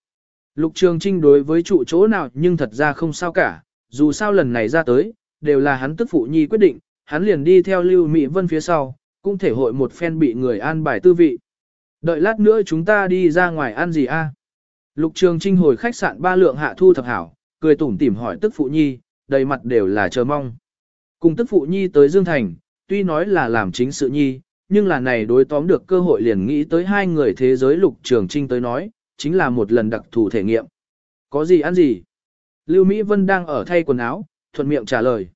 Lục Trường Trinh đối với trụ chỗ nào nhưng thật ra không sao cả, dù sao lần này ra tới, đều là hắn tức phụ nhi quyết định, hắn liền đi theo Lưu Mỹ Vân phía sau, cũng thể hội một phen bị người an bài tư vị. Đợi lát nữa chúng ta đi ra ngoài ăn gì a? Lục Trường Trinh hồi khách sạn ba lượng hạ thu thập hảo, cười tủm tỉm hỏi tức phụ nhi, đầy mặt đều là chờ mong. Cùng tức phụ nhi tới Dương Thành, tuy nói là làm chính sự nhi, nhưng là này đối tóm được cơ hội liền nghĩ tới hai người thế giới Lục Trường Trinh tới nói, chính là một lần đặc thù thể nghiệm. Có gì ăn gì? Lưu Mỹ Vân đang ở thay quần áo, thuận miệng trả lời.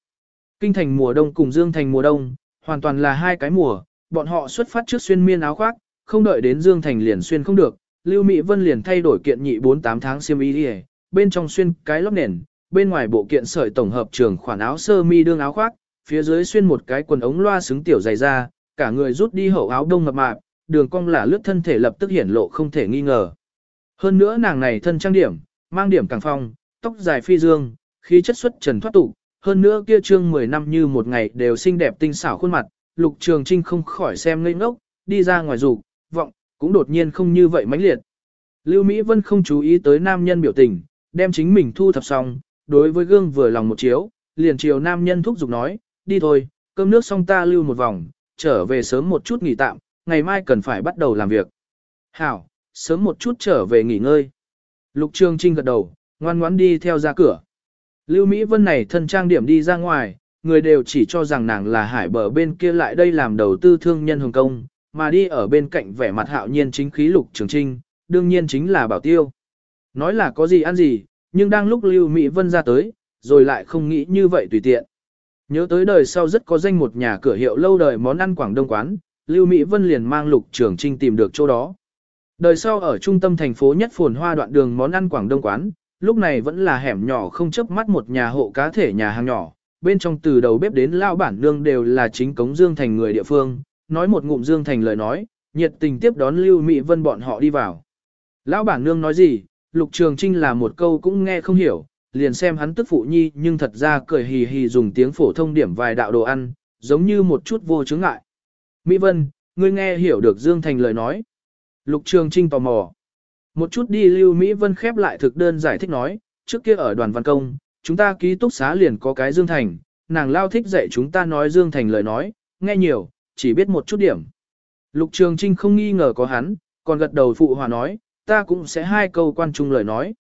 Kinh thành mùa đông cùng Dương Thành mùa đông, hoàn toàn là hai cái mùa, bọn họ xuất phát trước xuyên miên áo khoác, không đợi đến Dương Thành liền xuyên không được, Lưu Mỹ Vân liền thay đổi kiện nhị 48 tháng xiêm y đi bên trong xuyên cái lót nền, bên ngoài bộ kiện sợi tổng hợp trường khoản áo sơ mi đương áo khoác, phía dưới xuyên một cái quần ống loa xứng tiểu dày ra cả người rút đi hậu áo đông mập mạp, đường cong là lướt thân thể lập tức hiển lộ không thể nghi ngờ. Hơn nữa nàng này thân trang điểm, mang điểm càng phong, tóc dài phi dương, khí chất xuất trần thoát tục, hơn nữa kia trương 10 năm như một ngày đều xinh đẹp tinh xảo khuôn mặt, Lục Trường Trinh không khỏi xem ngây ngốc, đi ra ngoài rủ, vọng, cũng đột nhiên không như vậy mãnh liệt. Lưu Mỹ Vân không chú ý tới nam nhân biểu tình, đem chính mình thu thập xong, đối với gương vừa lòng một chiếu, liền chiều nam nhân thúc giục nói, đi thôi, cơm nước xong ta lưu một vòng, trở về sớm một chút nghỉ tạm, ngày mai cần phải bắt đầu làm việc. Hảo, sớm một chút trở về nghỉ ngơi. Lục Trường Trinh gật đầu, ngoan ngoãn đi theo ra cửa. Lưu Mỹ Vân này thân trang điểm đi ra ngoài, người đều chỉ cho rằng nàng là hải bờ bên kia lại đây làm đầu tư thương nhân Hồng Kông, mà đi ở bên cạnh vẻ mặt hạo nhiên chính khí Lục Trường Trinh, đương nhiên chính là bảo tiêu. Nói là có gì ăn gì, nhưng đang lúc Lưu Mỹ Vân ra tới, rồi lại không nghĩ như vậy tùy tiện. Nhớ tới đời sau rất có danh một nhà cửa hiệu lâu đời món ăn Quảng Đông quán, Lưu Mỹ Vân liền mang Lục Trường Trinh tìm được chỗ đó. Đời sau ở trung tâm thành phố nhất phồn hoa đoạn đường món ăn Quảng Đông quán, lúc này vẫn là hẻm nhỏ không chấp mắt một nhà hộ cá thể nhà hàng nhỏ, bên trong từ đầu bếp đến lao bản nương đều là chính cống Dương Thành người địa phương, nói một ngụm Dương Thành lời nói, nhiệt tình tiếp đón Lưu Mỹ Vân bọn họ đi vào. Lão bản nương nói gì, Lục Trường Trinh là một câu cũng nghe không hiểu, liền xem hắn tức phụ nhi nhưng thật ra cười hì hì dùng tiếng phổ thông điểm vài đạo đồ ăn, giống như một chút vô chứng ngại. Mỹ Vân, ngươi nghe hiểu được Dương Thành lời nói. Lục Trường Trinh tò mò. Một chút đi Lưu Mỹ Vân khép lại thực đơn giải thích nói, trước kia ở đoàn văn công, chúng ta ký túc xá liền có cái Dương Thành, nàng lao thích dạy chúng ta nói Dương Thành lời nói, nghe nhiều, chỉ biết một chút điểm. Lục Trường Trinh không nghi ngờ có hắn, còn gật đầu phụ hòa nói, ta cũng sẽ hai câu quan trung lời nói.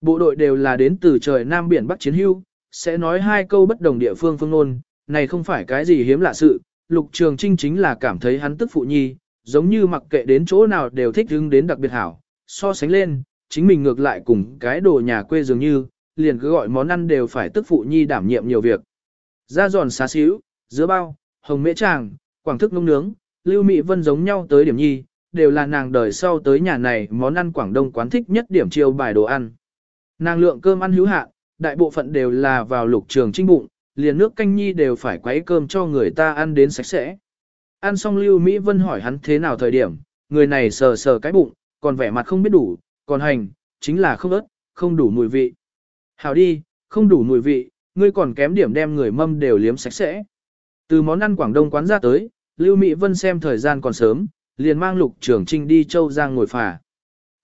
Bộ đội đều là đến từ trời Nam Biển Bắc Chiến Hưu, sẽ nói hai câu bất đồng địa phương phương ngôn, này không phải cái gì hiếm lạ sự, Lục Trường Trinh chính là cảm thấy hắn tức phụ nhi, giống như mặc kệ đến chỗ nào đều thích hứng đến đặc biệt hảo, so sánh lên, chính mình ngược lại cùng cái đồ nhà quê dường như, liền cứ gọi món ăn đều phải tức phụ nhi đảm nhiệm nhiều việc. Da giòn xá xíu, dứa bao, hồng mễ tràng, quảng thức nung nướng, lưu mị vân giống nhau tới điểm nhi, đều là nàng đời sau tới nhà này món ăn Quảng Đông quán thích nhất điểm chiêu bài đồ ăn. Nàng lượng cơm ăn hữu hạn, đại bộ phận đều là vào lục trường trinh bụng, liền nước canh nhi đều phải quấy cơm cho người ta ăn đến sạch sẽ. Ăn xong Lưu Mỹ Vân hỏi hắn thế nào thời điểm, người này sờ sờ cái bụng, còn vẻ mặt không biết đủ, còn hành, chính là không ớt, không đủ mùi vị. Hảo đi, không đủ mùi vị, ngươi còn kém điểm đem người mâm đều liếm sạch sẽ. Từ món ăn Quảng Đông quán ra tới, Lưu Mỹ Vân xem thời gian còn sớm, liền mang lục trường trinh đi Châu Giang ngồi phà.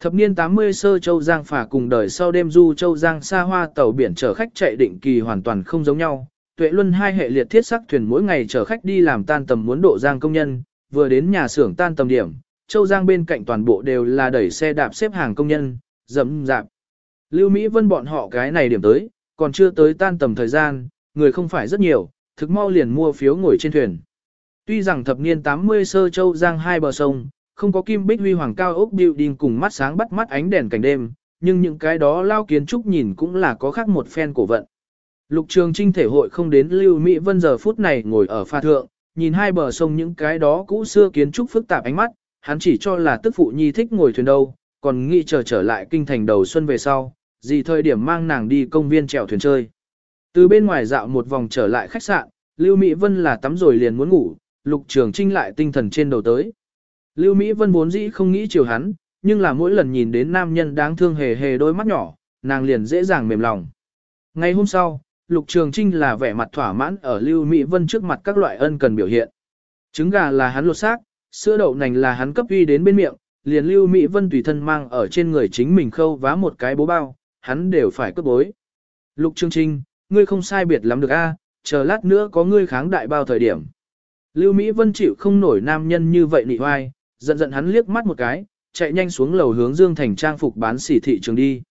Thập niên 80 sơ Châu Giang phà cùng đời sau đêm du Châu Giang xa hoa tàu biển chở khách chạy định kỳ hoàn toàn không giống nhau. Tuệ luân hai hệ liệt thiết sắc thuyền mỗi ngày chở khách đi làm tan tầm muốn độ Giang công nhân, vừa đến nhà xưởng tan tầm điểm, Châu Giang bên cạnh toàn bộ đều là đẩy xe đạp xếp hàng công nhân, dẫm dạp. Lưu Mỹ Vân bọn họ cái này điểm tới, còn chưa tới tan tầm thời gian, người không phải rất nhiều, thực mau liền mua phiếu ngồi trên thuyền. Tuy rằng thập niên 80 sơ châu giang hai bờ sông, không có kim bích huy hoàng cao ốc building cùng mắt sáng bắt mắt ánh đèn cảnh đêm, nhưng những cái đó lao kiến trúc nhìn cũng là có khác một phen cổ vận. Lục Trường Trinh thể hội không đến Lưu Mỹ Vân giờ phút này ngồi ở pha thượng, nhìn hai bờ sông những cái đó cũ xưa kiến trúc phức tạp ánh mắt, hắn chỉ cho là tức phụ nhi thích ngồi thuyền đâu, còn nghĩ chờ trở lại kinh thành đầu xuân về sau, gì thời điểm mang nàng đi công viên chèo thuyền chơi. Từ bên ngoài dạo một vòng trở lại khách sạn, Lưu Mỹ Vân là tắm rồi liền muốn ngủ, Lục Trường Trinh lại tinh thần trên đầu tới. Lưu Mỹ Vân vốn dĩ không nghĩ chiều hắn, nhưng là mỗi lần nhìn đến nam nhân đáng thương hề hề đôi mắt nhỏ, nàng liền dễ dàng mềm lòng. Ngày hôm sau, Lục Trường Trinh là vẻ mặt thỏa mãn ở Lưu Mỹ Vân trước mặt các loại ân cần biểu hiện. Trứng gà là hắn lột xác, sữa đậu nành là hắn cấp uy đến bên miệng, liền Lưu Mỹ Vân tùy thân mang ở trên người chính mình khâu vá một cái bố bao, hắn đều phải cướp bối. Lục Trường Trinh, ngươi không sai biệt lắm được a, chờ lát nữa có ngươi kháng đại bao thời điểm. Lưu Mỹ Vân chịu không nổi nam nhân như vậy nị hoai, giận giận hắn liếc mắt một cái, chạy nhanh xuống lầu hướng Dương Thành trang phục bán sỉ thị trường đi.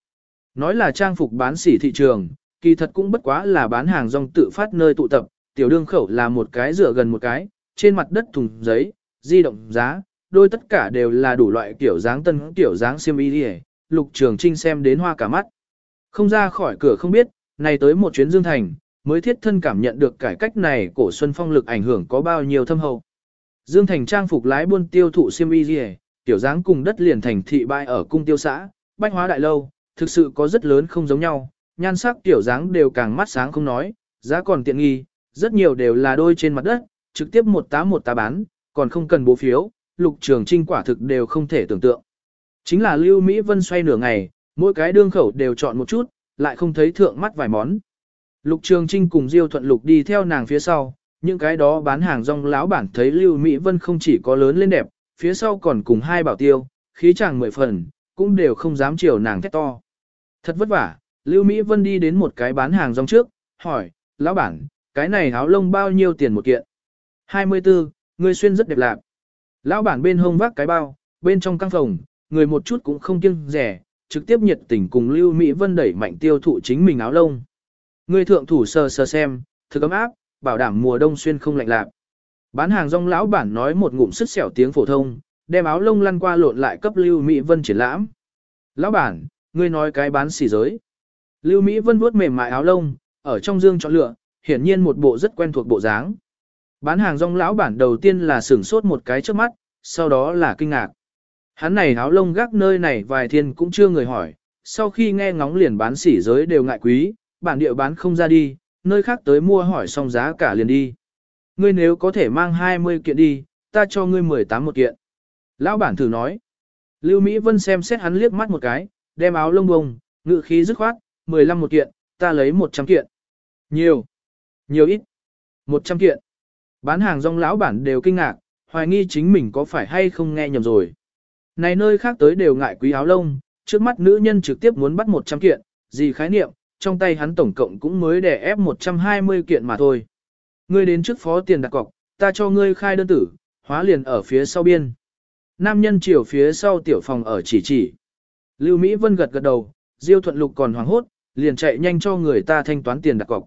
Nói là trang phục bán sỉ thị trường, kỳ thật cũng bất quá là bán hàng rong tự phát nơi tụ tập, tiểu đương khẩu là một cái rửa gần một cái, trên mặt đất thùng giấy, di động giá, đôi tất cả đều là đủ loại kiểu dáng tân kiểu dáng xiêm y đi lục trường trinh xem đến hoa cả mắt. Không ra khỏi cửa không biết, này tới một chuyến Dương Thành, mới thiết thân cảm nhận được cải cách này cổ xuân phong lực ảnh hưởng có bao nhiêu thâm hậu. Dương Thành trang phục lái buôn tiêu thụ xiêm y đi tiểu dáng cùng đất liền thành thị bại ở cung tiêu xã, bách hóa đại lâu, thực sự có rất lớn không giống nhau, nhan sắc tiểu dáng đều càng mắt sáng không nói, giá còn tiện nghi, rất nhiều đều là đôi trên mặt đất, trực tiếp một tá một tá bán, còn không cần bố phiếu, lục trường trinh quả thực đều không thể tưởng tượng. Chính là Lưu Mỹ Vân xoay nửa ngày, mỗi cái đương khẩu đều chọn một chút, lại không thấy thượng mắt vài món. Lục Trường Trinh cùng Diêu Thuận Lục đi theo nàng phía sau, những cái đó bán hàng rong lão bản thấy Lưu Mỹ Vân không chỉ có lớn lên đẹp, phía sau còn cùng hai bảo tiêu, khí chàng mười phần, cũng đều không dám chiều nàng thét to. Thật vất vả, Lưu Mỹ Vân đi đến một cái bán hàng rong trước, hỏi, lão bản, cái này áo lông bao nhiêu tiền một kiện? 24, người xuyên rất đẹp lạc. Lão bản bên hông vác cái bao, bên trong căng phòng, người một chút cũng không kiêng rẻ, trực tiếp nhiệt tình cùng Lưu Mỹ Vân đẩy mạnh tiêu thụ chính mình áo lông. Người thượng thủ sờ sờ xem, thực ấm áp, bảo đảm mùa đông xuyên không lạnh lạc. Bán hàng rong lão bản nói một ngụm sức sẹo tiếng phổ thông, đem áo lông lăn qua lộn lại cấp Lưu Mỹ Vân triển lãm. Lão bản, ngươi nói cái bán xỉ giới. Lưu Mỹ Vân vuốt mềm mại áo lông, ở trong dương chọn lựa, hiển nhiên một bộ rất quen thuộc bộ dáng. Bán hàng rong lão bản đầu tiên là sửng sốt một cái trước mắt, sau đó là kinh ngạc. Hắn này áo lông gác nơi này vài thiên cũng chưa người hỏi, sau khi nghe ngóng liền bán xỉ giới đều ngại quý, bản địa bán không ra đi, nơi khác tới mua hỏi xong giá cả liền đi. Ngươi nếu có thể mang 20 kiện đi, ta cho ngươi 18 một kiện. Lão bản thử nói. Lưu Mỹ Vân xem xét hắn liếc mắt một cái, đem áo lông bông, ngự khí dứt khoát, 15 một kiện, ta lấy 100 kiện. Nhiều. Nhiều ít. 100 kiện. Bán hàng rong lão bản đều kinh ngạc, hoài nghi chính mình có phải hay không nghe nhầm rồi. Này nơi khác tới đều ngại quý áo lông, trước mắt nữ nhân trực tiếp muốn bắt 100 kiện, gì khái niệm, trong tay hắn tổng cộng cũng mới để ép 120 kiện mà thôi. Ngươi đến trước phó tiền đặt cọc, ta cho ngươi khai đơn tử, hóa liền ở phía sau biên. Nam nhân chiều phía sau tiểu phòng ở chỉ chỉ. Lưu Mỹ Vân gật gật đầu, Diêu Thuận Lục còn hoảng hốt, liền chạy nhanh cho người ta thanh toán tiền đặt cọc.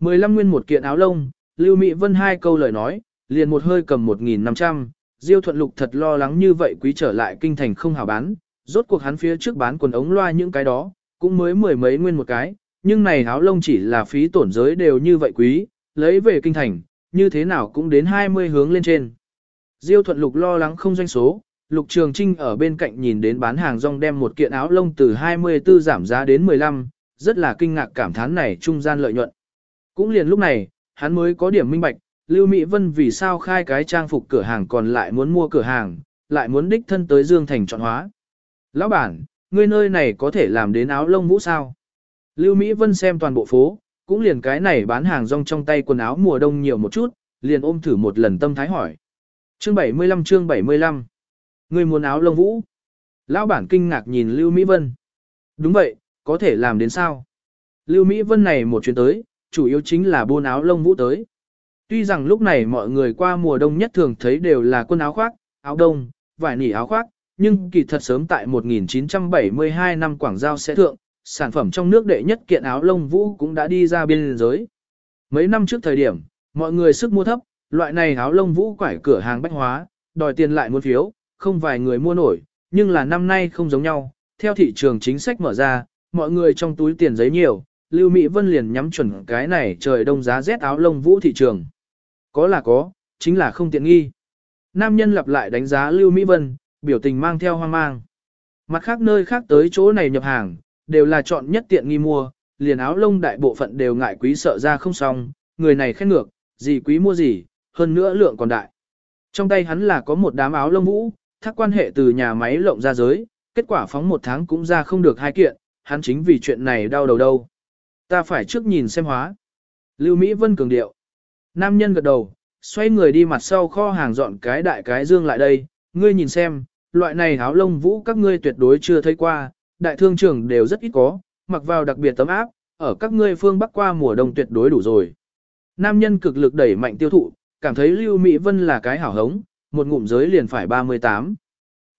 15 nguyên một kiện áo lông, Lưu Mỹ Vân hai câu lời nói, liền một hơi cầm 1.500, Diêu Thuận Lục thật lo lắng như vậy quý trở lại kinh thành không hảo bán, rốt cuộc hắn phía trước bán quần ống loa những cái đó, cũng mới mười mấy nguyên một cái, nhưng này áo lông chỉ là phí tổn giới đều như vậy quý, lấy về kinh thành, như thế nào cũng đến 20 hướng lên trên. Diêu Thuận Lục lo lắng không doanh số, Lục Trường Trinh ở bên cạnh nhìn đến bán hàng rong đem một kiện áo lông từ 24 giảm giá đến 15, rất là kinh ngạc cảm thán này trung gian lợi nhuận. Cũng liền lúc này, hắn mới có điểm minh bạch, Lưu Mỹ Vân vì sao khai cái trang phục cửa hàng còn lại muốn mua cửa hàng, lại muốn đích thân tới Dương Thành chọn hóa. Lão bản, ngươi nơi này có thể làm đến áo lông vũ sao? Lưu Mỹ Vân xem toàn bộ phố, cũng liền cái này bán hàng rong trong tay quần áo mùa đông nhiều một chút, liền ôm thử một lần tâm thái hỏi. Chương 75 chương 75 Ngươi muốn áo lông vũ? Lão bản kinh ngạc nhìn Lưu Mỹ Vân. Đúng vậy, có thể làm đến sao? Lưu Mỹ Vân này một chuyến tới, chủ yếu chính là buôn áo lông vũ tới. Tuy rằng lúc này mọi người qua mùa đông nhất thường thấy đều là quân áo khoác, áo đông, vải nỉ áo khoác, nhưng kỳ thật sớm tại 1972 năm Quảng Giao sẽ thượng, sản phẩm trong nước đệ nhất kiện áo lông vũ cũng đã đi ra biên giới. Mấy năm trước thời điểm, mọi người sức mua thấp, loại này áo lông vũ quải cửa hàng bách hóa, đòi tiền lại muốn phiếu, không vài người mua nổi, nhưng là năm nay không giống nhau, theo thị trường chính sách mở ra, mọi người trong túi tiền giấy nhiều, Lưu Mỹ Vân liền nhắm chuẩn cái này trời đông giá rét áo lông vũ thị trường. Có là có, chính là không tiện nghi. Nam nhân lặp lại đánh giá Lưu Mỹ Vân, biểu tình mang theo hoang mang. Mặt khác nơi khác tới chỗ này nhập hàng, đều là chọn nhất tiện nghi mua, liền áo lông đại bộ phận đều ngại quý sợ ra không xong, người này khen ngược, gì quý mua gì, hơn nữa lượng còn đại. Trong tay hắn là có một đám áo lông vũ, thác quan hệ từ nhà máy lộng ra giới, kết quả phóng một tháng cũng ra không được hai kiện, hắn chính vì chuyện này đau đầu đâu. Ta phải trước nhìn xem hóa. Lưu Mỹ Vân cường điệu. Nam nhân gật đầu, xoay người đi mặt sau kho hàng dọn cái đại cái dương lại đây, ngươi nhìn xem, loại này áo lông vũ các ngươi tuyệt đối chưa thấy qua, đại thương trưởng đều rất ít có, mặc vào đặc biệt tấm áp, ở các ngươi phương Bắc qua mùa đông tuyệt đối đủ rồi. Nam nhân cực lực đẩy mạnh tiêu thụ, cảm thấy Lưu Mỹ Vân là cái hảo hống, một ngụm giới liền phải 38.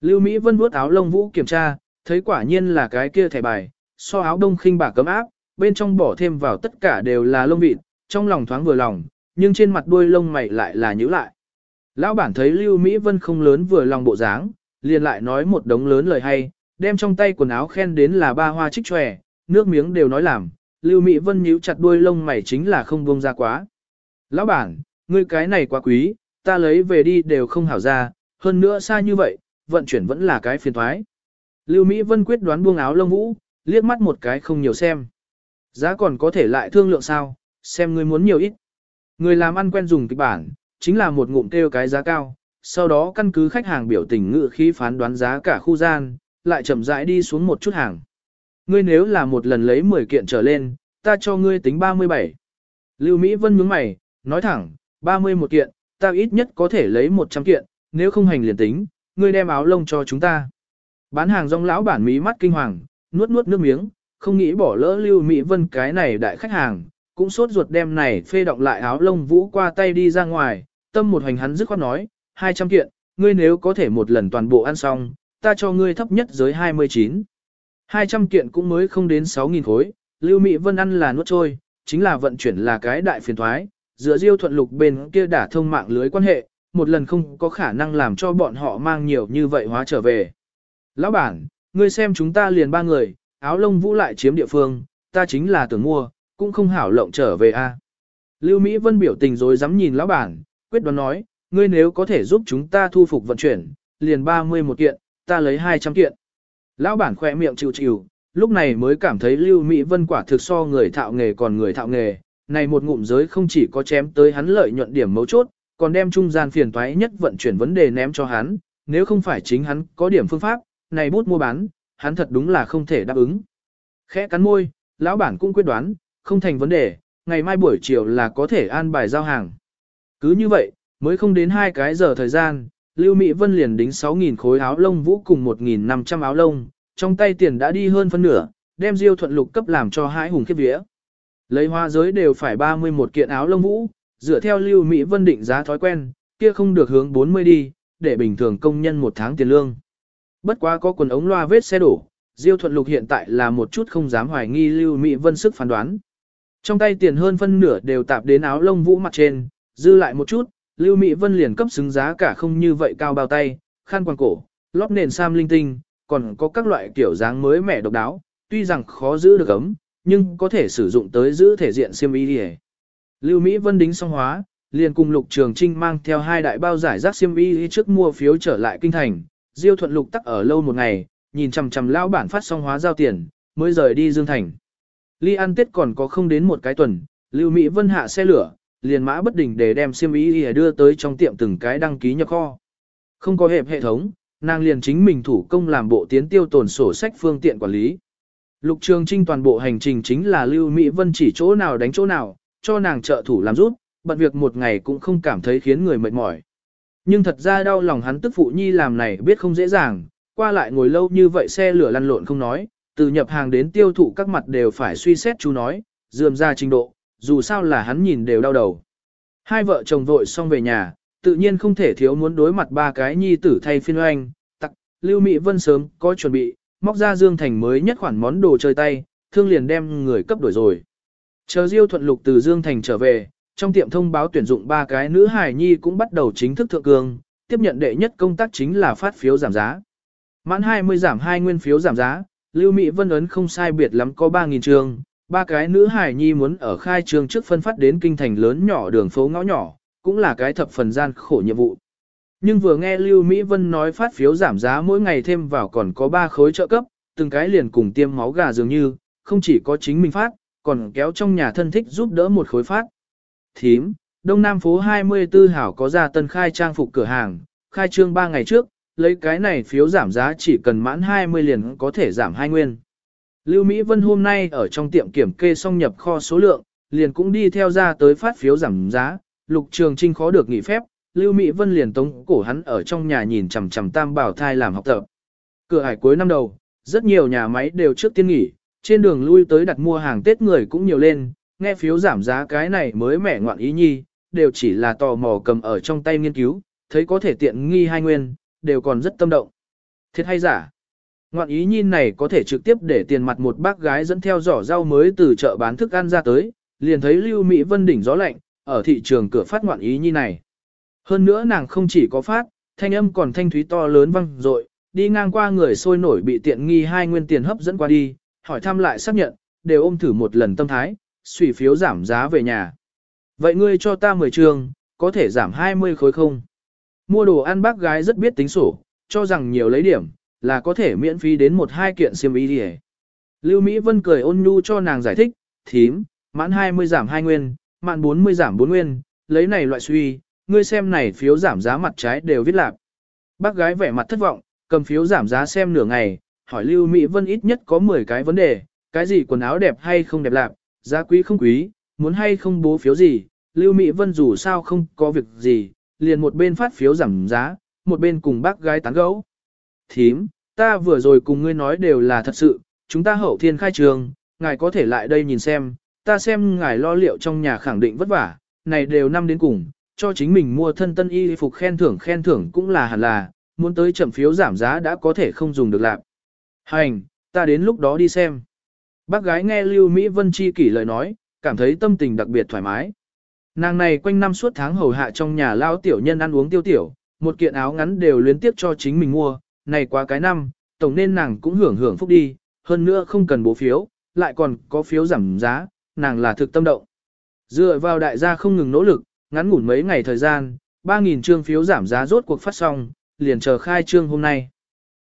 Lưu Mỹ Vân vuốt áo lông vũ kiểm tra, thấy quả nhiên là cái kia thẻ bài, so áo đông khinh bạc cấm áp, bên trong bỏ thêm vào tất cả đều là lông vịt, trong lòng thoáng vừa lòng, nhưng trên mặt đuôi lông mày lại là nhíu lại. Lão bản thấy Lưu Mỹ Vân không lớn vừa lòng bộ dáng, liền lại nói một đống lớn lời hay, đem trong tay quần áo khen đến là ba hoa trích tròe, nước miếng đều nói làm, Lưu Mỹ Vân nhíu chặt đuôi lông mày chính là không buông ra quá. Lão bản, ngươi cái này quá quý, ta lấy về đi đều không hảo ra, hơn nữa xa như vậy, vận chuyển vẫn là cái phiền thoái. Lưu Mỹ Vân quyết đoán buông áo lông vũ, liếc mắt một cái không nhiều xem. Giá còn có thể lại thương lượng sao, xem ngươi muốn nhiều ít. Người làm ăn quen dùng kịch bản, chính là một ngụm kêu cái giá cao, sau đó căn cứ khách hàng biểu tình ngự khí phán đoán giá cả khu gian, lại chậm rãi đi xuống một chút hàng. Ngươi nếu là một lần lấy 10 kiện trở lên, ta cho ngươi tính 37. Lưu Mỹ Vân nhướng mày, nói thẳng, 30 một kiện, ta ít nhất có thể lấy 100 kiện, nếu không hành liền tính, ngươi đem áo lông cho chúng ta. Bán hàng rong lão bản mỹ mắt kinh hoàng, nuốt nuốt nước miếng, không nghĩ bỏ lỡ Lưu Mỹ Vân cái này đại khách hàng, cũng sốt ruột đem này phê động lại áo lông vũ qua tay đi ra ngoài, tâm một hành hắn dứt khoát nói, 200 kiện, ngươi nếu có thể một lần toàn bộ ăn xong, ta cho ngươi thấp nhất giới 29. 200 kiện cũng mới không đến 6.000 khối, Lưu Mỹ Vân ăn là nuốt trôi, chính là vận chuyển là cái đại phiền thoái, dựa diêu thuận lục bên kia đã thông mạng lưới quan hệ, một lần không có khả năng làm cho bọn họ mang nhiều như vậy hóa trở về. Lão bản, ngươi xem chúng ta liền ba người, áo lông vũ lại chiếm địa phương, ta chính là tưởng mua, cũng không hảo lộng trở về a. Lưu Mỹ Vân biểu tình rồi dám nhìn lão bản, quyết đoán nói, ngươi nếu có thể giúp chúng ta thu phục vận chuyển, liền 30 một kiện, ta lấy 200 kiện. Lão bản khỏe miệng chịu chịu, lúc này mới cảm thấy Lưu Mỹ Vân quả thực so người thạo nghề còn người thạo nghề, này một ngụm giới không chỉ có chém tới hắn lợi nhuận điểm mấu chốt, còn đem trung gian phiền toái nhất vận chuyển vấn đề ném cho hắn, nếu không phải chính hắn có điểm phương pháp, này bút mua bán, hắn thật đúng là không thể đáp ứng. Khẽ cắn môi, lão bản cũng quyết đoán, không thành vấn đề, ngày mai buổi chiều là có thể an bài giao hàng. Cứ như vậy, mới không đến hai cái giờ thời gian, Lưu Mỹ Vân liền đính 6.000 khối áo lông vũ cùng 1.500 áo lông, trong tay tiền đã đi hơn phân nửa, đem Diêu Thuận Lục cấp làm cho hãi hùng khiếp vía. Lấy hoa giới đều phải 31 kiện áo lông vũ, dựa theo Lưu Mỹ Vân định giá thói quen, kia không được hướng 40 đi, để bình thường công nhân một tháng tiền lương. Bất quá có quần ống loa vết xe đổ, Diêu Thuận Lục hiện tại là một chút không dám hoài nghi Lưu Mỹ Vân sức phán đoán. Trong tay tiền hơn phân nửa đều tạp đến áo lông vũ mặt trên, dư lại một chút, Lưu Mỹ Vân liền cấp xứng giá cả không như vậy cao bao tay, khăn quàng cổ, lót nền sam linh tinh, còn có các loại kiểu dáng mới mẻ độc đáo, tuy rằng khó giữ được ấm, nhưng có thể sử dụng tới giữ thể diện xiêm y đi Lưu Mỹ Vân đính xong hóa, liền cùng Lục Trường Trinh mang theo hai đại bao giải rác xiêm y trước mua phiếu trở lại kinh thành, Diêu Thuận Lục tắc ở lâu một ngày, nhìn chằm chằm lão bản phát xong hóa giao tiền, mới rời đi Dương Thành. Ly ăn Tết còn có không đến một cái tuần, Lưu Mỹ Vân hạ xe lửa, liền mã bất đình để đem xiêm y đưa tới trong tiệm từng cái đăng ký nhập kho. Không có hẹp hệ thống, nàng liền chính mình thủ công làm bộ tiến tiêu tồn sổ sách phương tiện quản lý. Lục Trường Trinh toàn bộ hành trình chính là Lưu Mỹ Vân chỉ chỗ nào đánh chỗ nào, cho nàng trợ thủ làm giúp, bận việc một ngày cũng không cảm thấy khiến người mệt mỏi. Nhưng thật ra đau lòng hắn tức phụ nhi làm này biết không dễ dàng, qua lại ngồi lâu như vậy xe lửa lăn lộn không nói, từ nhập hàng đến tiêu thụ các mặt đều phải suy xét chú nói, dườm ra trình độ, dù sao là hắn nhìn đều đau đầu. Hai vợ chồng vội xong về nhà, tự nhiên không thể thiếu muốn đối mặt ba cái nhi tử thay phiên oanh, tặc, Lưu Mỹ Vân sớm có chuẩn bị, móc ra Dương Thành mới nhất khoản món đồ chơi tay, thương liền đem người cấp đổi rồi. Chờ Diêu Thuận Lục từ Dương Thành trở về, trong tiệm thông báo tuyển dụng ba cái nữ hài nhi cũng bắt đầu chính thức thượng cương, tiếp nhận đệ nhất công tác chính là phát phiếu giảm giá. Mãn 20 giảm 2 nguyên phiếu giảm giá, Lưu Mỹ Vân ấn không sai biệt lắm có 3.000 trường, ba cái nữ hài nhi muốn ở khai trường trước phân phát đến kinh thành lớn nhỏ đường phố ngõ nhỏ, cũng là cái thập phần gian khổ nhiệm vụ. Nhưng vừa nghe Lưu Mỹ Vân nói phát phiếu giảm giá mỗi ngày thêm vào còn có 3 khối trợ cấp, từng cái liền cùng tiêm máu gà dường như, không chỉ có chính mình phát, còn kéo trong nhà thân thích giúp đỡ một khối phát. Thím, Đông Nam phố 24 hảo có ra tân khai trang phục cửa hàng, khai trương 3 ngày trước, lấy cái này phiếu giảm giá chỉ cần mãn 20 liền có thể giảm 2 nguyên. Lưu Mỹ Vân hôm nay ở trong tiệm kiểm kê xong nhập kho số lượng, liền cũng đi theo ra tới phát phiếu giảm giá, lục trường trinh khó được nghỉ phép, Lưu Mỹ Vân liền tống cổ hắn ở trong nhà nhìn chằm chằm tam bảo thai làm học tập. Cửa hải cuối năm đầu, rất nhiều nhà máy đều trước tiên nghỉ, trên đường lui tới đặt mua hàng Tết người cũng nhiều lên, nghe phiếu giảm giá cái này mới mẻ ngoạn ý nhi, đều chỉ là tò mò cầm ở trong tay nghiên cứu, thấy có thể tiện nghi hai nguyên, đều còn rất tâm động. Thiệt hay giả? Ngoạn ý nhìn này có thể trực tiếp để tiền mặt một bác gái dẫn theo giỏ rau mới từ chợ bán thức ăn ra tới, liền thấy Lưu Mỹ Vân đỉnh gió lạnh, ở thị trường cửa phát ngoạn ý như này. Hơn nữa nàng không chỉ có phát, thanh âm còn thanh thúy to lớn vang dội, đi ngang qua người sôi nổi bị tiện nghi hai nguyên tiền hấp dẫn qua đi, hỏi thăm lại xác nhận, đều ôm thử một lần tâm thái, suy phiếu giảm giá về nhà. Vậy ngươi cho ta 10 trường, có thể giảm 20 khối không? Mua đồ ăn bác gái rất biết tính sổ, cho rằng nhiều lấy điểm, là có thể miễn phí đến một hai kiện xiêm y đi Lưu Mỹ Vân cười ôn nhu cho nàng giải thích, thím, mãn 20 giảm 2 nguyên, mãn 40 giảm 4 nguyên, lấy này loại suy, ngươi xem này phiếu giảm giá mặt trái đều viết lạc. Bác gái vẻ mặt thất vọng, cầm phiếu giảm giá xem nửa ngày, hỏi Lưu Mỹ Vân ít nhất có 10 cái vấn đề, cái gì quần áo đẹp hay không đẹp lạc, giá quý không quý, muốn hay không bố phiếu gì, Lưu Mỹ Vân dù sao không có việc gì, liền một bên phát phiếu giảm giá, một bên cùng bác gái tán gẫu. Thím, ta vừa rồi cùng ngươi nói đều là thật sự, chúng ta hậu thiên khai trường, ngài có thể lại đây nhìn xem, ta xem ngài lo liệu trong nhà khẳng định vất vả, này đều năm đến cùng, cho chính mình mua thân tân y phục khen thưởng khen thưởng cũng là hẳn là, muốn tới chậm phiếu giảm giá đã có thể không dùng được lạc. Hành, ta đến lúc đó đi xem. Bác gái nghe Lưu Mỹ Vân Chi kỷ lời nói, cảm thấy tâm tình đặc biệt thoải mái. Nàng này quanh năm suốt tháng hầu hạ trong nhà lao tiểu nhân ăn uống tiêu tiểu, một kiện áo ngắn đều luyến tiếp cho chính mình mua, này quá cái năm, tổng nên nàng cũng hưởng hưởng phúc đi, hơn nữa không cần bố phiếu, lại còn có phiếu giảm giá, nàng là thực tâm động. Dựa vào đại gia không ngừng nỗ lực, ngắn ngủn mấy ngày thời gian, 3.000 trương phiếu giảm giá rốt cuộc phát xong, liền chờ khai trương hôm nay.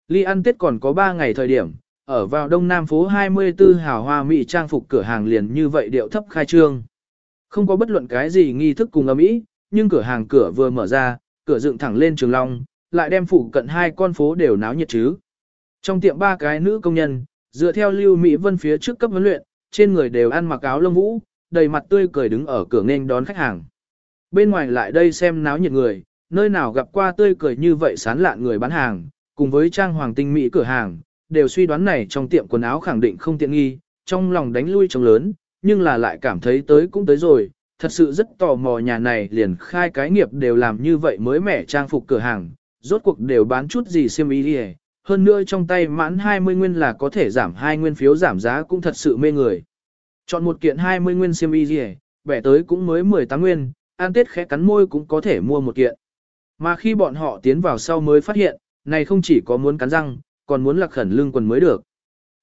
Ly ăn Tết còn có 3 ngày thời điểm, ở vào đông nam phố 24 hào hoa mỹ trang phục cửa hàng liền như vậy điệu thấp khai trương. Không có bất luận cái gì nghi thức cùng ấm ý, nhưng cửa hàng cửa vừa mở ra, cửa dựng thẳng lên trường long, lại đem phụ cận hai con phố đều náo nhiệt chứ. Trong tiệm ba cái nữ công nhân, dựa theo Lưu Mỹ Vân phía trước cấp huấn luyện, trên người đều ăn mặc áo lông vũ, đầy mặt tươi cười đứng ở cửa nghênh đón khách hàng. Bên ngoài lại đây xem náo nhiệt người, nơi nào gặp qua tươi cười như vậy sán lạn người bán hàng, cùng với trang hoàng tinh mỹ cửa hàng, đều suy đoán này trong tiệm quần áo khẳng định không tiện nghi, trong lòng đánh lui trống lớn, nhưng là lại cảm thấy tới cũng tới rồi, thật sự rất tò mò nhà này liền khai cái nghiệp đều làm như vậy mới mẻ trang phục cửa hàng, rốt cuộc đều bán chút gì xiêm y đi hơn nữa trong tay mãn 20 nguyên là có thể giảm hai nguyên phiếu giảm giá cũng thật sự mê người. Chọn một kiện 20 nguyên xiêm y gì, bẻ tới cũng mới 18 nguyên, ăn tết khẽ cắn môi cũng có thể mua một kiện. Mà khi bọn họ tiến vào sau mới phát hiện, này không chỉ có muốn cắn răng, còn muốn lạc khẩn lưng quần mới được.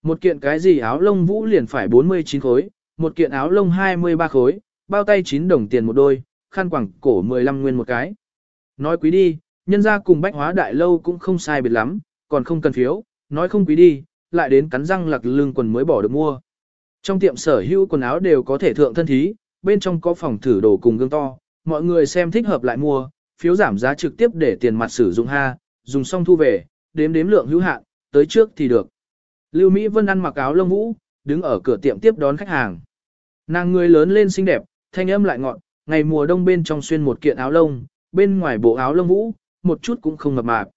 Một kiện cái gì áo lông vũ liền phải 49 khối, một kiện áo lông 23 khối, bao tay 9 đồng tiền một đôi, khăn quẳng cổ 15 nguyên một cái. Nói quý đi, nhân ra cùng bách hóa đại lâu cũng không sai biệt lắm, còn không cần phiếu, nói không quý đi, lại đến cắn răng lặc lưng quần mới bỏ được mua. Trong tiệm sở hữu quần áo đều có thể thượng thân thí, bên trong có phòng thử đồ cùng gương to, mọi người xem thích hợp lại mua, phiếu giảm giá trực tiếp để tiền mặt sử dụng ha, dùng xong thu về, đếm đếm lượng hữu hạn, tới trước thì được. Lưu Mỹ Vân ăn mặc áo lông vũ, đứng ở cửa tiệm tiếp đón khách hàng. Nàng người lớn lên xinh đẹp, thanh âm lại ngọn, ngày mùa đông bên trong xuyên một kiện áo lông, bên ngoài bộ áo lông vũ, một chút cũng không mập mạp.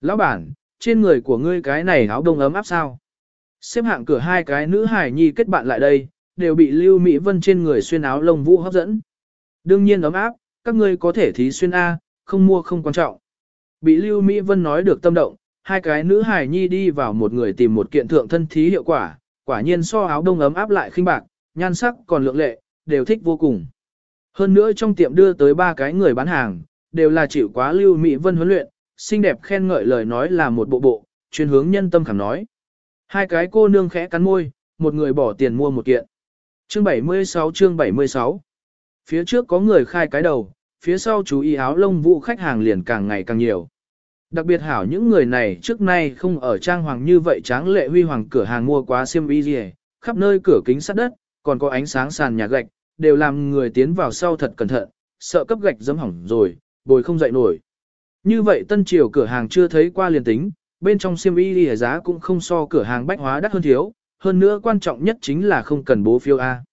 Lão bản, trên người của ngươi cái này áo đông ấm áp sao? Xếp hạng cửa hai cái nữ hải nhi kết bạn lại đây, đều bị Lưu Mỹ Vân trên người xuyên áo lông vũ hấp dẫn. Đương nhiên ấm áp, các ngươi có thể thí xuyên A, không mua không quan trọng. Bị Lưu Mỹ Vân nói được tâm động, hai cái nữ hải nhi đi vào một người tìm một kiện thượng thân thí hiệu quả, quả nhiên so áo đông ấm áp lại khinh bạc, nhan sắc còn lượng lệ, đều thích vô cùng. Hơn nữa trong tiệm đưa tới ba cái người bán hàng, đều là chịu quá Lưu Mỹ Vân huấn luyện, xinh đẹp khen ngợi lời nói là một bộ bộ, chuyên hướng nhân tâm khảm nói. Hai cái cô nương khẽ cắn môi, một người bỏ tiền mua một kiện. Chương 76 chương 76 Phía trước có người khai cái đầu, phía sau chú ý áo lông vũ khách hàng liền càng ngày càng nhiều. Đặc biệt hảo những người này trước nay không ở trang hoàng như vậy tráng lệ huy hoàng cửa hàng mua quá xiêm y gì, khắp nơi cửa kính sắt đất, còn có ánh sáng sàn nhà gạch, đều làm người tiến vào sau thật cẩn thận, sợ cấp gạch dấm hỏng rồi, bồi không dậy nổi. Như vậy tân triều cửa hàng chưa thấy qua liền tính, bên trong xiêm y lìa giá cũng không so cửa hàng bách hóa đắt hơn thiếu, hơn nữa quan trọng nhất chính là không cần bố phiếu A.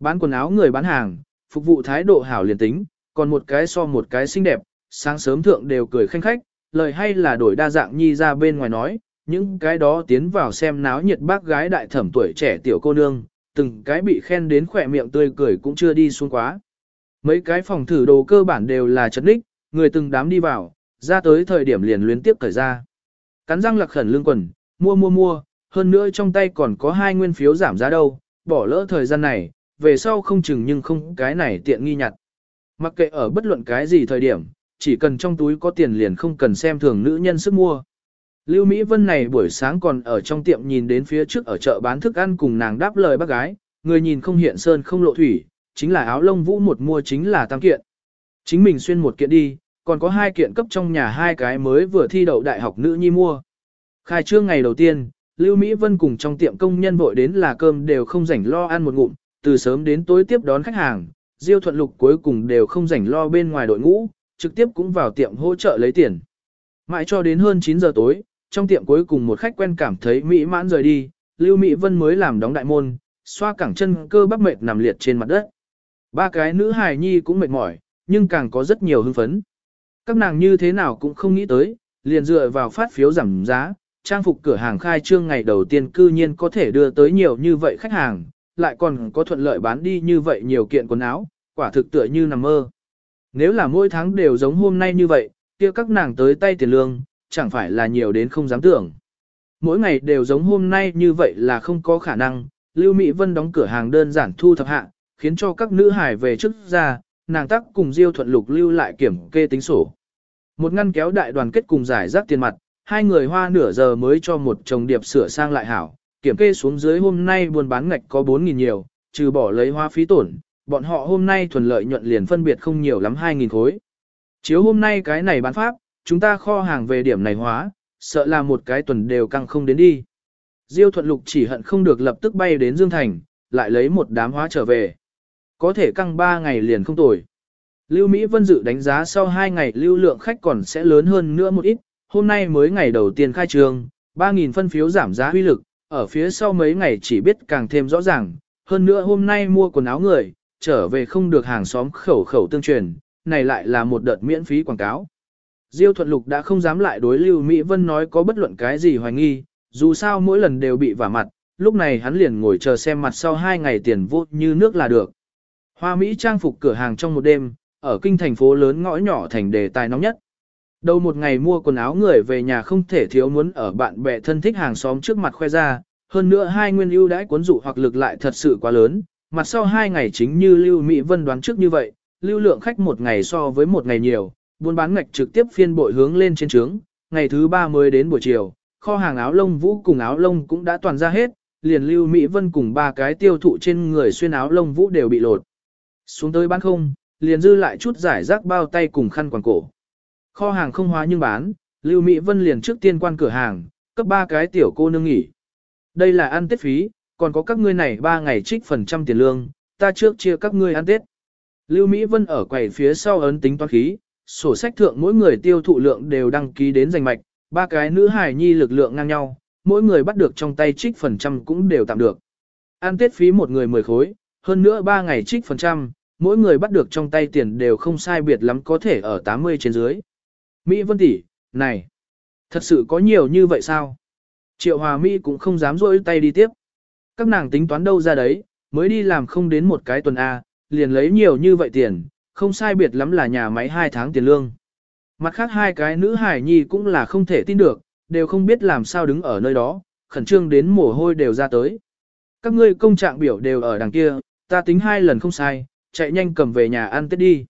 Bán quần áo người bán hàng, phục vụ thái độ hảo liền tính, còn một cái so một cái xinh đẹp, sáng sớm thượng đều cười khanh khách, lời hay là đổi đa dạng nhi ra bên ngoài nói, những cái đó tiến vào xem náo nhiệt bác gái đại thẩm tuổi trẻ tiểu cô nương, từng cái bị khen đến khỏe miệng tươi cười cũng chưa đi xuống quá. Mấy cái phòng thử đồ cơ bản đều là chất ních, người từng đám đi vào, ra tới thời điểm liền luyến tiếp cởi ra. Cắn răng lạc khẩn lương quần, mua mua mua, hơn nữa trong tay còn có hai nguyên phiếu giảm giá đâu, bỏ lỡ thời gian này, về sau không chừng nhưng không cái này tiện nghi nhặt. Mặc kệ ở bất luận cái gì thời điểm, chỉ cần trong túi có tiền liền không cần xem thường nữ nhân sức mua. Lưu Mỹ Vân này buổi sáng còn ở trong tiệm nhìn đến phía trước ở chợ bán thức ăn cùng nàng đáp lời bác gái, người nhìn không hiện sơn không lộ thủy, chính là áo lông vũ một mua chính là tam kiện. Chính mình xuyên một kiện đi, còn có hai kiện cấp trong nhà hai cái mới vừa thi đậu đại học nữ nhi mua. Khai trương ngày đầu tiên, Lưu Mỹ Vân cùng trong tiệm công nhân vội đến là cơm đều không rảnh lo ăn một ngụm, từ sớm đến tối tiếp đón khách hàng, Diêu Thuận Lục cuối cùng đều không rảnh lo bên ngoài đội ngũ, trực tiếp cũng vào tiệm hỗ trợ lấy tiền. Mãi cho đến hơn 9 giờ tối, trong tiệm cuối cùng một khách quen cảm thấy mỹ mãn rời đi, Lưu Mỹ Vân mới làm đóng đại môn, xoa cẳng chân cơ bắp mệt nằm liệt trên mặt đất. Ba cái nữ hài nhi cũng mệt mỏi, nhưng càng có rất nhiều hưng phấn. Các nàng như thế nào cũng không nghĩ tới, liền dựa vào phát phiếu giảm giá, trang phục cửa hàng khai trương ngày đầu tiên cư nhiên có thể đưa tới nhiều như vậy khách hàng, lại còn có thuận lợi bán đi như vậy nhiều kiện quần áo, quả thực tựa như nằm mơ. Nếu là mỗi tháng đều giống hôm nay như vậy, kia các nàng tới tay tiền lương, chẳng phải là nhiều đến không dám tưởng. Mỗi ngày đều giống hôm nay như vậy là không có khả năng, Lưu Mỹ Vân đóng cửa hàng đơn giản thu thập hạ, khiến cho các nữ hải về trước ra, nàng tắc cùng Diêu Thuận Lục lưu lại kiểm kê tính sổ. Một ngăn kéo đại đoàn kết cùng giải rác tiền mặt, hai người hoa nửa giờ mới cho một chồng điệp sửa sang lại hảo, kiểm kê xuống dưới hôm nay buôn bán ngạch có 4.000 nhiều, trừ bỏ lấy hoa phí tổn, bọn họ hôm nay thuần lợi nhuận liền phân biệt không nhiều lắm 2.000 khối. Chiếu hôm nay cái này bán pháp, chúng ta kho hàng về điểm này hóa, sợ là một cái tuần đều căng không đến đi. Diêu thuận lục chỉ hận không được lập tức bay đến Dương Thành, lại lấy một đám hóa trở về. Có thể căng 3 ngày liền không tồi. Lưu Mỹ Vân dự đánh giá sau 2 ngày lưu lượng khách còn sẽ lớn hơn nữa một ít, hôm nay mới ngày đầu tiên khai trương, 3.000 phân phiếu giảm giá huy lực, ở phía sau mấy ngày chỉ biết càng thêm rõ ràng, hơn nữa hôm nay mua quần áo người, trở về không được hàng xóm khẩu khẩu tương truyền, này lại là một đợt miễn phí quảng cáo. Diêu Thuận Lục đã không dám lại đối Lưu Mỹ Vân nói có bất luận cái gì hoài nghi, dù sao mỗi lần đều bị vả mặt, lúc này hắn liền ngồi chờ xem mặt sau hai ngày tiền vô như nước là được. Hoa Mỹ trang phục cửa hàng trong một đêm, ở kinh thành phố lớn ngõ nhỏ thành đề tài nóng nhất. Đầu một ngày mua quần áo người về nhà không thể thiếu muốn ở bạn bè thân thích hàng xóm trước mặt khoe ra, hơn nữa hai nguyên ưu đãi cuốn dụ hoặc lực lại thật sự quá lớn, mặt sau hai ngày chính như Lưu Mỹ Vân đoán trước như vậy, lưu lượng khách một ngày so với một ngày nhiều, buôn bán ngạch trực tiếp phiên bội hướng lên trên trướng, ngày thứ ba mới đến buổi chiều, kho hàng áo lông vũ cùng áo lông cũng đã toàn ra hết, liền Lưu Mỹ Vân cùng ba cái tiêu thụ trên người xuyên áo lông vũ đều bị lột. Xuống tới bán không, liền dư lại chút giải rác bao tay cùng khăn quàng cổ. Kho hàng không hóa nhưng bán, Lưu Mỹ Vân liền trước tiên quan cửa hàng, cấp ba cái tiểu cô nương nghỉ. Đây là ăn tết phí, còn có các ngươi này ba ngày trích phần trăm tiền lương, ta trước chia các ngươi ăn tết. Lưu Mỹ Vân ở quầy phía sau ấn tính toán khí, sổ sách thượng mỗi người tiêu thụ lượng đều đăng ký đến danh mạch, ba cái nữ hài nhi lực lượng ngang nhau, mỗi người bắt được trong tay trích phần trăm cũng đều tạm được. Ăn tết phí một người 10 khối, hơn nữa ba ngày trích phần trăm, mỗi người bắt được trong tay tiền đều không sai biệt lắm có thể ở 80 trên dưới. Mỹ Vân tỷ, này, thật sự có nhiều như vậy sao? Triệu Hòa Mỹ cũng không dám rỗi tay đi tiếp. Các nàng tính toán đâu ra đấy, mới đi làm không đến một cái tuần A, liền lấy nhiều như vậy tiền, không sai biệt lắm là nhà máy hai tháng tiền lương. Mặt khác hai cái nữ hải nhi cũng là không thể tin được, đều không biết làm sao đứng ở nơi đó, khẩn trương đến mồ hôi đều ra tới. Các ngươi công trạng biểu đều ở đằng kia, ta tính hai lần không sai, chạy nhanh cầm về nhà ăn tết đi.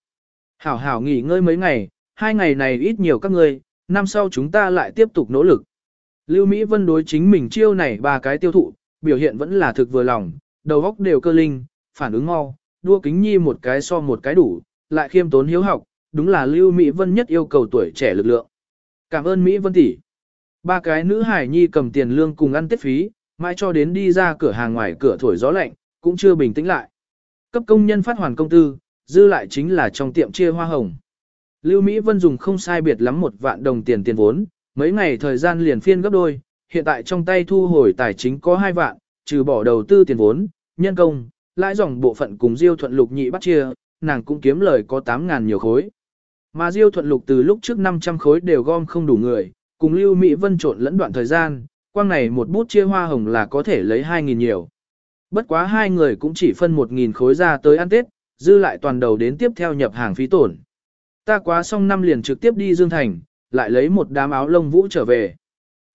Hảo hảo nghỉ ngơi mấy ngày, hai ngày này ít nhiều các ngươi, năm sau chúng ta lại tiếp tục nỗ lực. Lưu Mỹ Vân đối chính mình chiêu này ba cái tiêu thụ, biểu hiện vẫn là thực vừa lòng, đầu óc đều cơ linh, phản ứng mau, đua kính nhi một cái so một cái đủ, lại khiêm tốn hiếu học, đúng là Lưu Mỹ Vân nhất yêu cầu tuổi trẻ lực lượng. Cảm ơn Mỹ Vân tỷ. Ba cái nữ hải nhi cầm tiền lương cùng ăn tiết phí, mãi cho đến đi ra cửa hàng ngoài cửa thổi gió lạnh, cũng chưa bình tĩnh lại. Cấp công nhân phát hoàn công tư, dư lại chính là trong tiệm chia hoa hồng. Lưu Mỹ Vân dùng không sai biệt lắm một vạn đồng tiền tiền vốn, mấy ngày thời gian liền phiên gấp đôi, hiện tại trong tay thu hồi tài chính có hai vạn, trừ bỏ đầu tư tiền vốn, nhân công, lãi dòng bộ phận cùng Diêu Thuận Lục nhị bắt chia, nàng cũng kiếm lời có 8.000 nhiều khối. Mà Diêu Thuận Lục từ lúc trước 500 khối đều gom không đủ người, cùng Lưu Mỹ Vân trộn lẫn đoạn thời gian, quang này một bút chia hoa hồng là có thể lấy 2.000 nhiều. Bất quá hai người cũng chỉ phân 1.000 khối ra tới ăn Tết, dư lại toàn đầu đến tiếp theo nhập hàng phí tổn. Ta quá xong năm liền trực tiếp đi Dương Thành, lại lấy một đám áo lông vũ trở về.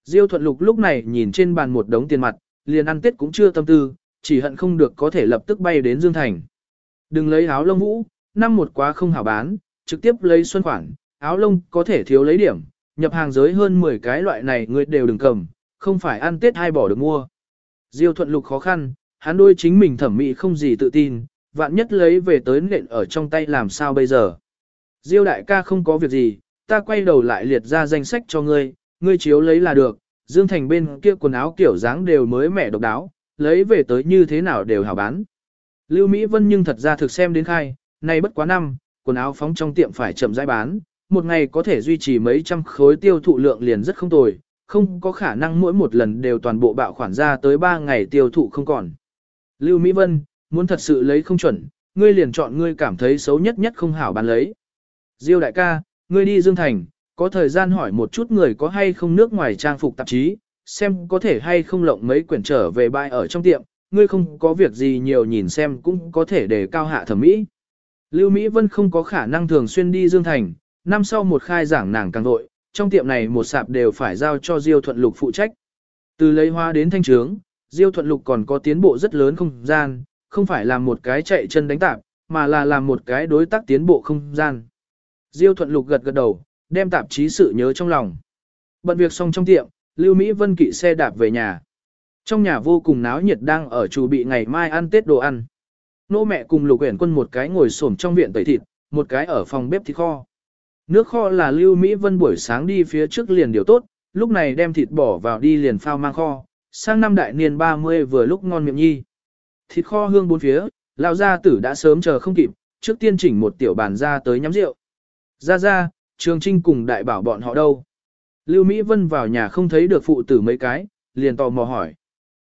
Diêu thuận lục lúc này nhìn trên bàn một đống tiền mặt, liền ăn tết cũng chưa tâm tư, chỉ hận không được có thể lập tức bay đến Dương Thành. Đừng lấy áo lông vũ, năm một quá không hảo bán, trực tiếp lấy xuân khoản, áo lông có thể thiếu lấy điểm, nhập hàng giới hơn 10 cái loại này người đều đừng cầm, không phải ăn tết hay bỏ được mua. Diêu thuận lục khó khăn, hắn đôi chính mình thẩm mỹ không gì tự tin, vạn nhất lấy về tới nện ở trong tay làm sao bây giờ. Diêu đại ca không có việc gì, ta quay đầu lại liệt ra danh sách cho ngươi, ngươi chiếu lấy là được, Dương Thành bên kia quần áo kiểu dáng đều mới mẻ độc đáo, lấy về tới như thế nào đều hảo bán. Lưu Mỹ Vân nhưng thật ra thực xem đến khai, nay bất quá năm, quần áo phóng trong tiệm phải chậm rãi bán, một ngày có thể duy trì mấy trăm khối tiêu thụ lượng liền rất không tồi, không có khả năng mỗi một lần đều toàn bộ bạo khoản ra tới 3 ngày tiêu thụ không còn. Lưu Mỹ Vân, muốn thật sự lấy không chuẩn, ngươi liền chọn ngươi cảm thấy xấu nhất nhất không hảo bán lấy. Diêu đại ca, ngươi đi Dương Thành, có thời gian hỏi một chút người có hay không nước ngoài trang phục tạp chí, xem có thể hay không lộng mấy quyển trở về bài ở trong tiệm, ngươi không có việc gì nhiều nhìn xem cũng có thể để cao hạ thẩm mỹ. Lưu Mỹ Vân không có khả năng thường xuyên đi Dương Thành, năm sau một khai giảng nàng càng vội, trong tiệm này một sạp đều phải giao cho Diêu Thuận Lục phụ trách. Từ lấy hoa đến thanh trướng, Diêu Thuận Lục còn có tiến bộ rất lớn không gian, không phải làm một cái chạy chân đánh tạp, mà là làm một cái đối tác tiến bộ không gian. Diêu Thuận Lục gật gật đầu, đem tạp chí sự nhớ trong lòng. Bận việc xong trong tiệm, Lưu Mỹ Vân kỵ xe đạp về nhà. Trong nhà vô cùng náo nhiệt đang ở chủ bị ngày mai ăn Tết đồ ăn. Nô mẹ cùng Lục Uyển Quân một cái ngồi xổm trong viện tẩy thịt, một cái ở phòng bếp thịt kho. Nước kho là Lưu Mỹ Vân buổi sáng đi phía trước liền điều tốt, lúc này đem thịt bỏ vào đi liền phao mang kho, sang năm đại niên 30 vừa lúc ngon miệng nhi. Thịt kho hương bốn phía, lão gia tử đã sớm chờ không kịp, trước tiên chỉnh một tiểu bàn ra tới nhắm rượu. Ra ra, Trường Trinh cùng đại bảo bọn họ đâu? Lưu Mỹ Vân vào nhà không thấy được phụ tử mấy cái, liền tò mò hỏi.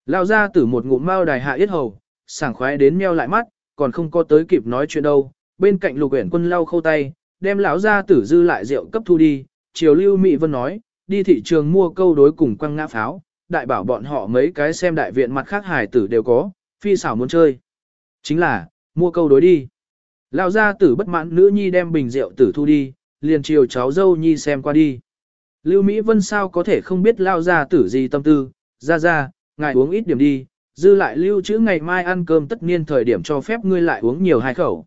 Lão gia tử một ngụm mao đài hạ yết hầu, sảng khoái đến meo lại mắt, còn không có tới kịp nói chuyện đâu. Bên cạnh lục uyển quân lau khâu tay, đem lão gia tử dư lại rượu cấp thu đi. Chiều Lưu Mỹ Vân nói, đi thị trường mua câu đối cùng quăng ngã pháo, đại bảo bọn họ mấy cái xem đại viện mặt khác hài tử đều có, phi xảo muốn chơi. Chính là, mua câu đối đi. Lão gia tử bất mãn nữ nhi đem bình rượu tử thu đi, liền chiều cháu dâu nhi xem qua đi. Lưu Mỹ Vân sao có thể không biết lao gia tử gì tâm tư, ra ra, ngài uống ít điểm đi, dư lại lưu trữ ngày mai ăn cơm tất niên thời điểm cho phép ngươi lại uống nhiều hai khẩu.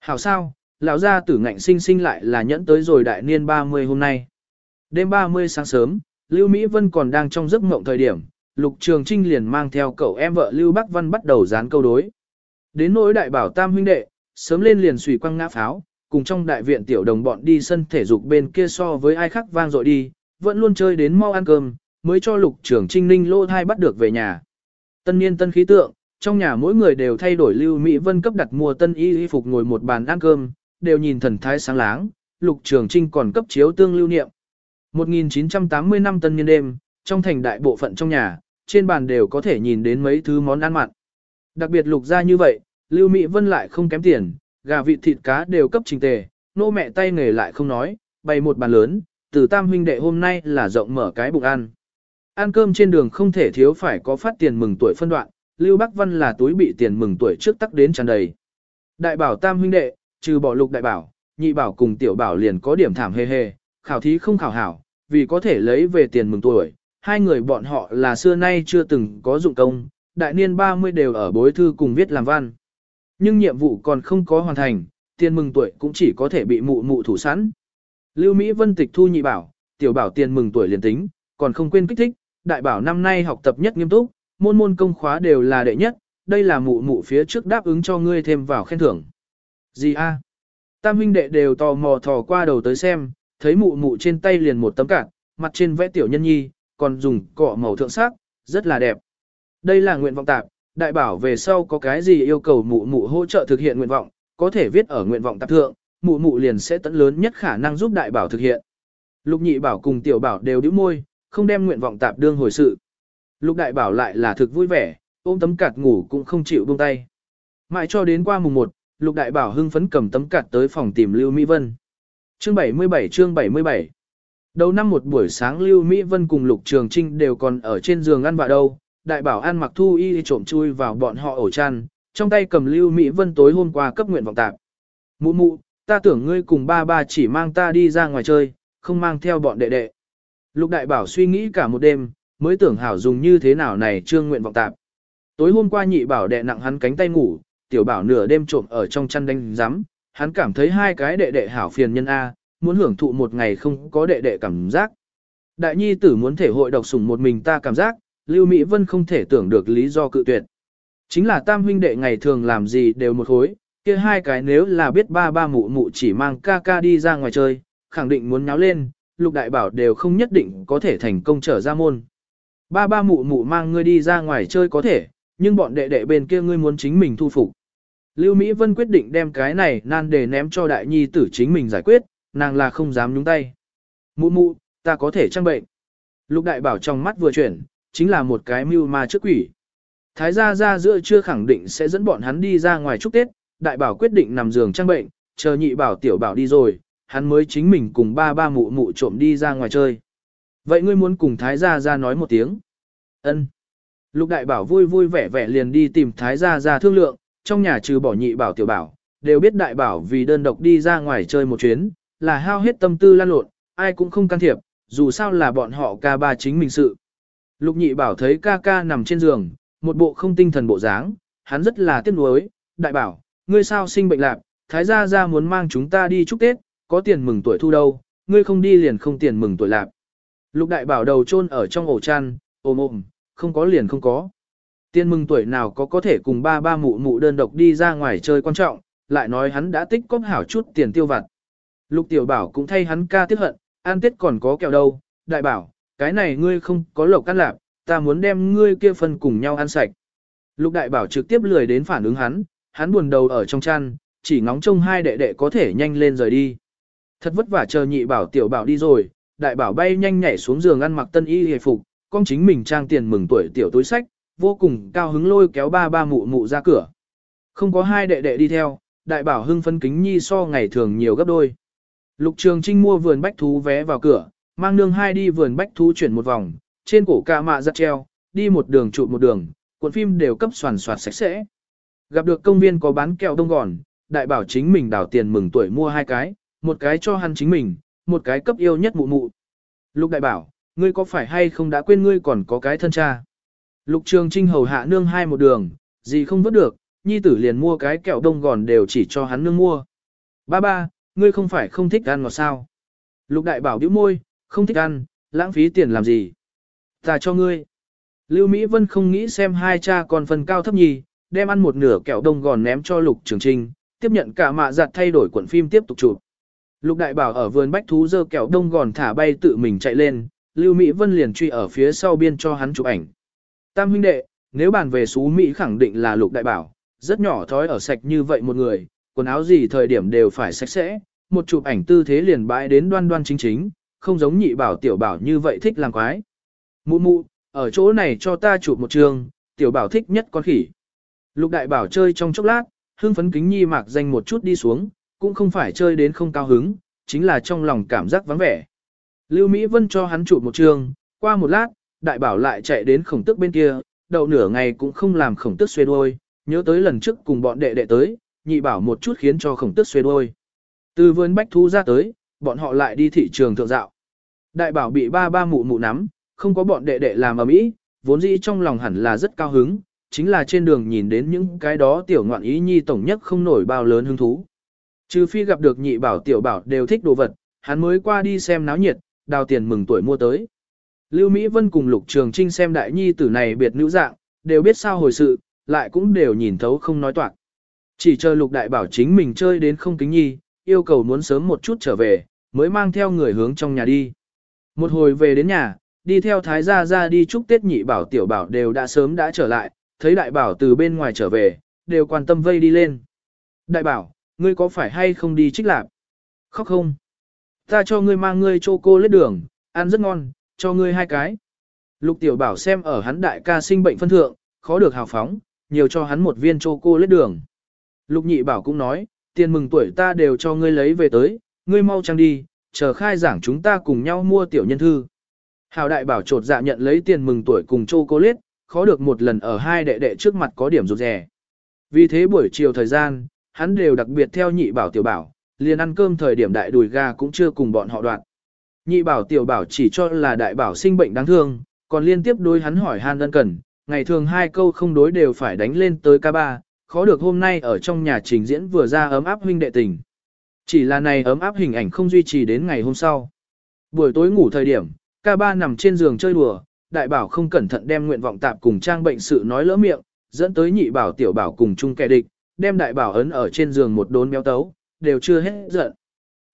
Hảo sao, lão gia tử ngạnh sinh sinh lại là nhẫn tới rồi đại niên 30 hôm nay. Đêm 30 sáng sớm, Lưu Mỹ Vân còn đang trong giấc mộng thời điểm, Lục Trường Trinh liền mang theo cậu em vợ Lưu Bắc Văn bắt đầu dán câu đối. Đến nỗi đại bảo tam huynh đệ, sớm lên liền xùy quăng ngã pháo, cùng trong đại viện tiểu đồng bọn đi sân thể dục bên kia so với ai khác vang dội đi, vẫn luôn chơi đến mau ăn cơm, mới cho Lục Trường Trinh ninh lô thai bắt được về nhà. Tân niên tân khí tượng, trong nhà mỗi người đều thay đổi Lưu Mỹ Vân cấp đặt mua tân y y phục ngồi một bàn ăn cơm, đều nhìn thần thái sáng láng, Lục Trường Trinh còn cấp chiếu tương lưu niệm. 1980 năm tân niên đêm, trong thành đại bộ phận trong nhà, trên bàn đều có thể nhìn đến mấy thứ món ăn mặn. Đặc biệt lục ra như vậy, Lưu Mỹ Vân lại không kém tiền, gà vịt thịt cá đều cấp trình tề, nô mẹ tay nghề lại không nói, bày một bàn lớn, từ tam huynh đệ hôm nay là rộng mở cái bụng ăn. Ăn cơm trên đường không thể thiếu phải có phát tiền mừng tuổi phân đoạn, Lưu Bắc Văn là túi bị tiền mừng tuổi trước tắc đến tràn đầy. Đại bảo tam huynh đệ, trừ bỏ lục đại bảo, nhị bảo cùng tiểu bảo liền có điểm thảm hề hề, khảo thí không khảo hảo, vì có thể lấy về tiền mừng tuổi, hai người bọn họ là xưa nay chưa từng có dụng công, đại niên 30 đều ở bối thư cùng viết làm văn. Nhưng nhiệm vụ còn không có hoàn thành, tiền mừng tuổi cũng chỉ có thể bị mụ mụ thủ sẵn. Lưu Mỹ Vân tịch thu nhị bảo, tiểu bảo tiền mừng tuổi liền tính, còn không quên kích thích, đại bảo năm nay học tập nhất nghiêm túc, môn môn công khóa đều là đệ nhất, đây là mụ mụ phía trước đáp ứng cho ngươi thêm vào khen thưởng. Gì a? Tam huynh đệ đều tò mò thò qua đầu tới xem, thấy mụ mụ trên tay liền một tấm cạn, mặt trên vẽ tiểu nhân nhi, còn dùng cọ màu thượng sắc, rất là đẹp. Đây là nguyện vọng tạp, đại bảo về sau có cái gì yêu cầu mụ mụ hỗ trợ thực hiện nguyện vọng, có thể viết ở nguyện vọng tạp thượng, mụ mụ liền sẽ tận lớn nhất khả năng giúp đại bảo thực hiện. Lục nhị bảo cùng tiểu bảo đều đĩu môi, không đem nguyện vọng tạp đương hồi sự. Lục đại bảo lại là thực vui vẻ, ôm tấm cạt ngủ cũng không chịu buông tay. Mãi cho đến qua mùng 1, Lục đại bảo hưng phấn cầm tấm cạt tới phòng tìm Lưu Mỹ Vân. Chương 77 chương 77 Đầu năm một buổi sáng Lưu Mỹ Vân cùng Lục Trường Trinh đều còn ở trên giường ăn vạ đâu, đại bảo An mặc thu y trộm chui vào bọn họ ổ chăn, trong tay cầm Lưu Mỹ Vân tối hôm qua cấp nguyện vọng tạp. Mụ mụ, ta tưởng ngươi cùng ba ba chỉ mang ta đi ra ngoài chơi, không mang theo bọn đệ đệ. Lục đại bảo suy nghĩ cả một đêm, mới tưởng hảo dùng như thế nào này trương nguyện vọng tạp. Tối hôm qua nhị bảo đệ nặng hắn cánh tay ngủ, tiểu bảo nửa đêm trộm ở trong chăn đánh rắm, hắn cảm thấy hai cái đệ đệ hảo phiền nhân A, muốn hưởng thụ một ngày không có đệ đệ cảm giác. Đại nhi tử muốn thể hội độc sủng một mình ta cảm giác, Lưu Mỹ Vân không thể tưởng được lý do cự tuyệt. Chính là tam huynh đệ ngày thường làm gì đều một hối, kia hai cái nếu là biết ba ba mụ mụ chỉ mang ca ca đi ra ngoài chơi, khẳng định muốn nháo lên, lục đại bảo đều không nhất định có thể thành công trở ra môn. Ba ba mụ mụ mang ngươi đi ra ngoài chơi có thể, nhưng bọn đệ đệ bên kia ngươi muốn chính mình thu phục. Lưu Mỹ Vân quyết định đem cái này nan để ném cho đại nhi tử chính mình giải quyết, nàng là không dám nhúng tay. Mụ mụ, ta có thể trang bệnh. Lục đại bảo trong mắt vừa chuyển, chính là một cái mưu ma trước quỷ. Thái gia ra giữa chưa khẳng định sẽ dẫn bọn hắn đi ra ngoài chúc Tết, đại bảo quyết định nằm giường trang bệnh, chờ nhị bảo tiểu bảo đi rồi, hắn mới chính mình cùng ba ba mụ mụ trộm đi ra ngoài chơi. Vậy ngươi muốn cùng thái gia ra nói một tiếng. Ân. Lục đại bảo vui vui vẻ vẻ liền đi tìm thái gia ra thương lượng, trong nhà trừ bỏ nhị bảo tiểu bảo, đều biết đại bảo vì đơn độc đi ra ngoài chơi một chuyến, là hao hết tâm tư lan lộn, ai cũng không can thiệp, dù sao là bọn họ ca ba chính mình sự. Lục nhị bảo thấy ca ca nằm trên giường, một bộ không tinh thần bộ dáng, hắn rất là tiếc nuối, đại bảo, ngươi sao sinh bệnh lạc, thái gia gia muốn mang chúng ta đi chúc Tết, có tiền mừng tuổi thu đâu, ngươi không đi liền không tiền mừng tuổi lạc. Lục đại bảo đầu chôn ở trong ổ chăn, ôm ôm, không có liền không có. Tiền mừng tuổi nào có có thể cùng ba ba mụ mụ đơn độc đi ra ngoài chơi quan trọng, lại nói hắn đã tích cóp hảo chút tiền tiêu vặt. Lục tiểu bảo cũng thay hắn ca tiếc hận, an tết còn có kẹo đâu, đại bảo, cái này ngươi không có lộc căn lạp, ta muốn đem ngươi kia phân cùng nhau ăn sạch. Lục đại bảo trực tiếp lười đến phản ứng hắn, hắn buồn đầu ở trong chăn, chỉ ngóng trông hai đệ đệ có thể nhanh lên rời đi. Thật vất vả chờ nhị bảo tiểu bảo đi rồi, đại bảo bay nhanh nhảy xuống giường ăn mặc tân y hề phục, con chính mình trang tiền mừng tuổi tiểu túi sách, vô cùng cao hứng lôi kéo ba ba mụ mụ ra cửa. Không có hai đệ đệ đi theo, đại bảo hưng phân kính nhi so ngày thường nhiều gấp đôi. Lục Trường Trinh mua vườn bách thú vé vào cửa, mang nương hai đi vườn bách thú chuyển một vòng, trên cổ ca mạ giặt treo, đi một đường trụ một đường, cuộn phim đều cấp soàn soạt sạch sẽ. Gặp được công viên có bán kẹo đông gòn, đại bảo chính mình đảo tiền mừng tuổi mua hai cái, một cái cho hắn chính mình, một cái cấp yêu nhất mụ mụ. Lục đại bảo, ngươi có phải hay không đã quên ngươi còn có cái thân cha? Lục Trường Trinh hầu hạ nương hai một đường, gì không vớt được, nhi tử liền mua cái kẹo đông gòn đều chỉ cho hắn nương mua. Ba ba, ngươi không phải không thích ăn ngọt sao? Lục đại bảo bĩu môi, không thích ăn, lãng phí tiền làm gì? Ta cho ngươi. Lưu Mỹ Vân không nghĩ xem hai cha còn phần cao thấp nhì, đem ăn một nửa kẹo đông gòn ném cho Lục Trường Trinh, tiếp nhận cả mạ giặt thay đổi cuộn phim tiếp tục chụp. Lục Đại Bảo ở vườn bách thú dơ kẹo đông gòn thả bay tự mình chạy lên, Lưu Mỹ Vân liền truy ở phía sau biên cho hắn chụp ảnh. Tam huynh đệ, nếu bàn về xú Mỹ khẳng định là Lục Đại Bảo, rất nhỏ thói ở sạch như vậy một người, quần áo gì thời điểm đều phải sạch sẽ, một chụp ảnh tư thế liền bãi đến đoan đoan chính chính, không giống nhị bảo tiểu bảo như vậy thích làm quái. Mụ mụ, ở chỗ này cho ta chụp một trường, tiểu bảo thích nhất con khỉ. Lục đại bảo chơi trong chốc lát, hương phấn kính nhi mạc danh một chút đi xuống, cũng không phải chơi đến không cao hứng, chính là trong lòng cảm giác vắng vẻ. Lưu Mỹ Vân cho hắn chụp một trường, qua một lát, đại bảo lại chạy đến khổng tức bên kia, đậu nửa ngày cũng không làm khổng tức xuê đôi, nhớ tới lần trước cùng bọn đệ đệ tới, nhị bảo một chút khiến cho khổng tức xuê đôi. Từ vườn bách thú ra tới, bọn họ lại đi thị trường thượng dạo. Đại bảo bị ba ba mụ mụ nắm, không có bọn đệ đệ làm ở mỹ, vốn dĩ trong lòng hẳn là rất cao hứng, chính là trên đường nhìn đến những cái đó tiểu ngoạn ý nhi tổng nhất không nổi bao lớn hứng thú. Trừ phi gặp được nhị bảo tiểu bảo đều thích đồ vật, hắn mới qua đi xem náo nhiệt, đào tiền mừng tuổi mua tới. Lưu Mỹ Vân cùng Lục Trường Trinh xem đại nhi tử này biệt nữ dạng, đều biết sao hồi sự, lại cũng đều nhìn thấu không nói toạc. Chỉ chờ Lục Đại bảo chính mình chơi đến không kính nhi, yêu cầu muốn sớm một chút trở về, mới mang theo người hướng trong nhà đi. Một hồi về đến nhà, đi theo thái gia ra đi chúc Tết nhị bảo tiểu bảo đều đã sớm đã trở lại, thấy đại bảo từ bên ngoài trở về, đều quan tâm vây đi lên. Đại bảo, ngươi có phải hay không đi trích lạp? Khóc không? Ta cho ngươi mang ngươi chô cô lết đường, ăn rất ngon, cho ngươi hai cái. Lục tiểu bảo xem ở hắn đại ca sinh bệnh phân thượng, khó được hào phóng, nhiều cho hắn một viên chô cô lết đường. Lục nhị bảo cũng nói, tiền mừng tuổi ta đều cho ngươi lấy về tới, ngươi mau trang đi, chờ khai giảng chúng ta cùng nhau mua tiểu nhân thư. Hào đại bảo trột dạ nhận lấy tiền mừng tuổi cùng chô cô liết, khó được một lần ở hai đệ đệ trước mặt có điểm rụt rẻ. Vì thế buổi chiều thời gian, hắn đều đặc biệt theo nhị bảo tiểu bảo, liền ăn cơm thời điểm đại đùi gà cũng chưa cùng bọn họ đoạn. Nhị bảo tiểu bảo chỉ cho là đại bảo sinh bệnh đáng thương, còn liên tiếp đối hắn hỏi han ân cần, ngày thường hai câu không đối đều phải đánh lên tới ca ba, khó được hôm nay ở trong nhà trình diễn vừa ra ấm áp huynh đệ tình. Chỉ là này ấm áp hình ảnh không duy trì đến ngày hôm sau. Buổi tối ngủ thời điểm, ca ba nằm trên giường chơi đùa, đại bảo không cẩn thận đem nguyện vọng tạp cùng trang bệnh sự nói lỡ miệng, dẫn tới nhị bảo tiểu bảo cùng chung kẻ địch, đem đại bảo ấn ở trên giường một đốn béo tấu, đều chưa hết giận.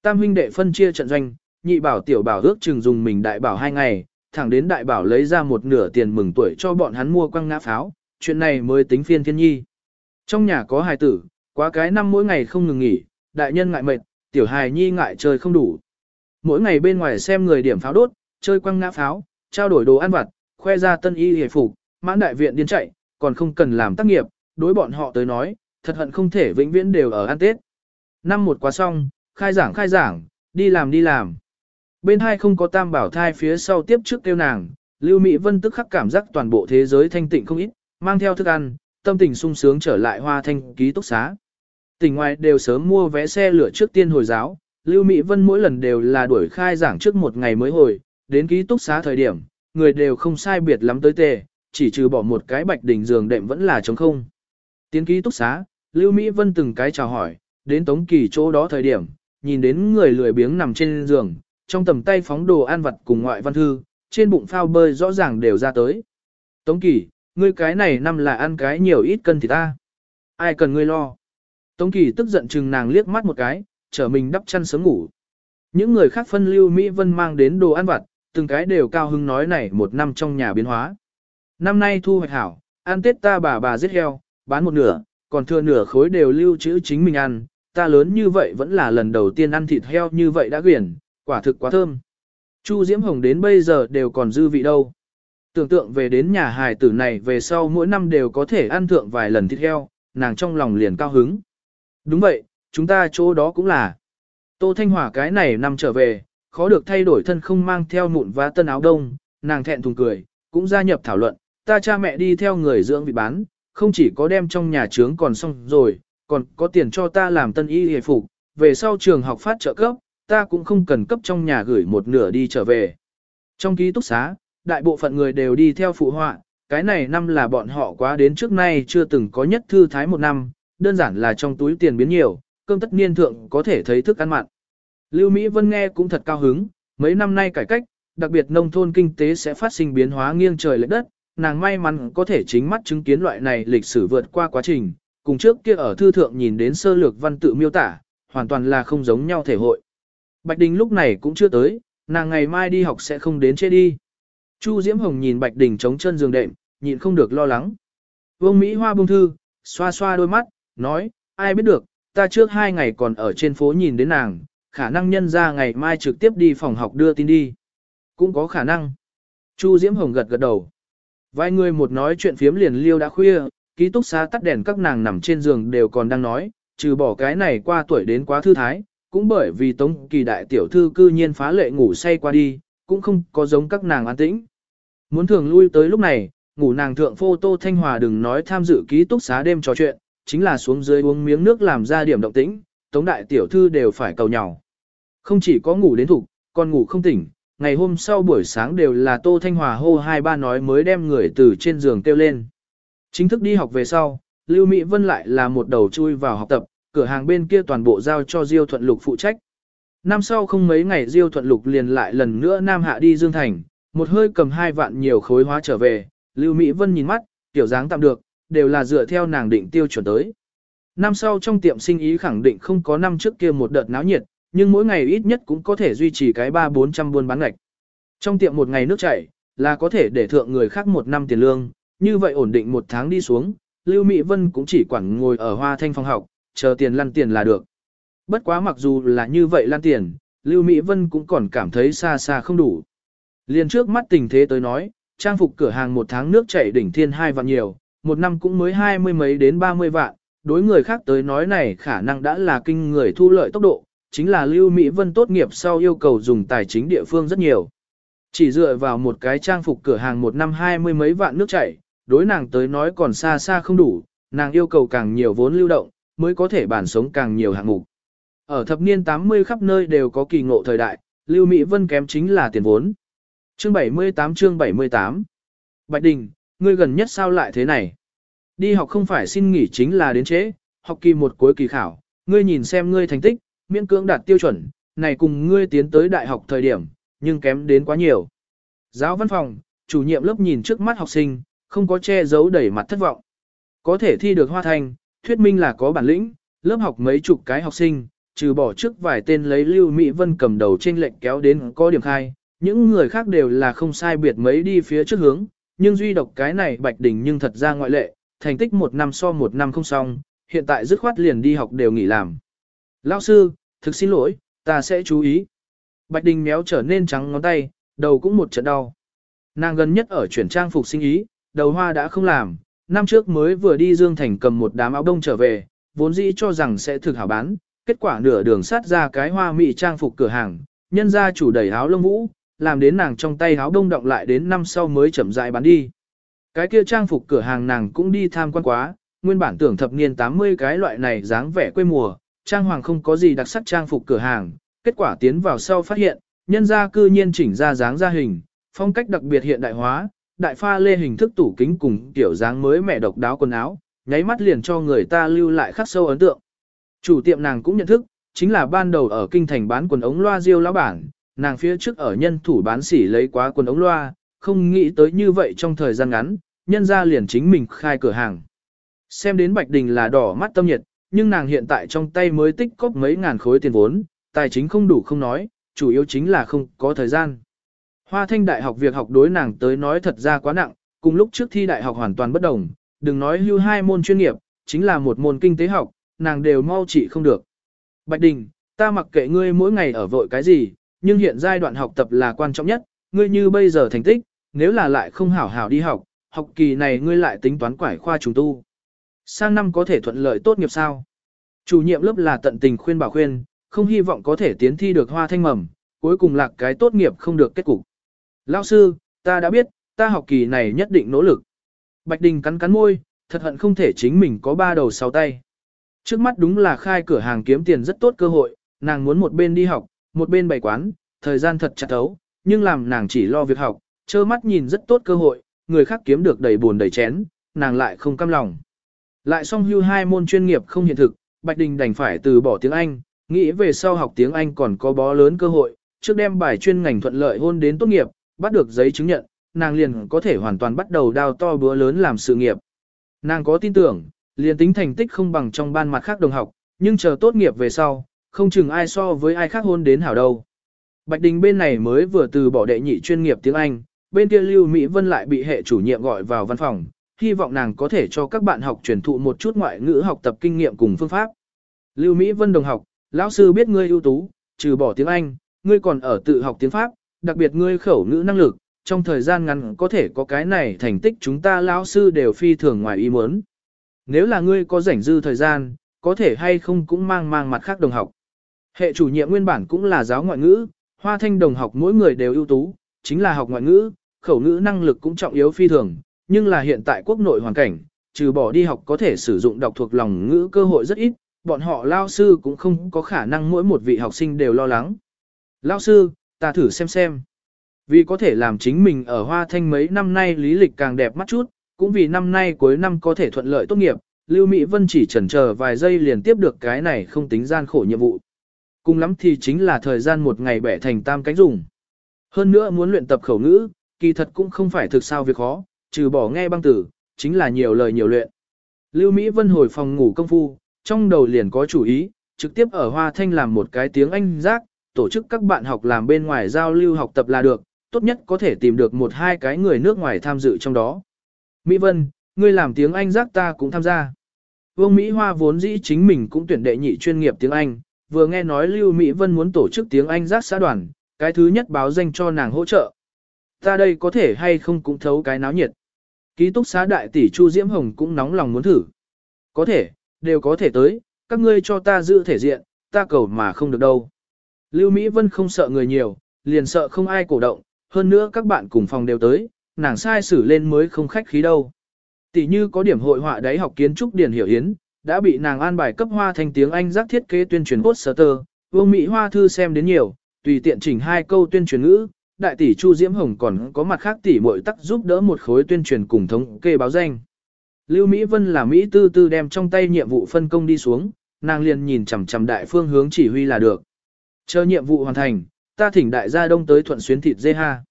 Tam huynh đệ phân chia trận doanh, nhị bảo tiểu bảo ước chừng dùng mình đại bảo hai ngày, thẳng đến đại bảo lấy ra một nửa tiền mừng tuổi cho bọn hắn mua quăng ngã pháo, chuyện này mới tính phiên thiên nhi. Trong nhà có hài tử, quá cái năm mỗi ngày không ngừng nghỉ, đại nhân ngại mệt, tiểu hài nhi ngại chơi không đủ. Mỗi ngày bên ngoài xem người điểm pháo đốt, chơi quăng ngã pháo, trao đổi đồ ăn vặt, khoe ra tân y hề phục, mãn đại viện điên chạy, còn không cần làm tác nghiệp, đối bọn họ tới nói, thật hận không thể vĩnh viễn đều ở ăn Tết. Năm một quá xong, khai giảng khai giảng, đi làm đi làm. Bên hai không có tam bảo thai phía sau tiếp trước tiêu nàng, Lưu Mỹ Vân tức khắc cảm giác toàn bộ thế giới thanh tịnh không ít, mang theo thức ăn, tâm tình sung sướng trở lại hoa thanh ký túc xá. Tỉnh ngoài đều sớm mua vé xe lửa trước tiên hồi giáo, Lưu Mỹ Vân mỗi lần đều là đuổi khai giảng trước một ngày mới hồi, đến ký túc xá thời điểm, người đều không sai biệt lắm tới tề, chỉ trừ bỏ một cái bạch đỉnh giường đệm vẫn là trống không. Tiến ký túc xá, Lưu Mỹ Vân từng cái chào hỏi, đến Tống Kỳ chỗ đó thời điểm, nhìn đến người lười biếng nằm trên giường, trong tầm tay phóng đồ ăn vặt cùng ngoại văn thư, trên bụng phao bơi rõ ràng đều ra tới. Tống Kỳ, ngươi cái này năm là ăn cái nhiều ít cân thì ta. Ai cần ngươi lo. Tống Kỳ tức giận chừng nàng liếc mắt một cái, trở mình đắp chăn sớm ngủ. Những người khác phân lưu Mỹ Vân mang đến đồ ăn vặt, từng cái đều cao hứng nói này một năm trong nhà biến hóa. Năm nay thu hoạch hảo, ăn Tết ta bà bà giết heo, bán một nửa, còn thừa nửa khối đều lưu trữ chính mình ăn, ta lớn như vậy vẫn là lần đầu tiên ăn thịt heo như vậy đã quyển, quả thực quá thơm. Chu Diễm Hồng đến bây giờ đều còn dư vị đâu. Tưởng tượng về đến nhà hài tử này về sau mỗi năm đều có thể ăn thượng vài lần thịt heo, nàng trong lòng liền cao hứng. Đúng vậy, chúng ta chỗ đó cũng là. Tô Thanh Hòa cái này năm trở về, khó được thay đổi thân không mang theo mụn và tân áo đông, nàng thẹn thùng cười, cũng gia nhập thảo luận, ta cha mẹ đi theo người dưỡng vị bán, không chỉ có đem trong nhà trướng còn xong rồi, còn có tiền cho ta làm tân y hề phục, về sau trường học phát trợ cấp, ta cũng không cần cấp trong nhà gửi một nửa đi trở về. Trong ký túc xá, đại bộ phận người đều đi theo phụ họa, cái này năm là bọn họ quá đến trước nay chưa từng có nhất thư thái một năm, đơn giản là trong túi tiền biến nhiều, cơm tất niên thượng có thể thấy thức ăn mặn. Lưu Mỹ Vân nghe cũng thật cao hứng, mấy năm nay cải cách, đặc biệt nông thôn kinh tế sẽ phát sinh biến hóa nghiêng trời lệch đất, nàng may mắn có thể chính mắt chứng kiến loại này lịch sử vượt qua quá trình, cùng trước kia ở thư thượng nhìn đến sơ lược văn tự miêu tả, hoàn toàn là không giống nhau thể hội. Bạch Đình lúc này cũng chưa tới, nàng ngày mai đi học sẽ không đến chết đi. Chu Diễm Hồng nhìn Bạch Đình chống chân giường đệm, nhịn không được lo lắng. Vương Mỹ Hoa buông thư, xoa xoa đôi mắt, nói, ai biết được, ta trước hai ngày còn ở trên phố nhìn đến nàng, khả năng nhân ra ngày mai trực tiếp đi phòng học đưa tin đi. Cũng có khả năng. Chu Diễm Hồng gật gật đầu. Vài người một nói chuyện phiếm liền liêu đã khuya, ký túc xá tắt đèn các nàng nằm trên giường đều còn đang nói, trừ bỏ cái này qua tuổi đến quá thư thái, cũng bởi vì Tống Kỳ đại tiểu thư cư nhiên phá lệ ngủ say qua đi, cũng không có giống các nàng an tĩnh. Muốn thường lui tới lúc này, ngủ nàng thượng phô tô thanh hòa đừng nói tham dự ký túc xá đêm trò chuyện, chính là xuống dưới uống miếng nước làm ra điểm động tĩnh, Tống đại tiểu thư đều phải cầu nhau. Không chỉ có ngủ đến thục, còn ngủ không tỉnh, ngày hôm sau buổi sáng đều là Tô Thanh Hòa hô hai ba nói mới đem người từ trên giường kêu lên. Chính thức đi học về sau, Lưu Mỹ Vân lại là một đầu chui vào học tập, cửa hàng bên kia toàn bộ giao cho Diêu Thuận Lục phụ trách. Năm sau không mấy ngày Diêu Thuận Lục liền lại lần nữa Nam Hạ đi Dương Thành, một hơi cầm hai vạn nhiều khối hóa trở về, Lưu Mỹ Vân nhìn mắt, tiểu dáng tạm được, đều là dựa theo nàng định tiêu chuẩn tới. Năm sau trong tiệm sinh ý khẳng định không có năm trước kia một đợt náo nhiệt, nhưng mỗi ngày ít nhất cũng có thể duy trì cái ba bốn trăm buôn bán ngạch. Trong tiệm một ngày nước chảy, là có thể để thượng người khác một năm tiền lương, như vậy ổn định một tháng đi xuống, Lưu Mỹ Vân cũng chỉ quản ngồi ở hoa thanh phòng học, chờ tiền lăn tiền là được. Bất quá mặc dù là như vậy lăn tiền, Lưu Mỹ Vân cũng còn cảm thấy xa xa không đủ. Liên trước mắt tình thế tới nói, trang phục cửa hàng một tháng nước chảy đỉnh thiên hai vạn nhiều, một năm cũng mới hai mươi mấy đến ba mươi vạn, đối người khác tới nói này khả năng đã là kinh người thu lợi tốc độ, chính là Lưu Mỹ Vân tốt nghiệp sau yêu cầu dùng tài chính địa phương rất nhiều. Chỉ dựa vào một cái trang phục cửa hàng một năm hai mươi mấy vạn nước chảy, đối nàng tới nói còn xa xa không đủ, nàng yêu cầu càng nhiều vốn lưu động, mới có thể bản sống càng nhiều hạng mục. Ở thập niên 80 khắp nơi đều có kỳ ngộ thời đại, Lưu Mỹ Vân kém chính là tiền vốn. Chương 78 chương 78 Bạch Đình, ngươi gần nhất sao lại thế này? Đi học không phải xin nghỉ chính là đến trễ, học kỳ một cuối kỳ khảo, ngươi nhìn xem ngươi thành tích, miễn cưỡng đạt tiêu chuẩn, này cùng ngươi tiến tới đại học thời điểm, nhưng kém đến quá nhiều. Giáo văn phòng, chủ nhiệm lớp nhìn trước mắt học sinh, không có che giấu đẩy mặt thất vọng. Có thể thi được hoa thành, thuyết minh là có bản lĩnh, lớp học mấy chục cái học sinh, trừ bỏ trước vài tên lấy Lưu Mỹ Vân cầm đầu trên lệnh kéo đến có điểm khai, những người khác đều là không sai biệt mấy đi phía trước hướng, nhưng duy độc cái này Bạch Đình nhưng thật ra ngoại lệ, thành tích một năm so một năm không xong, hiện tại dứt khoát liền đi học đều nghỉ làm. Lão sư, thực xin lỗi, ta sẽ chú ý. Bạch Đình méo trở nên trắng ngón tay, đầu cũng một trận đau. Nàng gần nhất ở chuyển trang phục sinh ý, đầu hoa đã không làm, năm trước mới vừa đi Dương Thành cầm một đám áo đông trở về, vốn dĩ cho rằng sẽ thực hảo bán, kết quả nửa đường sát ra cái hoa mỹ trang phục cửa hàng, nhân gia chủ đẩy áo lông vũ, làm đến nàng trong tay háo đông động lại đến năm sau mới chậm rãi bán đi. Cái kia trang phục cửa hàng nàng cũng đi tham quan quá, nguyên bản tưởng thập niên 80 cái loại này dáng vẻ quê mùa, trang hoàng không có gì đặc sắc trang phục cửa hàng, kết quả tiến vào sau phát hiện, nhân gia cư nhiên chỉnh ra dáng ra hình, phong cách đặc biệt hiện đại hóa, đại pha lê hình thức tủ kính cùng kiểu dáng mới mẻ độc đáo quần áo, nháy mắt liền cho người ta lưu lại khắc sâu ấn tượng. Chủ tiệm nàng cũng nhận thức, chính là ban đầu ở kinh thành bán quần ống loa diêu lão bản, nàng phía trước ở nhân thủ bán sỉ lấy quá quần ống loa, không nghĩ tới như vậy trong thời gian ngắn, nhân ra liền chính mình khai cửa hàng. Xem đến Bạch Đình là đỏ mắt tâm nhiệt, nhưng nàng hiện tại trong tay mới tích cóp mấy ngàn khối tiền vốn, tài chính không đủ không nói, chủ yếu chính là không có thời gian. Hoa Thanh Đại học việc học đối nàng tới nói thật ra quá nặng, cùng lúc trước thi đại học hoàn toàn bất đồng, đừng nói hưu hai môn chuyên nghiệp, chính là một môn kinh tế học, nàng đều mau chỉ không được. Bạch Đình, ta mặc kệ ngươi mỗi ngày ở vội cái gì, nhưng hiện giai đoạn học tập là quan trọng nhất, ngươi như bây giờ thành tích, nếu là lại không hảo hảo đi học, học kỳ này ngươi lại tính toán quải khoa trùng tu. Sang năm có thể thuận lợi tốt nghiệp sao? Chủ nhiệm lớp là tận tình khuyên bảo khuyên, không hy vọng có thể tiến thi được hoa thanh mầm, cuối cùng lạc cái tốt nghiệp không được kết cục. Lão sư, ta đã biết, ta học kỳ này nhất định nỗ lực. Bạch Đình cắn cắn môi, thật hận không thể chính mình có ba đầu sáu tay. Trước mắt đúng là khai cửa hàng kiếm tiền rất tốt cơ hội, nàng muốn một bên đi học, một bên bày quán, thời gian thật chặt thấu, nhưng làm nàng chỉ lo việc học, trơ mắt nhìn rất tốt cơ hội, người khác kiếm được đầy buồn đầy chén, nàng lại không cam lòng. Lại song hưu hai môn chuyên nghiệp không hiện thực, Bạch Đình đành phải từ bỏ tiếng Anh, nghĩ về sau học tiếng Anh còn có bó lớn cơ hội, trước đem bài chuyên ngành thuận lợi hôn đến tốt nghiệp, bắt được giấy chứng nhận, nàng liền có thể hoàn toàn bắt đầu đào to bữa lớn làm sự nghiệp. Nàng có tin tưởng, liền tính thành tích không bằng trong ban mặt khác đồng học, nhưng chờ tốt nghiệp về sau, không chừng ai so với ai khác hôn đến hảo đâu. Bạch Đình bên này mới vừa từ bỏ đệ nhị chuyên nghiệp tiếng Anh, bên kia Lưu Mỹ Vân lại bị hệ chủ nhiệm gọi vào văn phòng, hy vọng nàng có thể cho các bạn học truyền thụ một chút ngoại ngữ học tập kinh nghiệm cùng phương pháp. Lưu Mỹ Vân đồng học, lão sư biết ngươi ưu tú, trừ bỏ tiếng Anh, ngươi còn ở tự học tiếng Pháp, đặc biệt ngươi khẩu ngữ năng lực, trong thời gian ngắn có thể có cái này thành tích chúng ta lão sư đều phi thường ngoài ý muốn. Nếu là ngươi có rảnh dư thời gian, có thể hay không cũng mang mang mặt khác đồng học. Hệ chủ nhiệm nguyên bản cũng là giáo ngoại ngữ, hoa thanh đồng học mỗi người đều ưu tú, chính là học ngoại ngữ, khẩu ngữ năng lực cũng trọng yếu phi thường, nhưng là hiện tại quốc nội hoàn cảnh, trừ bỏ đi học có thể sử dụng đọc thuộc lòng ngữ cơ hội rất ít, bọn họ lao sư cũng không có khả năng mỗi một vị học sinh đều lo lắng. Lao sư, ta thử xem xem. Vì có thể làm chính mình ở Hoa Thanh mấy năm nay lý lịch càng đẹp mắt chút, cũng vì năm nay cuối năm có thể thuận lợi tốt nghiệp, Lưu Mỹ Vân chỉ chần chờ vài giây liền tiếp được cái này không tính gian khổ nhiệm vụ. Cùng lắm thì chính là thời gian một ngày bẻ thành tam cánh dùng. Hơn nữa muốn luyện tập khẩu ngữ, kỳ thật cũng không phải thực sao việc khó, trừ bỏ nghe băng tử, chính là nhiều lời nhiều luyện. Lưu Mỹ Vân hồi phòng ngủ công phu, trong đầu liền có chủ ý, trực tiếp ở Hoa Thanh làm một cái tiếng Anh giác, tổ chức các bạn học làm bên ngoài giao lưu học tập là được, tốt nhất có thể tìm được một hai cái người nước ngoài tham dự trong đó. Mỹ Vân, ngươi làm tiếng Anh giác ta cũng tham gia. Vương Mỹ Hoa vốn dĩ chính mình cũng tuyển đệ nhị chuyên nghiệp tiếng Anh, vừa nghe nói Lưu Mỹ Vân muốn tổ chức tiếng Anh giác xã đoàn, cái thứ nhất báo danh cho nàng hỗ trợ. Ta đây có thể hay không cũng thấu cái náo nhiệt. Ký túc xá đại tỷ Chu Diễm Hồng cũng nóng lòng muốn thử. Có thể, đều có thể tới, các ngươi cho ta giữ thể diện, ta cầu mà không được đâu. Lưu Mỹ Vân không sợ người nhiều, liền sợ không ai cổ động, hơn nữa các bạn cùng phòng đều tới, nàng sai xử lên mới không khách khí đâu. Tỷ như có điểm hội họa đáy học kiến trúc điển hiểu hiến, đã bị nàng an bài cấp hoa thành tiếng Anh giác thiết kế tuyên truyền poster, vương Mỹ Hoa thư xem đến nhiều, tùy tiện chỉnh hai câu tuyên truyền ngữ, đại tỷ Chu Diễm Hồng còn có mặt khác tỷ muội tắc giúp đỡ một khối tuyên truyền cùng thống kê báo danh. Lưu Mỹ Vân là Mỹ tư tư đem trong tay nhiệm vụ phân công đi xuống, nàng liền nhìn chằm chằm đại phương hướng chỉ huy là được. Chờ nhiệm vụ hoàn thành, ta thỉnh đại gia đông tới thuận xuyến thịt dê ha.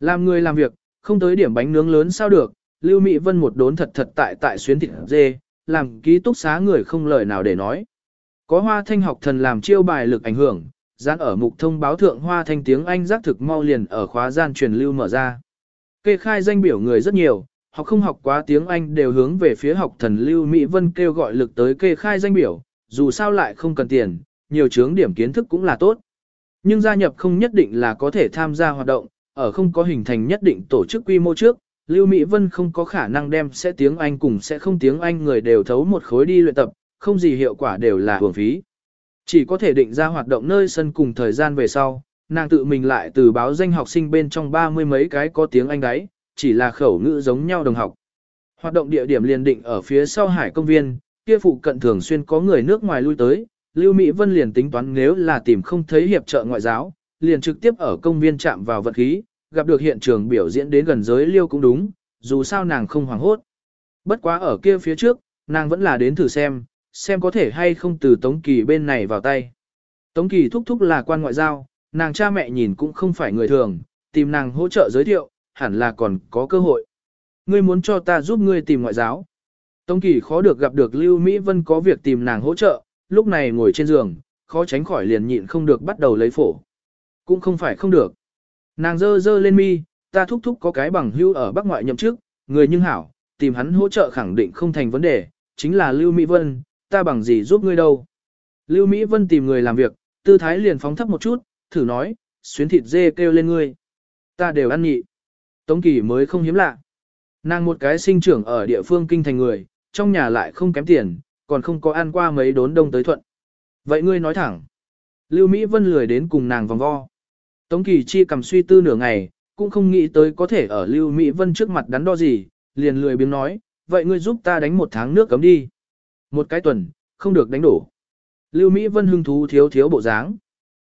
Làm người làm việc, không tới điểm bánh nướng lớn sao được, Lưu Mỹ Vân một đốn thật thật tại tại xuyến thịt dê, làm ký túc xá người không lời nào để nói. Có hoa thanh học thần làm chiêu bài lực ảnh hưởng, Gian ở mục thông báo thượng hoa thanh tiếng Anh giác thực mau liền ở khóa gian truyền lưu mở ra. Kê khai danh biểu người rất nhiều, học không học quá tiếng Anh đều hướng về phía học thần Lưu Mỹ Vân kêu gọi lực tới kê khai danh biểu, dù sao lại không cần tiền, nhiều chướng điểm kiến thức cũng là tốt. Nhưng gia nhập không nhất định là có thể tham gia hoạt động, ở không có hình thành nhất định tổ chức quy mô trước, Lưu Mỹ Vân không có khả năng đem sẽ tiếng Anh cùng sẽ không tiếng Anh người đều thấu một khối đi luyện tập, không gì hiệu quả đều là hưởng phí. Chỉ có thể định ra hoạt động nơi sân cùng thời gian về sau, nàng tự mình lại từ báo danh học sinh bên trong ba mươi mấy cái có tiếng Anh đấy, chỉ là khẩu ngữ giống nhau đồng học. Hoạt động địa điểm liền định ở phía sau hải công viên, kia phụ cận thường xuyên có người nước ngoài lui tới, Lưu Mỹ Vân liền tính toán nếu là tìm không thấy hiệp trợ ngoại giáo, liền trực tiếp ở công viên chạm vào vật khí, gặp được hiện trường biểu diễn đến gần giới liêu cũng đúng, dù sao nàng không hoảng hốt. Bất quá ở kia phía trước, nàng vẫn là đến thử xem, xem có thể hay không từ Tống Kỳ bên này vào tay. Tống Kỳ thúc thúc là quan ngoại giao, nàng cha mẹ nhìn cũng không phải người thường, tìm nàng hỗ trợ giới thiệu, hẳn là còn có cơ hội. Ngươi muốn cho ta giúp ngươi tìm ngoại giáo. Tống Kỳ khó được gặp được Lưu Mỹ Vân có việc tìm nàng hỗ trợ, lúc này ngồi trên giường, khó tránh khỏi liền nhịn không được bắt đầu lấy phổ. Cũng không phải không được. Nàng dơ dơ lên mi, ta thúc thúc có cái bằng hưu ở Bắc Ngoại nhậm chức, người nhưng hảo, tìm hắn hỗ trợ khẳng định không thành vấn đề, chính là Lưu Mỹ Vân, ta bằng gì giúp ngươi đâu. Lưu Mỹ Vân tìm người làm việc, tư thái liền phóng thấp một chút, thử nói, xuyến thịt dê kêu lên ngươi. Ta đều ăn nhị. Tống Kỳ mới không hiếm lạ. Nàng một cái sinh trưởng ở địa phương kinh thành người, trong nhà lại không kém tiền, còn không có ăn qua mấy đốn đông tới thuận. Vậy ngươi nói thẳng. Lưu Mỹ Vân lười đến cùng nàng vòng vo. Tống Kỳ Chi cầm suy tư nửa ngày, cũng không nghĩ tới có thể ở Lưu Mỹ Vân trước mặt đắn đo gì, liền lười biếng nói, vậy ngươi giúp ta đánh một tháng nước cấm đi. Một cái tuần, không được đánh đổ. Lưu Mỹ Vân hưng thú thiếu thiếu bộ dáng.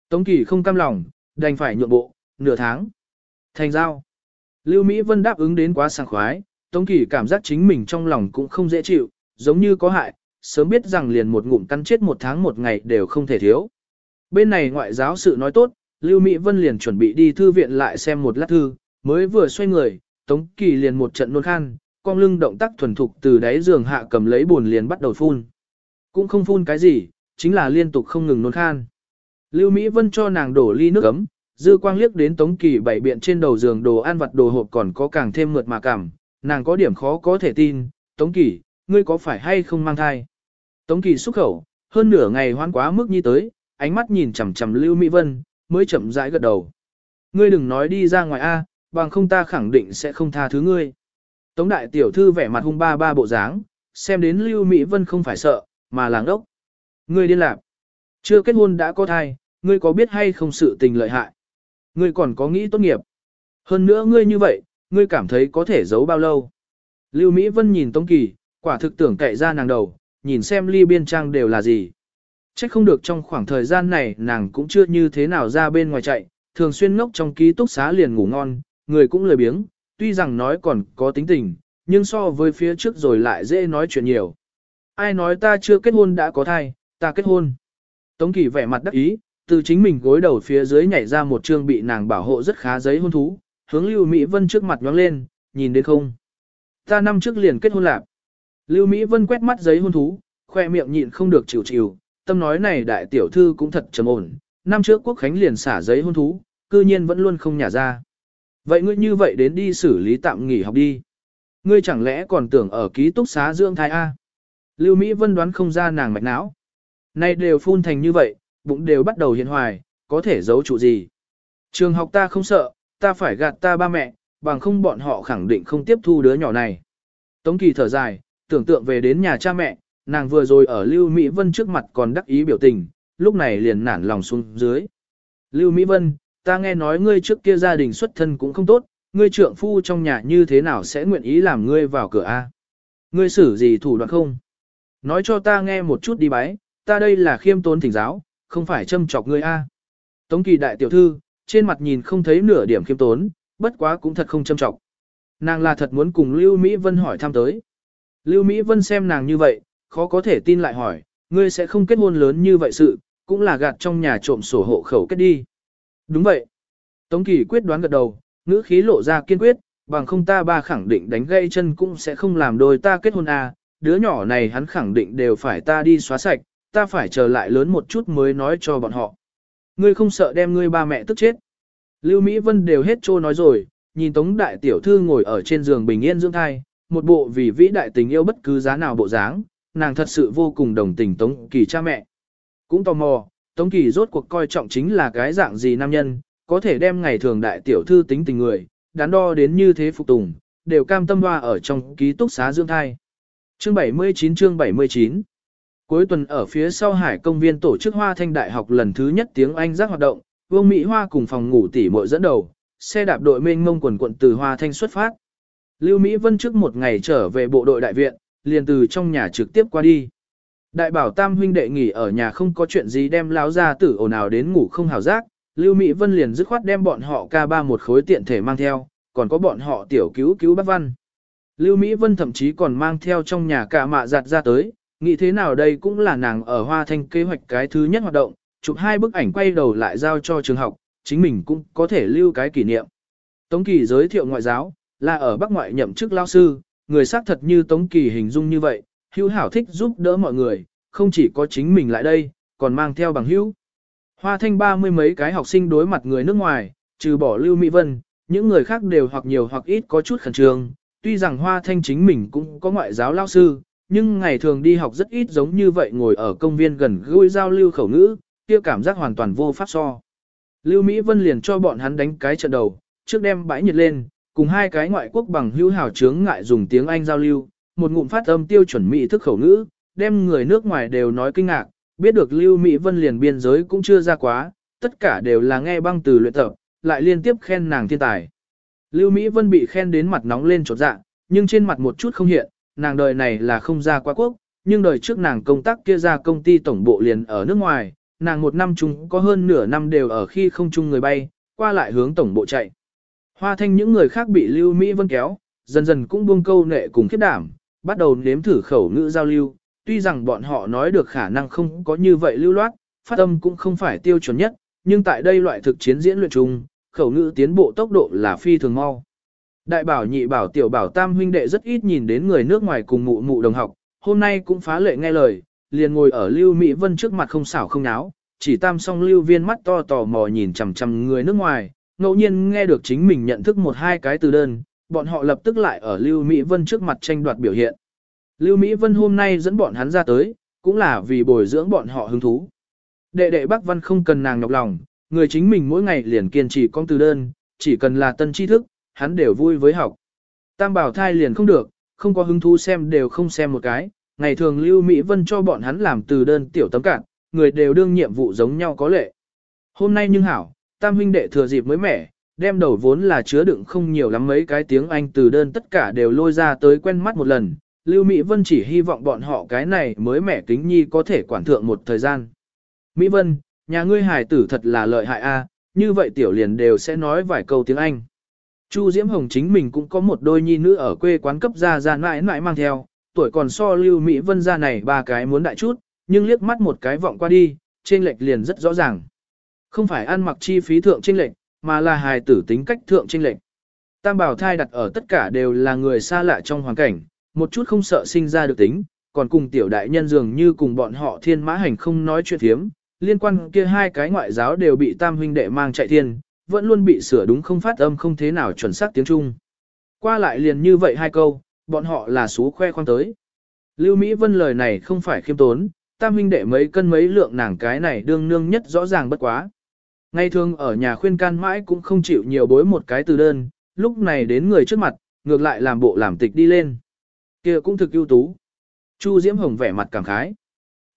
Tống Kỳ không cam lòng, đành phải nhượng bộ, nửa tháng. Thành giao. Lưu Mỹ Vân đáp ứng đến quá sảng khoái, Tống Kỳ cảm giác chính mình trong lòng cũng không dễ chịu, giống như có hại, sớm biết rằng liền một ngụm cắn chết một tháng một ngày đều không thể thiếu. Bên này ngoại giáo sự nói tốt, Lưu Mỹ Vân liền chuẩn bị đi thư viện lại xem một lát thư, mới vừa xoay người, Tống Kỳ liền một trận nôn khan, con lưng động tác thuần thục từ đáy giường hạ cầm lấy buồn liền bắt đầu phun. Cũng không phun cái gì, chính là liên tục không ngừng nôn khan. Lưu Mỹ Vân cho nàng đổ ly nước ấm, dư quang liếc đến Tống Kỳ bảy biện trên đầu giường đồ ăn vặt đồ hộp còn có càng thêm mượt mà cảm, nàng có điểm khó có thể tin, Tống Kỳ, ngươi có phải hay không mang thai? Tống Kỳ xúc khẩu, hơn nửa ngày hoan quá mức như tới, ánh mắt nhìn chằm chằm Lưu Mỹ Vân, mới chậm rãi gật đầu. Ngươi đừng nói đi ra ngoài A, bằng không ta khẳng định sẽ không tha thứ ngươi. Tống đại tiểu thư vẻ mặt hung ba ba bộ dáng, xem đến Lưu Mỹ Vân không phải sợ, mà làng ốc. Ngươi điên lạc. Chưa kết hôn đã có thai, ngươi có biết hay không sự tình lợi hại. Ngươi còn có nghĩ tốt nghiệp. Hơn nữa ngươi như vậy, ngươi cảm thấy có thể giấu bao lâu. Lưu Mỹ Vân nhìn Tống Kỳ, quả thực tưởng cậy ra nàng đầu, nhìn xem ly biên trang đều là gì. Chắc không được trong khoảng thời gian này nàng cũng chưa như thế nào ra bên ngoài chạy, thường xuyên ngốc trong ký túc xá liền ngủ ngon, người cũng lười biếng, tuy rằng nói còn có tính tình, nhưng so với phía trước rồi lại dễ nói chuyện nhiều. Ai nói ta chưa kết hôn đã có thai, ta kết hôn. Tống Kỳ vẻ mặt đắc ý, từ chính mình gối đầu phía dưới nhảy ra một chương bị nàng bảo hộ rất khá giấy hôn thú, hướng Lưu Mỹ Vân trước mặt nhóng lên, nhìn đến không. Ta năm trước liền kết hôn lạc. Lưu Mỹ Vân quét mắt giấy hôn thú, khoe miệng nhịn không được chịu chịu, tâm nói này đại tiểu thư cũng thật trầm ổn, năm trước quốc khánh liền xả giấy hôn thú, cư nhiên vẫn luôn không nhả ra. Vậy ngươi như vậy đến đi xử lý tạm nghỉ học đi. Ngươi chẳng lẽ còn tưởng ở ký túc xá dưỡng thai A. Lưu Mỹ Vân đoán không ra nàng mạch não. Nay đều phun thành như vậy, bụng đều bắt đầu hiện hoài, có thể giấu trụ gì. Trường học ta không sợ, ta phải gạt ta ba mẹ, bằng không bọn họ khẳng định không tiếp thu đứa nhỏ này. Tống Kỳ thở dài, tưởng tượng về đến nhà cha mẹ, nàng vừa rồi ở Lưu Mỹ Vân trước mặt còn đắc ý biểu tình, lúc này liền nản lòng xuống dưới. Lưu Mỹ Vân, ta nghe nói ngươi trước kia gia đình xuất thân cũng không tốt, ngươi trượng phu trong nhà như thế nào sẽ nguyện ý làm ngươi vào cửa A. Ngươi xử gì thủ đoạn không? Nói cho ta nghe một chút đi bái, ta đây là khiêm tốn thỉnh giáo, không phải châm chọc ngươi A. Tống Kỳ đại tiểu thư, trên mặt nhìn không thấy nửa điểm khiêm tốn, bất quá cũng thật không châm trọng. Nàng là thật muốn cùng Lưu Mỹ Vân hỏi thăm tới. Lưu Mỹ Vân xem nàng như vậy, khó có thể tin lại hỏi, ngươi sẽ không kết hôn lớn như vậy sự, cũng là gạt trong nhà trộm sổ hộ khẩu kết đi. Đúng vậy. Tống Kỳ quyết đoán gật đầu, ngữ khí lộ ra kiên quyết, bằng không ta ba khẳng định đánh gây chân cũng sẽ không làm đôi ta kết hôn à, đứa nhỏ này hắn khẳng định đều phải ta đi xóa sạch, ta phải chờ lại lớn một chút mới nói cho bọn họ. Ngươi không sợ đem ngươi ba mẹ tức chết. Lưu Mỹ Vân đều hết trô nói rồi, nhìn Tống Đại Tiểu Thư ngồi ở trên giường bình yên dưỡng thai, một bộ vì vĩ đại tình yêu bất cứ giá nào bộ dáng, nàng thật sự vô cùng đồng tình Tống Kỳ cha mẹ. Cũng tò mò, Tống Kỳ rốt cuộc coi trọng chính là cái dạng gì nam nhân, có thể đem ngày thường Đại Tiểu Thư tính tình người, đắn đo đến như thế phục tùng, đều cam tâm hoa ở trong ký túc xá dưỡng thai. Chương 79 chương 79 Cuối tuần ở phía sau hải công viên tổ chức Hoa Thanh Đại học lần thứ nhất tiếng Anh giác hoạt động, Vương Mỹ Hoa cùng phòng ngủ tỷ muội dẫn đầu, xe đạp đội mênh mông quần quận từ Hoa Thanh xuất phát. Lưu Mỹ Vân trước một ngày trở về bộ đội đại viện, liền từ trong nhà trực tiếp qua đi. Đại bảo tam huynh đệ nghỉ ở nhà không có chuyện gì đem láo ra tử ồn ào đến ngủ không hào giác, Lưu Mỹ Vân liền dứt khoát đem bọn họ ca ba một khối tiện thể mang theo, còn có bọn họ tiểu cứu cứu bác văn. Lưu Mỹ Vân thậm chí còn mang theo trong nhà cả mạ giặt ra tới, nghĩ thế nào đây cũng là nàng ở Hoa Thanh kế hoạch cái thứ nhất hoạt động, chụp hai bức ảnh quay đầu lại giao cho trường học, chính mình cũng có thể lưu cái kỷ niệm. Tống Kỳ giới thiệu ngoại giáo, là ở Bắc ngoại nhậm chức lao sư, người xác thật như Tống Kỳ hình dung như vậy, hữu hảo thích giúp đỡ mọi người, không chỉ có chính mình lại đây, còn mang theo bằng hữu. Hoa Thanh ba mươi mấy cái học sinh đối mặt người nước ngoài, trừ bỏ Lưu Mỹ Vân, những người khác đều hoặc nhiều hoặc ít có chút khẩn trương, tuy rằng Hoa Thanh chính mình cũng có ngoại giáo lao sư, nhưng ngày thường đi học rất ít giống như vậy ngồi ở công viên gần gũi giao lưu khẩu ngữ, kia cảm giác hoàn toàn vô pháp so. Lưu Mỹ Vân liền cho bọn hắn đánh cái trận đầu, trước đem bãi nhiệt lên, cùng hai cái ngoại quốc bằng hữu hảo chướng ngại dùng tiếng Anh giao lưu, một ngụm phát âm tiêu chuẩn mỹ thức khẩu ngữ, đem người nước ngoài đều nói kinh ngạc, biết được Lưu Mỹ Vân liền biên giới cũng chưa ra quá, tất cả đều là nghe băng từ luyện tập, lại liên tiếp khen nàng thiên tài. Lưu Mỹ Vân bị khen đến mặt nóng lên chột dạ, nhưng trên mặt một chút không hiện, nàng đời này là không ra quá quốc, nhưng đời trước nàng công tác kia ra công ty tổng bộ liền ở nước ngoài, nàng một năm chung có hơn nửa năm đều ở khi không chung người bay, qua lại hướng tổng bộ chạy. Hoa thanh những người khác bị Lưu Mỹ Vân kéo, dần dần cũng buông câu nệ cùng khiếp đảm, bắt đầu nếm thử khẩu ngữ giao lưu, tuy rằng bọn họ nói được khả năng không có như vậy lưu loát, phát âm cũng không phải tiêu chuẩn nhất, nhưng tại đây loại thực chiến diễn luyện chung, khẩu ngữ tiến bộ tốc độ là phi thường mau. Đại bảo nhị bảo tiểu bảo tam huynh đệ rất ít nhìn đến người nước ngoài cùng mụ mụ đồng học, hôm nay cũng phá lệ nghe lời, liền ngồi ở Lưu Mỹ Vân trước mặt không xảo không náo, chỉ tam song lưu viên mắt to tò mò nhìn chằm chằm người nước ngoài, ngẫu nhiên nghe được chính mình nhận thức một hai cái từ đơn, bọn họ lập tức lại ở Lưu Mỹ Vân trước mặt tranh đoạt biểu hiện. Lưu Mỹ Vân hôm nay dẫn bọn hắn ra tới, cũng là vì bồi dưỡng bọn họ hứng thú. Đệ đệ Bắc Văn không cần nàng nhọc lòng, người chính mình mỗi ngày liền kiên trì con từ đơn, chỉ cần là tân tri thức, hắn đều vui với học. Tam bảo thai liền không được, không có hứng thú xem đều không xem một cái, ngày thường Lưu Mỹ Vân cho bọn hắn làm từ đơn tiểu tấm cạn, người đều đương nhiệm vụ giống nhau có lệ. Hôm nay nhưng hảo, tam huynh đệ thừa dịp mới mẻ, đem đầu vốn là chứa đựng không nhiều lắm mấy cái tiếng Anh từ đơn tất cả đều lôi ra tới quen mắt một lần. Lưu Mỹ Vân chỉ hy vọng bọn họ cái này mới mẻ kính nhi có thể quản thượng một thời gian. Mỹ Vân, nhà ngươi hài tử thật là lợi hại a, như vậy tiểu liền đều sẽ nói vài câu tiếng Anh. Chu Diễm Hồng chính mình cũng có một đôi nhi nữ ở quê quán cấp gia gia mãi mãi mang theo, tuổi còn so Lưu Mỹ Vân ra này ba cái muốn đại chút, nhưng liếc mắt một cái vọng qua đi, trên lệch liền rất rõ ràng. Không phải ăn mặc chi phí thượng trinh lệnh, mà là hài tử tính cách thượng trinh lệnh. Tam bảo thai đặt ở tất cả đều là người xa lạ trong hoàn cảnh, một chút không sợ sinh ra được tính, còn cùng tiểu đại nhân dường như cùng bọn họ thiên mã hành không nói chuyện thiếm, liên quan kia hai cái ngoại giáo đều bị tam huynh đệ mang chạy thiên, vẫn luôn bị sửa đúng không phát âm không thế nào chuẩn xác tiếng Trung. Qua lại liền như vậy hai câu, bọn họ là xú khoe khoang tới. Lưu Mỹ Vân lời này không phải khiêm tốn, tam huynh đệ mấy cân mấy lượng nàng cái này đương nương nhất rõ ràng bất quá. Ngày thường ở nhà khuyên can mãi cũng không chịu nhiều bối một cái từ đơn, lúc này đến người trước mặt, ngược lại làm bộ làm tịch đi lên. kia cũng thực ưu tú. Chu Diễm Hồng vẻ mặt cảm khái.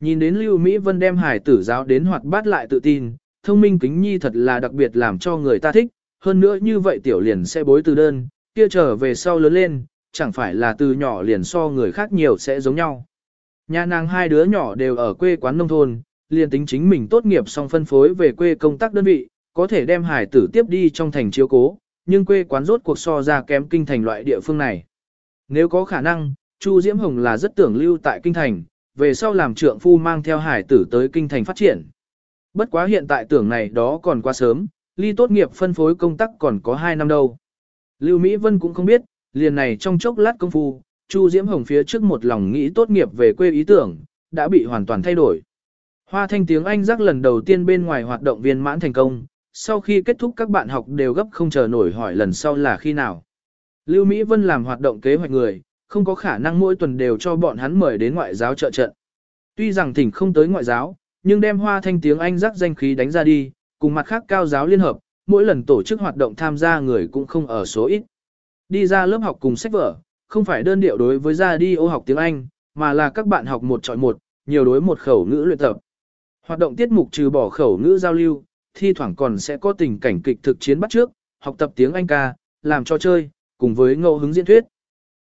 Nhìn đến Lưu Mỹ Vân đem hải tử giáo đến hoạt bát lại tự tin, thông minh kính nhi thật là đặc biệt làm cho người ta thích, hơn nữa như vậy tiểu liền sẽ bối từ đơn, kia trở về sau lớn lên, chẳng phải là từ nhỏ liền so người khác nhiều sẽ giống nhau. Nhà nàng hai đứa nhỏ đều ở quê quán nông thôn, liền tính chính mình tốt nghiệp xong phân phối về quê công tác đơn vị, có thể đem hải tử tiếp đi trong thành chiếu cố, nhưng quê quán rốt cuộc so ra kém kinh thành loại địa phương này. Nếu có khả năng, Chu Diễm Hồng là rất tưởng lưu tại kinh thành, về sau làm trượng phu mang theo hải tử tới kinh thành phát triển. Bất quá hiện tại tưởng này đó còn quá sớm, ly tốt nghiệp phân phối công tác còn có 2 năm đâu. Lưu Mỹ Vân cũng không biết, liền này trong chốc lát công phu, Chu Diễm Hồng phía trước một lòng nghĩ tốt nghiệp về quê ý tưởng, đã bị hoàn toàn thay đổi. Hoa thanh tiếng Anh rắc lần đầu tiên bên ngoài hoạt động viên mãn thành công, sau khi kết thúc các bạn học đều gấp không chờ nổi hỏi lần sau là khi nào. Lưu Mỹ Vân làm hoạt động kế hoạch người, không có khả năng mỗi tuần đều cho bọn hắn mời đến ngoại giáo trợ trận. Tuy rằng thỉnh không tới ngoại giáo, nhưng đem hoa thanh tiếng Anh rắc danh khí đánh ra đi, cùng mặt khác cao giáo liên hợp, mỗi lần tổ chức hoạt động tham gia người cũng không ở số ít. Đi ra lớp học cùng sách vở, không phải đơn điệu đối với ra đi ô học tiếng Anh, mà là các bạn học một chọi một, nhiều đối một khẩu ngữ luyện tập. Hoạt động tiết mục trừ bỏ khẩu ngữ giao lưu, thi thoảng còn sẽ có tình cảnh kịch thực chiến bắt trước, học tập tiếng Anh ca, làm cho chơi, cùng với ngẫu hứng diễn thuyết.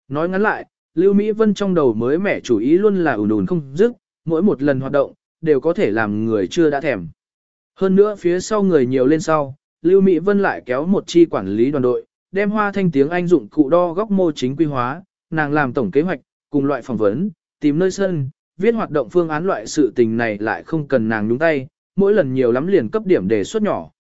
Nói ngắn lại, Lưu Mỹ Vân trong đầu mới mẻ chủ ý luôn là ủn ủn không dứt, mỗi một lần hoạt động, đều có thể làm người chưa đã thèm. Hơn nữa phía sau người nhiều lên sau, Lưu Mỹ Vân lại kéo một chi quản lý đoàn đội, đem hoa thanh tiếng Anh dụng cụ đo góc mô chính quy hóa, nàng làm tổng kế hoạch, cùng loại phỏng vấn, tìm nơi sân, viết hoạt động phương án loại sự tình này lại không cần nàng nhúng tay, mỗi lần nhiều lắm liền cấp điểm đề xuất nhỏ.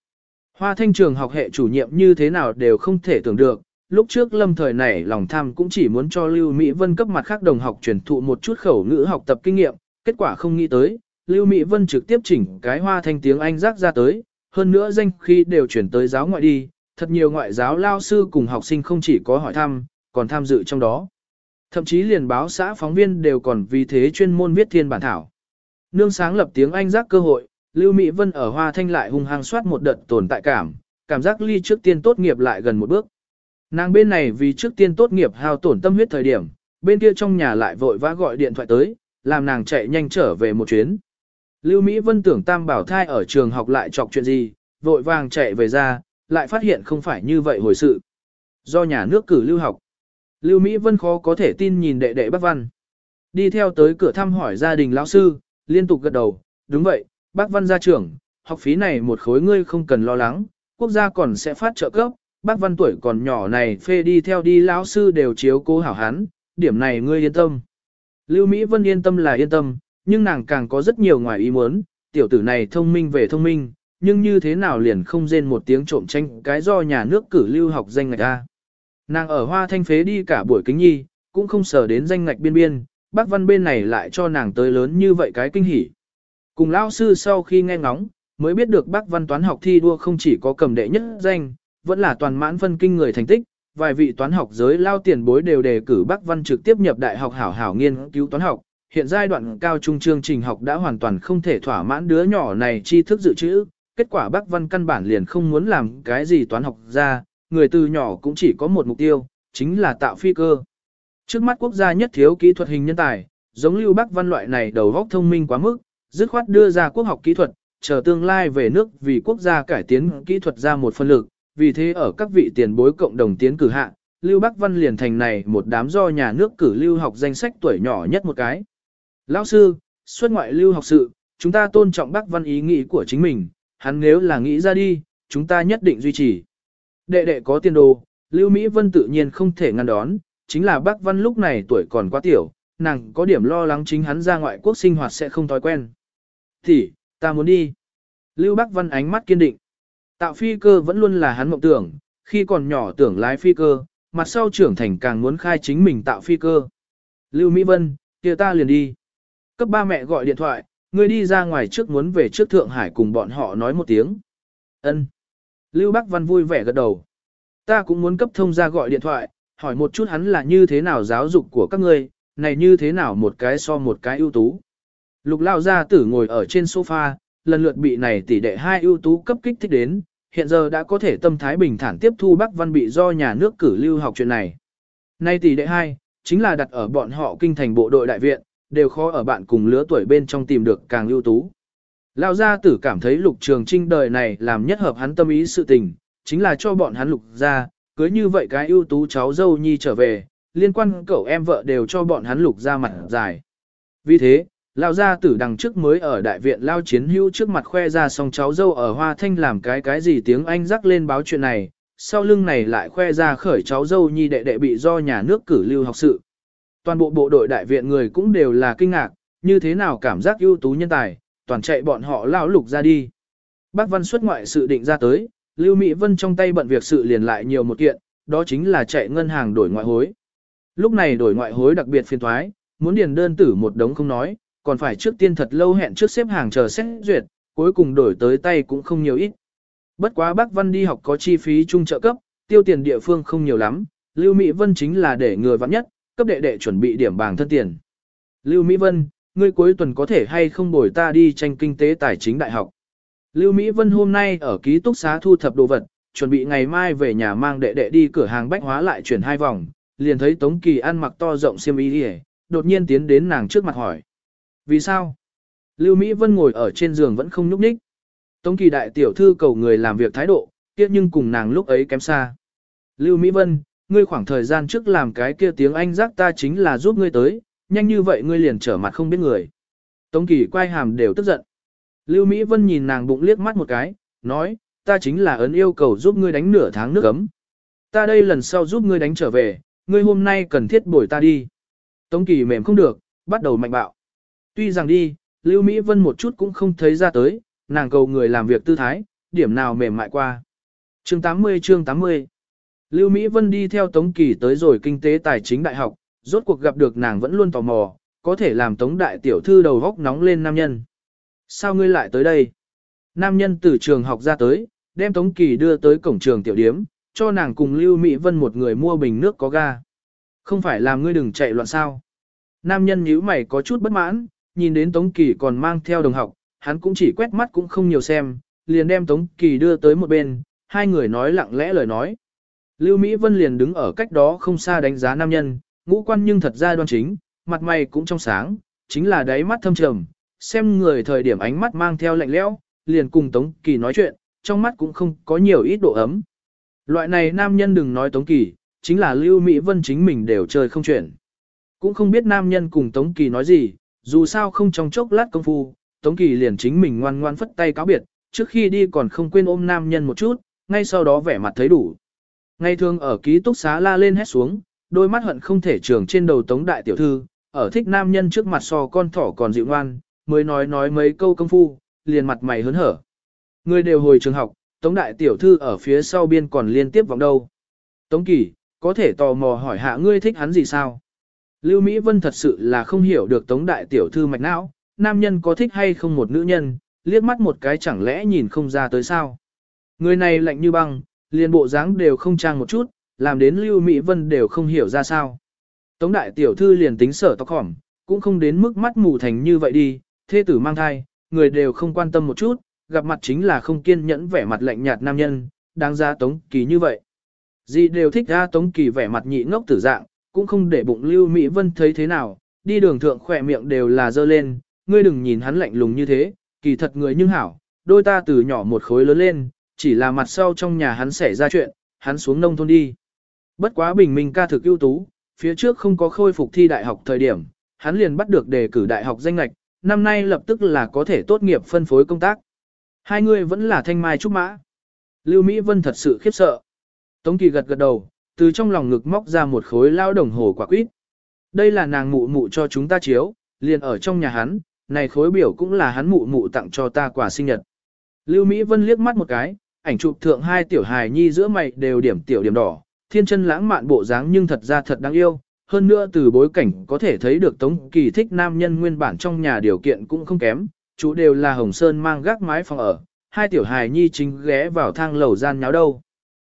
Hoa thanh trường học hệ chủ nhiệm như thế nào đều không thể tưởng được, lúc trước lâm thời này lòng tham cũng chỉ muốn cho Lưu Mỹ Vân cấp mặt khác đồng học truyền thụ một chút khẩu ngữ học tập kinh nghiệm, kết quả không nghĩ tới, Lưu Mỹ Vân trực tiếp chỉnh cái hoa thanh tiếng Anh rác ra tới, hơn nữa danh khi đều chuyển tới giáo ngoại đi, thật nhiều ngoại giáo lao sư cùng học sinh không chỉ có hỏi thăm, còn tham dự trong đó. Thậm chí liền báo xã phóng viên đều còn vì thế chuyên môn viết thiên bản thảo. Nương sáng lập tiếng Anh giác cơ hội, Lưu Mỹ Vân ở Hoa Thanh lại hung hăng soát một đợt tồn tại cảm, cảm giác ly trước tiên tốt nghiệp lại gần một bước. Nàng bên này vì trước tiên tốt nghiệp hao tổn tâm huyết thời điểm, bên kia trong nhà lại vội vã gọi điện thoại tới, làm nàng chạy nhanh trở về một chuyến. Lưu Mỹ Vân tưởng Tam Bảo Thai ở trường học lại chọc chuyện gì, vội vàng chạy về ra, lại phát hiện không phải như vậy hồi sự. Do nhà nước cử lưu học. Lưu Mỹ Vân khó có thể tin nhìn đệ đệ bác Văn. Đi theo tới cửa thăm hỏi gia đình lão sư, liên tục gật đầu, đúng vậy, bác Văn gia trưởng, học phí này một khối ngươi không cần lo lắng, quốc gia còn sẽ phát trợ cấp, bác Văn tuổi còn nhỏ này phê đi theo đi lão sư đều chiếu cố hảo hán, điểm này ngươi yên tâm. Lưu Mỹ Vân yên tâm là yên tâm, nhưng nàng càng có rất nhiều ngoài ý muốn, tiểu tử này thông minh về thông minh, nhưng như thế nào liền không rên một tiếng trộm tranh cái do nhà nước cử lưu học danh ngạch ta. Nàng ở hoa thanh phế đi cả buổi kính nhi, cũng không sở đến danh ngạch biên biên, bác văn bên này lại cho nàng tới lớn như vậy cái kinh hỉ. Cùng lao sư sau khi nghe ngóng, mới biết được bác văn toán học thi đua không chỉ có cầm đệ nhất danh, vẫn là toàn mãn phân kinh người thành tích, vài vị toán học giới lao tiền bối đều đề cử bác văn trực tiếp nhập đại học hảo hảo nghiên cứu toán học. Hiện giai đoạn cao trung chương trình học đã hoàn toàn không thể thỏa mãn đứa nhỏ này tri thức dự trữ, kết quả bác văn căn bản liền không muốn làm cái gì toán học ra, người từ nhỏ cũng chỉ có một mục tiêu, chính là tạo phi cơ. Trước mắt quốc gia nhất thiếu kỹ thuật hình nhân tài, giống lưu bác văn loại này đầu góc thông minh quá mức, dứt khoát đưa ra quốc học kỹ thuật, chờ tương lai về nước vì quốc gia cải tiến kỹ thuật ra một phân lực, vì thế ở các vị tiền bối cộng đồng tiến cử hạ, Lưu Bắc Văn liền thành này một đám do nhà nước cử lưu học danh sách tuổi nhỏ nhất một cái. Lão sư, xuất ngoại lưu học sự, chúng ta tôn trọng Bắc Văn ý nghĩ của chính mình, hắn nếu là nghĩ ra đi, chúng ta nhất định duy trì. Đệ đệ có tiền đồ, Lưu Mỹ Vân tự nhiên không thể ngăn đón, chính là Bắc Văn lúc này tuổi còn quá tiểu, nàng có điểm lo lắng chính hắn ra ngoại quốc sinh hoạt sẽ không thói quen. Thì, ta muốn đi. Lưu Bắc Văn ánh mắt kiên định. Tạo phi cơ vẫn luôn là hắn mộng tưởng, khi còn nhỏ tưởng lái phi cơ, mặt sau trưởng thành càng muốn khai chính mình tạo phi cơ. Lưu Mỹ Vân, kia ta liền đi. Cấp ba mẹ gọi điện thoại, người đi ra ngoài trước muốn về trước Thượng Hải cùng bọn họ nói một tiếng. Ân. Lưu Bắc Văn vui vẻ gật đầu. Ta cũng muốn cấp thông ra gọi điện thoại, hỏi một chút hắn là như thế nào giáo dục của các ngươi, này như thế nào một cái so một cái ưu tú. Lục lao gia tử ngồi ở trên sofa, lần lượt bị này tỷ đệ hai ưu tú cấp kích thích đến, hiện giờ đã có thể tâm thái bình thản tiếp thu Bắc Văn bị do nhà nước cử lưu học chuyện này. Nay tỷ đệ hai, chính là đặt ở bọn họ kinh thành bộ đội đại viện, đều khó ở bạn cùng lứa tuổi bên trong tìm được càng ưu tú. Lão gia tử cảm thấy lục trường trinh đời này làm nhất hợp hắn tâm ý sự tình, chính là cho bọn hắn lục ra, cưới như vậy cái ưu tú cháu dâu nhi trở về, liên quan cậu em vợ đều cho bọn hắn lục ra mặt dài. Vì thế, lao gia tử đằng trước mới ở đại viện lao chiến hữu trước mặt khoe ra song cháu dâu ở hoa thanh làm cái cái gì tiếng Anh rắc lên báo chuyện này, sau lưng này lại khoe ra khởi cháu dâu nhi đệ đệ bị do nhà nước cử lưu học sự. Toàn bộ bộ đội đại viện người cũng đều là kinh ngạc, như thế nào cảm giác ưu tú nhân tài, toàn chạy bọn họ lao lục ra đi. Bác Văn xuất ngoại sự định ra tới, Lưu Mỹ Vân trong tay bận việc sự liền lại nhiều một kiện, đó chính là chạy ngân hàng đổi ngoại hối. Lúc này đổi ngoại hối đặc biệt phiền thoái, muốn điền đơn tử một đống không nói, còn phải trước tiên thật lâu hẹn trước xếp hàng chờ xét duyệt, cuối cùng đổi tới tay cũng không nhiều ít. Bất quá bác Văn đi học có chi phí trung trợ cấp, tiêu tiền địa phương không nhiều lắm, Lưu Mỹ Vân chính là để người vắng nhất, cấp đệ đệ chuẩn bị điểm bảng thân tiền. Lưu Mỹ Vân, ngươi cuối tuần có thể hay không bồi ta đi tranh kinh tế tài chính đại học. Lưu Mỹ Vân hôm nay ở ký túc xá thu thập đồ vật, chuẩn bị ngày mai về nhà mang đệ đệ đi cửa hàng bách hóa lại chuyển hai vòng, liền thấy Tống Kỳ ăn mặc to rộng xiêm y đi đột nhiên tiến đến nàng trước mặt hỏi. Vì sao? Lưu Mỹ Vân ngồi ở trên giường vẫn không nhúc nhích. Tống Kỳ đại tiểu thư cầu người làm việc thái độ, kia nhưng cùng nàng lúc ấy kém xa. Lưu Mỹ Vân, ngươi khoảng thời gian trước làm cái kia tiếng Anh giác ta chính là giúp ngươi tới, nhanh như vậy ngươi liền trở mặt không biết người. Tống Kỳ quay hàm đều tức giận. Lưu Mỹ Vân nhìn nàng bụng liếc mắt một cái, nói, ta chính là ấn yêu cầu giúp ngươi đánh nửa tháng nước ấm. Ta đây lần sau giúp ngươi đánh trở về, ngươi hôm nay cần thiết bồi ta đi. Tống Kỳ mềm không được, bắt đầu mạnh bạo. Tuy rằng đi, Lưu Mỹ Vân một chút cũng không thấy ra tới, nàng cầu người làm việc tư thái, điểm nào mềm mại qua. Chương 80 chương 80 Lưu Mỹ Vân đi theo Tống Kỳ tới rồi kinh tế tài chính đại học, rốt cuộc gặp được nàng vẫn luôn tò mò, có thể làm Tống đại tiểu thư đầu góc nóng lên nam nhân. Sao ngươi lại tới đây? Nam nhân từ trường học ra tới, đem Tống Kỳ đưa tới cổng trường tiểu điếm, cho nàng cùng Lưu Mỹ Vân một người mua bình nước có ga. Không phải làm ngươi đừng chạy loạn sao. Nam nhân nhíu mày có chút bất mãn, nhìn đến Tống Kỳ còn mang theo đồng học, hắn cũng chỉ quét mắt cũng không nhiều xem, liền đem Tống Kỳ đưa tới một bên, hai người nói lặng lẽ lời nói. Lưu Mỹ Vân liền đứng ở cách đó không xa đánh giá nam nhân, ngũ quan nhưng thật ra đoan chính, mặt mày cũng trong sáng, chính là đáy mắt thâm trầm, xem người thời điểm ánh mắt mang theo lạnh lẽo, liền cùng Tống Kỳ nói chuyện, trong mắt cũng không có nhiều ít độ ấm. Loại này nam nhân đừng nói Tống Kỳ, chính là Lưu Mỹ Vân chính mình đều chơi không chuyện. Cũng không biết nam nhân cùng Tống Kỳ nói gì, dù sao không trong chốc lát công phu, Tống Kỳ liền chính mình ngoan ngoan phất tay cáo biệt, trước khi đi còn không quên ôm nam nhân một chút, ngay sau đó vẻ mặt thấy đủ. Ngay thường ở ký túc xá la lên hét xuống, đôi mắt hận không thể trường trên đầu Tống Đại Tiểu Thư, ở thích nam nhân trước mặt so con thỏ còn dịu ngoan, mới nói nói mấy câu công phu, liền mặt mày hớn hở. Người đều hồi trường học, Tống Đại Tiểu Thư ở phía sau biên còn liên tiếp vòng đâu. Tống Kỳ, có thể tò mò hỏi hạ ngươi thích hắn gì sao? Lưu Mỹ Vân thật sự là không hiểu được Tống Đại Tiểu Thư mạch não, nam nhân có thích hay không một nữ nhân, liếc mắt một cái chẳng lẽ nhìn không ra tới sao. Người này lạnh như băng, liền bộ dáng đều không trang một chút, làm đến Lưu Mỹ Vân đều không hiểu ra sao. Tống Đại Tiểu Thư liền tính sở tóc hỏng, cũng không đến mức mắt mù thành như vậy đi, thê tử mang thai, người đều không quan tâm một chút, gặp mặt chính là không kiên nhẫn vẻ mặt lạnh nhạt nam nhân, đáng ra Tống Kỳ như vậy. Gì đều thích ra Tống Kỳ vẻ mặt nhị ngốc tử dạng, cũng không để bụng Lưu Mỹ Vân thấy thế nào, đi đường thượng khỏe miệng đều là dơ lên, ngươi đừng nhìn hắn lạnh lùng như thế, kỳ thật người nhưng hảo, đôi ta từ nhỏ một khối lớn lên, chỉ là mặt sau trong nhà hắn xảy ra chuyện, hắn xuống nông thôn đi. Bất quá bình minh ca thực ưu tú, phía trước không có khôi phục thi đại học thời điểm, hắn liền bắt được đề cử đại học danh lạch, năm nay lập tức là có thể tốt nghiệp phân phối công tác. Hai người vẫn là thanh mai trúc mã. Lưu Mỹ Vân thật sự khiếp sợ. Tống Kỳ gật gật đầu, từ trong lòng ngực móc ra một khối lao đồng hồ quả quýt. Đây là nàng mụ mụ cho chúng ta chiếu, liền ở trong nhà hắn, này khối biểu cũng là hắn mụ mụ tặng cho ta quà sinh nhật. Lưu Mỹ Vân liếc mắt một cái, ảnh chụp thượng hai tiểu hài nhi giữa mày đều điểm tiểu điểm đỏ, thiên chân lãng mạn bộ dáng nhưng thật ra thật đáng yêu. Hơn nữa từ bối cảnh có thể thấy được Tống Kỳ thích nam nhân nguyên bản trong nhà điều kiện cũng không kém, chú đều là Hồng Sơn mang gác mái phòng ở, hai tiểu hài nhi chính ghé vào thang lầu gian nháo đâu.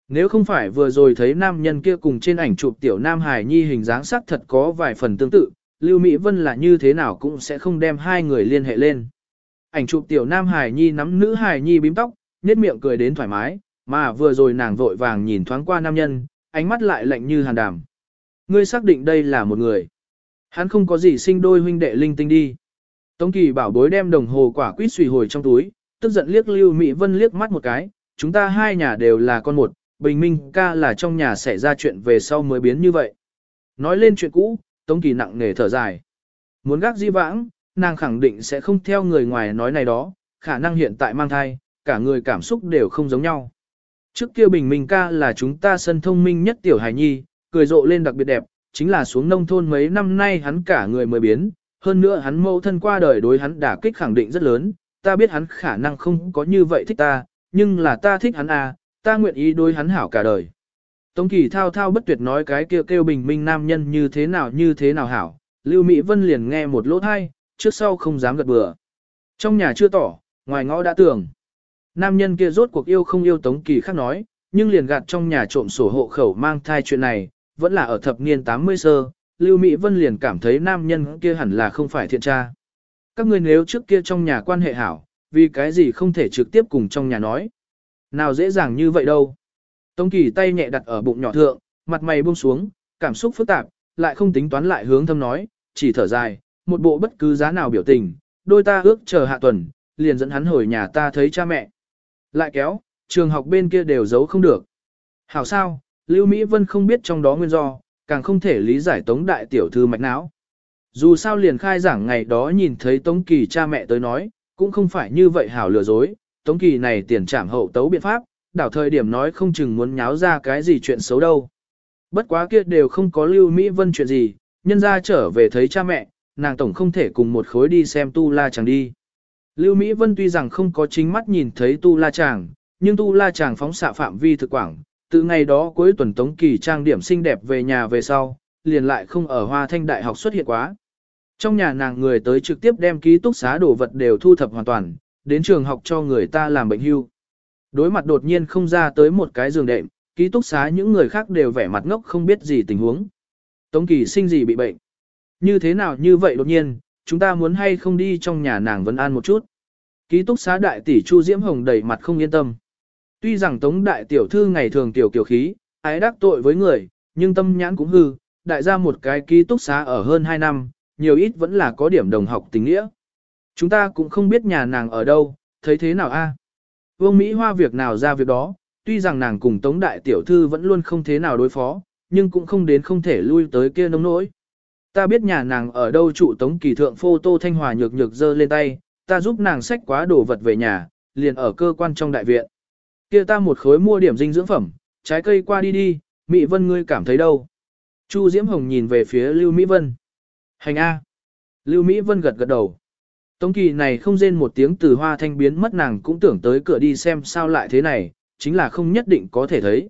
Nếu không phải vừa rồi thấy nam nhân kia cùng trên ảnh chụp tiểu nam hài nhi hình dáng sắc thật có vài phần tương tự, Lưu Mỹ Vân là như thế nào cũng sẽ không đem hai người liên hệ lên. Ảnh chụp tiểu nam hài nhi nắm nữ hài nhi bím tóc, nét miệng cười đến thoải mái, mà vừa rồi nàng vội vàng nhìn thoáng qua nam nhân, ánh mắt lại lạnh như hàn đàm. Ngươi xác định đây là một người. Hắn không có gì sinh đôi huynh đệ linh tinh đi. Tống Kỳ bảo bối đem đồng hồ quả quýt xùy hồi trong túi, tức giận liếc Lưu Mỹ Vân liếc mắt một cái, chúng ta hai nhà đều là con một, Bình Minh ca là trong nhà xảy ra chuyện về sau mới biến như vậy. Nói lên chuyện cũ, Tống Kỳ nặng nề thở dài. Muốn gác di vãng, nàng khẳng định sẽ không theo người ngoài nói này đó, khả năng hiện tại mang thai, cả người cảm xúc đều không giống nhau. Trước kia Bình Minh ca là chúng ta sân thông minh nhất tiểu hài nhi, cười rộ lên đặc biệt đẹp, chính là xuống nông thôn mấy năm nay hắn cả người mới biến, hơn nữa hắn mâu thân qua đời đối hắn đả kích khẳng định rất lớn, ta biết hắn khả năng không có như vậy thích ta, nhưng là ta thích hắn à, ta nguyện ý đối hắn hảo cả đời. Tống Kỳ thao thao bất tuyệt nói cái kêu kêu bình minh nam nhân như thế nào như thế nào hảo, Lưu Mỹ Vân liền nghe một lỗ thai, trước sau không dám gật bừa. Trong nhà chưa tỏ, ngoài ngõ đã tưởng. Nam nhân kia rốt cuộc yêu không yêu Tống Kỳ khác nói, nhưng liền gạt trong nhà trộm sổ hộ khẩu mang thai chuyện này, vẫn là ở thập niên 80 sơ, Lưu Mỹ Vân liền cảm thấy nam nhân kia hẳn là không phải thiện tra. Các ngươi nếu trước kia trong nhà quan hệ hảo, vì cái gì không thể trực tiếp cùng trong nhà nói. Nào dễ dàng như vậy đâu. Tống Kỳ tay nhẹ đặt ở bụng nhỏ thượng, mặt mày buông xuống, cảm xúc phức tạp, lại không tính toán lại hướng thâm nói, chỉ thở dài, một bộ bất cứ giá nào biểu tình, đôi ta ước chờ hạ tuần, liền dẫn hắn hồi nhà ta thấy cha mẹ. Lại kéo, trường học bên kia đều giấu không được. Hảo sao, Lưu Mỹ Vân không biết trong đó nguyên do, càng không thể lý giải Tống Đại Tiểu Thư mạch não. Dù sao liền khai giảng ngày đó nhìn thấy Tống Kỳ cha mẹ tới nói, cũng không phải như vậy hảo lừa dối, Tống Kỳ này tiền trảm hậu tấu biện pháp, đảo thời điểm nói không chừng muốn nháo ra cái gì chuyện xấu đâu. Bất quá kia đều không có Lưu Mỹ Vân chuyện gì, nhân ra trở về thấy cha mẹ, nàng tổng không thể cùng một khối đi xem tu la chẳng đi. Lưu Mỹ Vân tuy rằng không có chính mắt nhìn thấy tu la chàng, nhưng tu la chàng phóng xạ phạm vi thực quảng, từ ngày đó cuối tuần Tống Kỳ trang điểm xinh đẹp về nhà về sau, liền lại không ở Hoa Thanh Đại học xuất hiện quá. Trong nhà nàng người tới trực tiếp đem ký túc xá đồ vật đều thu thập hoàn toàn, đến trường học cho người ta làm bệnh hưu. Đối mặt đột nhiên không ra tới một cái giường đệm, ký túc xá những người khác đều vẻ mặt ngốc không biết gì tình huống. Tống Kỳ sinh gì bị bệnh. Như thế nào như vậy đột nhiên, chúng ta muốn hay không đi trong nhà nàng vẫn an một chút. Ký túc xá đại tỷ Chu Diễm Hồng đầy mặt không yên tâm. Tuy rằng Tống đại tiểu thư ngày thường tiểu kiểu khí, ái đắc tội với người, nhưng tâm nhãn cũng hư, đại ra một cái ký túc xá ở hơn 2 năm, nhiều ít vẫn là có điểm đồng học tình nghĩa. Chúng ta cũng không biết nhà nàng ở đâu, thấy thế nào a? Vương Mỹ Hoa việc nào ra việc đó, tuy rằng nàng cùng Tống Đại Tiểu Thư vẫn luôn không thế nào đối phó, nhưng cũng không đến không thể lui tới kia nông nỗi. Ta biết nhà nàng ở đâu trụ Tống Kỳ Thượng phô tô thanh hòa nhược nhược dơ lên tay, ta giúp nàng xách quá đồ vật về nhà, liền ở cơ quan trong đại viện. Kia ta một khối mua điểm dinh dưỡng phẩm, trái cây qua đi đi, Mỹ Vân ngươi cảm thấy đâu? Chu Diễm Hồng nhìn về phía Lưu Mỹ Vân. Hành A. Lưu Mỹ Vân gật gật đầu. Tống kỳ này không rên một tiếng từ hoa thanh biến mất nàng cũng tưởng tới cửa đi xem sao lại thế này, chính là không nhất định có thể thấy.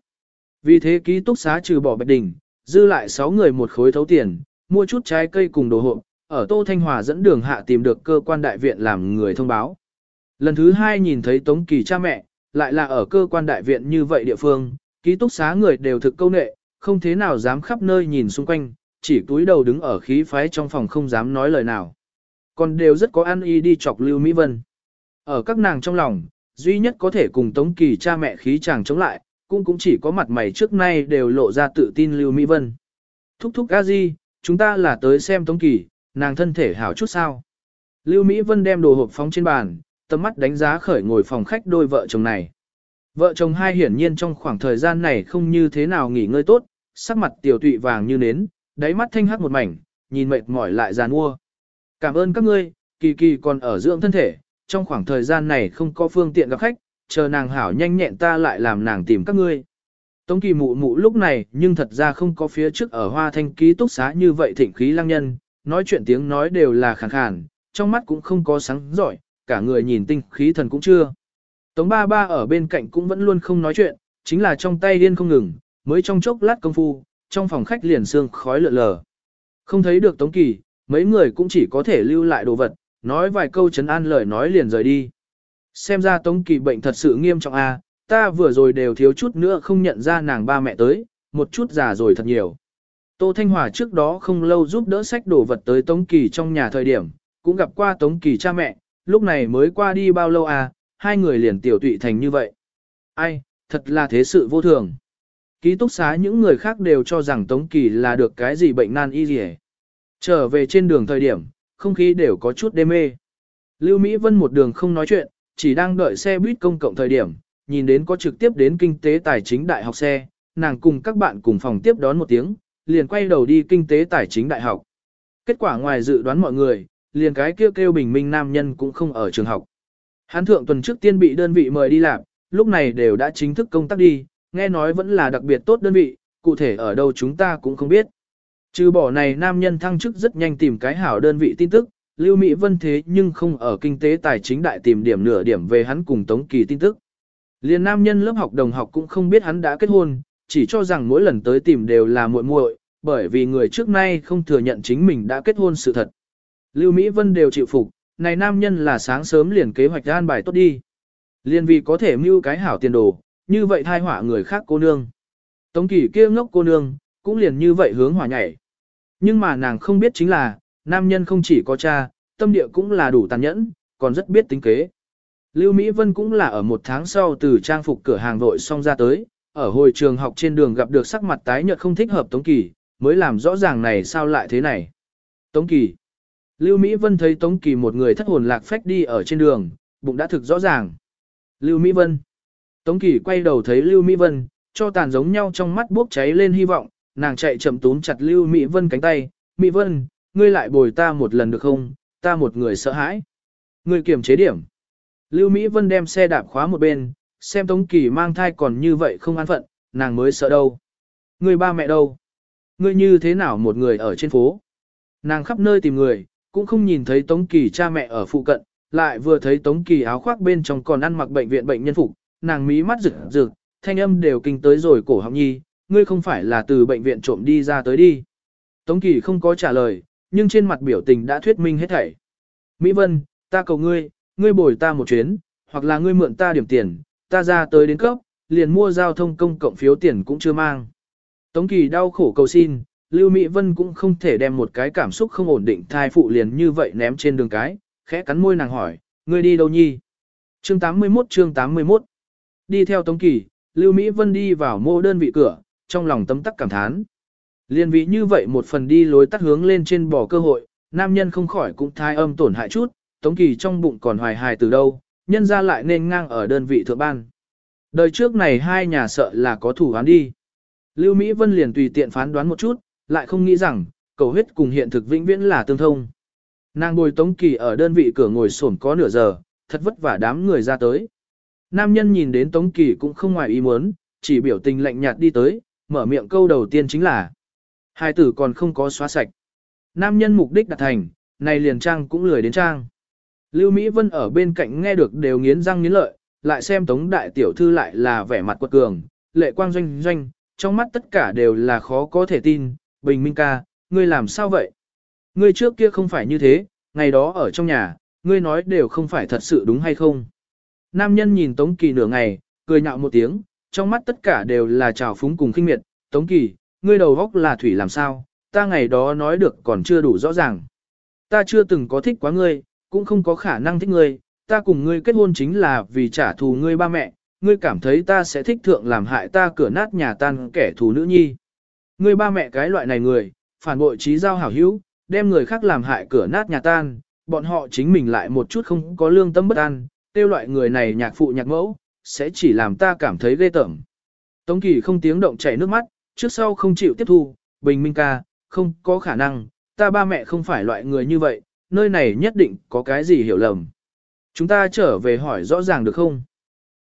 Vì thế ký túc xá trừ bỏ bạch đình, dư lại 6 người một khối thấu tiền, mua chút trái cây cùng đồ hộp, ở Tô Thanh Hòa dẫn đường hạ tìm được cơ quan đại viện làm người thông báo. Lần thứ hai nhìn thấy Tống Kỳ cha mẹ, lại là ở cơ quan đại viện như vậy địa phương, ký túc xá người đều thực câu nệ, không thế nào dám khắp nơi nhìn xung quanh, chỉ túi đầu đứng ở khí phái trong phòng không dám nói lời nào. Còn đều rất có ăn y đi chọc Lưu Mỹ Vân. Ở các nàng trong lòng, duy nhất có thể cùng Tống Kỳ cha mẹ khí chàng chống lại, cũng cũng chỉ có mặt mày trước nay đều lộ ra tự tin Lưu Mỹ Vân. Thúc thúc a di, chúng ta là tới xem Tống Kỳ, nàng thân thể hảo chút sao. Lưu Mỹ Vân đem đồ hộp phóng trên bàn, tầm mắt đánh giá khởi ngồi phòng khách đôi vợ chồng này. Vợ chồng hai hiển nhiên trong khoảng thời gian này không như thế nào nghỉ ngơi tốt, sắc mặt tiểu tụy vàng như nến, đáy mắt thanh hắc một mảnh, nhìn mệt mỏi lại giàn mua. Cảm ơn các ngươi, kỳ kỳ còn ở dưỡng thân thể, trong khoảng thời gian này không có phương tiện gặp khách, chờ nàng hảo nhanh nhẹn ta lại làm nàng tìm các ngươi. Tống kỳ mụ mụ lúc này nhưng thật ra không có phía trước ở hoa thanh ký túc xá như vậy thịnh khí lăng nhân, nói chuyện tiếng nói đều là khàn khàn, trong mắt cũng không có sáng giỏi, cả người nhìn tinh khí thần cũng chưa. Tống ba ba ở bên cạnh cũng vẫn luôn không nói chuyện, chính là trong tay điên không ngừng, mới trong chốc lát công phu, trong phòng khách liền sương khói lượn lờ. Không thấy được Tống Kỳ, mấy người cũng chỉ có thể lưu lại đồ vật, nói vài câu chấn an lời nói liền rời đi. Xem ra Tống Kỳ bệnh thật sự nghiêm trọng a, ta vừa rồi đều thiếu chút nữa không nhận ra nàng ba mẹ tới, một chút già rồi thật nhiều. Tô Thanh Hòa trước đó không lâu giúp đỡ sách đồ vật tới Tống Kỳ trong nhà thời điểm, cũng gặp qua Tống Kỳ cha mẹ, lúc này mới qua đi bao lâu à, hai người liền tiểu tụy thành như vậy. Ai, thật là thế sự vô thường. Ký túc xá những người khác đều cho rằng Tống Kỳ là được cái gì bệnh nan y gì Trở về trên đường thời điểm, không khí đều có chút đê mê. Lưu Mỹ Vân một đường không nói chuyện, chỉ đang đợi xe buýt công cộng thời điểm, nhìn đến có trực tiếp đến kinh tế tài chính đại học xe, nàng cùng các bạn cùng phòng tiếp đón một tiếng, liền quay đầu đi kinh tế tài chính đại học. Kết quả ngoài dự đoán mọi người, liền cái kêu kêu bình minh nam nhân cũng không ở trường học. Hán thượng tuần trước tiên bị đơn vị mời đi làm, lúc này đều đã chính thức công tác đi, nghe nói vẫn là đặc biệt tốt đơn vị, cụ thể ở đâu chúng ta cũng không biết. Trừ bỏ này nam nhân thăng chức rất nhanh tìm cái hảo đơn vị tin tức, Lưu Mỹ Vân thế nhưng không ở kinh tế tài chính đại tìm điểm nửa điểm về hắn cùng Tống Kỳ tin tức. Liên nam nhân lớp học đồng học cũng không biết hắn đã kết hôn, chỉ cho rằng mỗi lần tới tìm đều là muội muội, bởi vì người trước nay không thừa nhận chính mình đã kết hôn sự thật. Lưu Mỹ Vân đều chịu phục, này nam nhân là sáng sớm liền kế hoạch an bài tốt đi. Liên vì có thể mưu cái hảo tiền đồ, như vậy thai hỏa người khác cô nương. Tống Kỳ kia ngốc cô nương, cũng liền như vậy hướng hỏa nhảy. Nhưng mà nàng không biết chính là, nam nhân không chỉ có cha, tâm địa cũng là đủ tàn nhẫn, còn rất biết tính kế. Lưu Mỹ Vân cũng là ở một tháng sau từ trang phục cửa hàng vội xong ra tới, ở hồi trường học trên đường gặp được sắc mặt tái nhợt không thích hợp Tống Kỳ, mới làm rõ ràng này sao lại thế này. Tống Kỳ Lưu Mỹ Vân thấy Tống Kỳ một người thất hồn lạc phách đi ở trên đường, bụng đã thực rõ ràng. Lưu Mỹ Vân Tống Kỳ quay đầu thấy Lưu Mỹ Vân, cho tàn giống nhau trong mắt bốc cháy lên hy vọng, nàng chạy chậm túm chặt Lưu Mỹ Vân cánh tay, Mỹ Vân, ngươi lại bồi ta một lần được không, ta một người sợ hãi. Ngươi kiềm chế điểm. Lưu Mỹ Vân đem xe đạp khóa một bên, xem Tống Kỳ mang thai còn như vậy không an phận, nàng mới sợ đâu. Người ba mẹ đâu? Ngươi như thế nào một người ở trên phố? Nàng khắp nơi tìm người, cũng không nhìn thấy Tống Kỳ cha mẹ ở phụ cận, lại vừa thấy Tống Kỳ áo khoác bên trong còn ăn mặc bệnh viện bệnh nhân phục, nàng mí mắt rực rực, thanh âm đều kinh tới rồi cổ họng nhi, ngươi không phải là từ bệnh viện trộm đi ra tới đi. Tống Kỳ không có trả lời, nhưng trên mặt biểu tình đã thuyết minh hết thảy. Mỹ Vân, ta cầu ngươi, ngươi bồi ta một chuyến, hoặc là ngươi mượn ta điểm tiền, ta ra tới đến cấp, liền mua giao thông công cộng phiếu tiền cũng chưa mang. Tống Kỳ đau khổ cầu xin, Lưu Mỹ Vân cũng không thể đem một cái cảm xúc không ổn định thai phụ liền như vậy ném trên đường cái, khẽ cắn môi nàng hỏi, ngươi đi đâu nhi? Chương 81 chương 81 Đi theo Tống Kỳ, Lưu Mỹ Vân đi vào mô đơn vị cửa, trong lòng tấm tắc cảm thán. Liên vị như vậy một phần đi lối tắt hướng lên trên bỏ cơ hội, nam nhân không khỏi cũng thai âm tổn hại chút, Tống Kỳ trong bụng còn hoài hài từ đâu, nhân ra lại nên ngang ở đơn vị thượng ban. Đời trước này hai nhà sợ là có thủ án đi. Lưu Mỹ Vân liền tùy tiện phán đoán một chút, lại không nghĩ rằng, cầu huyết cùng hiện thực vĩnh viễn là tương thông. Nàng bồi Tống Kỳ ở đơn vị cửa ngồi xổm có nửa giờ, thật vất vả đám người ra tới. Nam nhân nhìn đến Tống Kỳ cũng không ngoài ý muốn, chỉ biểu tình lạnh nhạt đi tới, mở miệng câu đầu tiên chính là Hai tử còn không có xóa sạch. Nam nhân mục đích đạt thành, này liền trang cũng lười đến trang. Lưu Mỹ Vân ở bên cạnh nghe được đều nghiến răng nghiến lợi, lại xem Tống Đại Tiểu Thư lại là vẻ mặt quật cường, lệ quang doanh doanh, trong mắt tất cả đều là khó có thể tin, Bình Minh ca, ngươi làm sao vậy? Ngươi trước kia không phải như thế, ngày đó ở trong nhà, ngươi nói đều không phải thật sự đúng hay không? Nam nhân nhìn Tống Kỳ nửa ngày, cười nhạo một tiếng, trong mắt tất cả đều là trào phúng cùng khinh miệt, Tống Kỳ, ngươi đầu góc là thủy làm sao, ta ngày đó nói được còn chưa đủ rõ ràng. Ta chưa từng có thích quá ngươi, cũng không có khả năng thích ngươi, ta cùng ngươi kết hôn chính là vì trả thù ngươi ba mẹ, ngươi cảm thấy ta sẽ thích thượng làm hại ta cửa nát nhà tan kẻ thù nữ nhi. Ngươi ba mẹ cái loại này người, phản bội trí giao hảo hữu, đem người khác làm hại cửa nát nhà tan, bọn họ chính mình lại một chút không có lương tâm bất an, tiêu loại người này nhạc phụ nhạc mẫu, sẽ chỉ làm ta cảm thấy ghê tởm. Tống Kỳ không tiếng động chảy nước mắt, trước sau không chịu tiếp thu, bình minh ca, không có khả năng, ta ba mẹ không phải loại người như vậy, nơi này nhất định có cái gì hiểu lầm. Chúng ta trở về hỏi rõ ràng được không?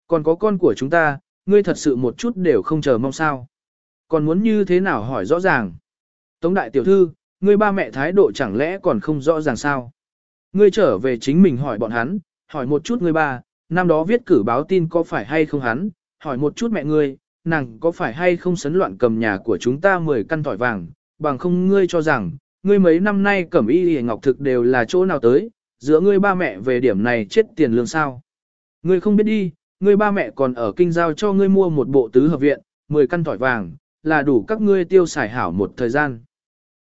Còn có con của chúng ta, ngươi thật sự một chút đều không chờ mong sao. Còn muốn như thế nào hỏi rõ ràng? Tống đại tiểu thư, ngươi ba mẹ thái độ chẳng lẽ còn không rõ ràng sao? Ngươi trở về chính mình hỏi bọn hắn, hỏi một chút ngươi ba, năm đó viết cử báo tin có phải hay không hắn, hỏi một chút mẹ ngươi, nàng có phải hay không sấn loạn cầm nhà của chúng ta 10 căn tỏi vàng, bằng không ngươi cho rằng, ngươi mấy năm nay cẩm y hề ngọc thực đều là chỗ nào tới, giữa ngươi ba mẹ về điểm này chết tiền lương sao. Ngươi không biết đi, ngươi ba mẹ còn ở kinh giao cho ngươi mua một bộ tứ hợp viện, 10 căn tỏi vàng, là đủ các ngươi tiêu xài hảo một thời gian.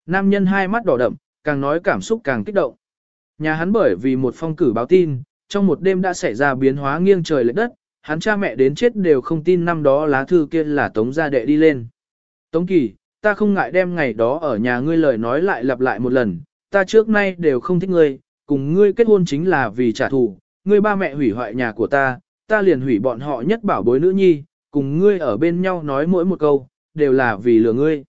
Nam nhân hai mắt đỏ đậm, càng nói cảm xúc càng kích động. Nhà hắn bởi vì một phong cử báo tin, trong một đêm đã xảy ra biến hóa nghiêng trời lệch đất, hắn cha mẹ đến chết đều không tin năm đó lá thư kia là Tống gia đệ đi lên. Tống Kỳ, ta không ngại đem ngày đó ở nhà ngươi lời nói lại lặp lại một lần, ta trước nay đều không thích ngươi, cùng ngươi kết hôn chính là vì trả thù, ngươi ba mẹ hủy hoại nhà của ta, ta liền hủy bọn họ nhất bảo bối nữ nhi, cùng ngươi ở bên nhau nói mỗi một câu, đều là vì lừa ngươi.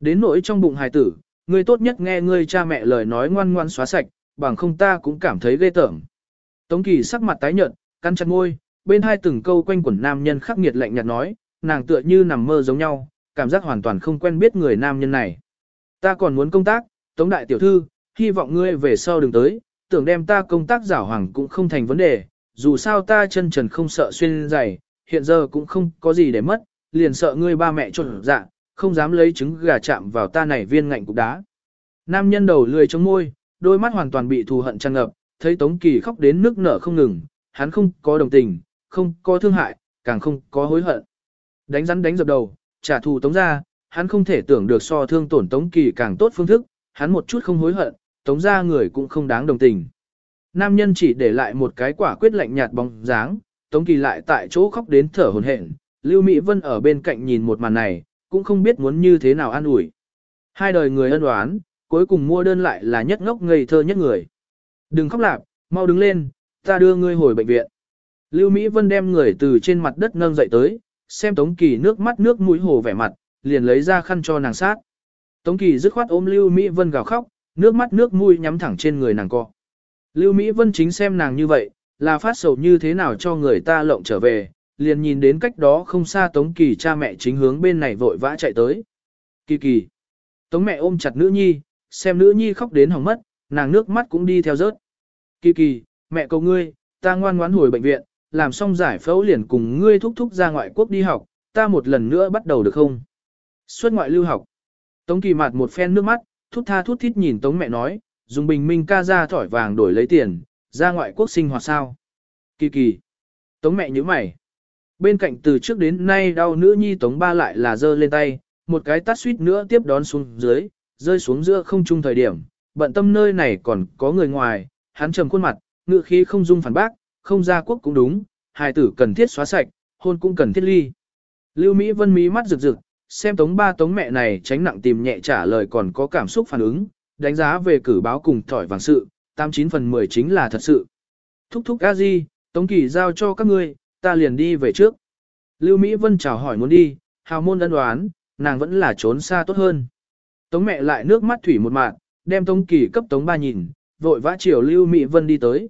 Đến nỗi trong bụng hài tử, ngươi tốt nhất nghe ngươi cha mẹ lời nói ngoan ngoan xóa sạch, bằng không ta cũng cảm thấy ghê tởm. Tống Kỳ sắc mặt tái nhợt, căn chặt môi, bên hai từng câu quanh quẩn nam nhân khắc nghiệt lạnh nhạt nói, nàng tựa như nằm mơ giống nhau, cảm giác hoàn toàn không quen biết người nam nhân này. Ta còn muốn công tác, Tống đại tiểu thư, hy vọng ngươi về sau đừng tới, tưởng đem ta công tác giảo hoàng cũng không thành vấn đề, dù sao ta chân trần không sợ xuyên giày, hiện giờ cũng không có gì để mất, liền sợ ngươi ba mẹ trộn dạ, không dám lấy trứng gà chạm vào ta này viên ngạnh cục đá. Nam nhân đầu lười trong môi, đôi mắt hoàn toàn bị thù hận tràn ngập, thấy Tống Kỳ khóc đến nước nở không ngừng, hắn không có đồng tình, không có thương hại, càng không có hối hận. Đánh rắn đánh dập đầu, trả thù Tống gia, hắn không thể tưởng được so thương tổn Tống Kỳ càng tốt phương thức, hắn một chút không hối hận, Tống gia người cũng không đáng đồng tình. Nam nhân chỉ để lại một cái quả quyết lạnh nhạt bóng dáng, Tống Kỳ lại tại chỗ khóc đến thở hổn hển. Lưu Mỹ Vân ở bên cạnh nhìn một màn này, cũng không biết muốn như thế nào an ủi. Hai đời người ân oán, cuối cùng mua đơn lại là nhất ngốc ngây thơ nhất người. Đừng khóc lạp, mau đứng lên, ta đưa ngươi hồi bệnh viện. Lưu Mỹ Vân đem người từ trên mặt đất nâng dậy tới, xem Tống Kỳ nước mắt nước mũi hồ vẻ mặt, liền lấy ra khăn cho nàng sát. Tống Kỳ dứt khoát ôm Lưu Mỹ Vân gào khóc, nước mắt nước mũi nhắm thẳng trên người nàng co. Lưu Mỹ Vân chính xem nàng như vậy, là phát sầu như thế nào cho người ta lộng trở về, liền nhìn đến cách đó không xa Tống Kỳ cha mẹ chính hướng bên này vội vã chạy tới. Kỳ kỳ. Tống mẹ ôm chặt nữ nhi, xem nữ nhi khóc đến hỏng mất, nàng nước mắt cũng đi theo rớt. Kỳ kỳ, mẹ cầu ngươi, ta ngoan ngoãn hồi bệnh viện, làm xong giải phẫu liền cùng ngươi thúc thúc ra ngoại quốc đi học, ta một lần nữa bắt đầu được không? Xuất ngoại lưu học. Tống kỳ mặt một phen nước mắt, thút tha thút thít nhìn tống mẹ nói, dùng bình minh ca ra thỏi vàng đổi lấy tiền, ra ngoại quốc sinh hoạt sao? Kỳ kỳ. Tống mẹ nhớ mày. Bên cạnh từ trước đến nay đau nữ nhi tống ba lại là giơ lên tay, một cái tát suýt nữa tiếp đón xuống dưới, rơi xuống giữa không trung thời điểm, bận tâm nơi này còn có người ngoài, hắn trầm khuôn mặt, ngựa khí không dung phản bác, không ra quốc cũng đúng, hài tử cần thiết xóa sạch, hôn cũng cần thiết ly. Lưu Mỹ Vân mí mắt rực rực, xem tống ba tống mẹ này tránh nặng tìm nhẹ trả lời còn có cảm xúc phản ứng, đánh giá về cử báo cùng thỏi vàng sự, 89 phần 10 chính là thật sự. Thúc thúc a di, tống kỳ giao cho các ngươi, ta liền đi về trước. Lưu Mỹ Vân chào hỏi muốn đi, hào môn ân đoán, nàng vẫn là trốn xa tốt hơn. Tống mẹ lại nước mắt thủy một mạng, đem tống kỳ cấp tống ba nhìn, vội vã chiều Lưu Mỹ Vân đi tới.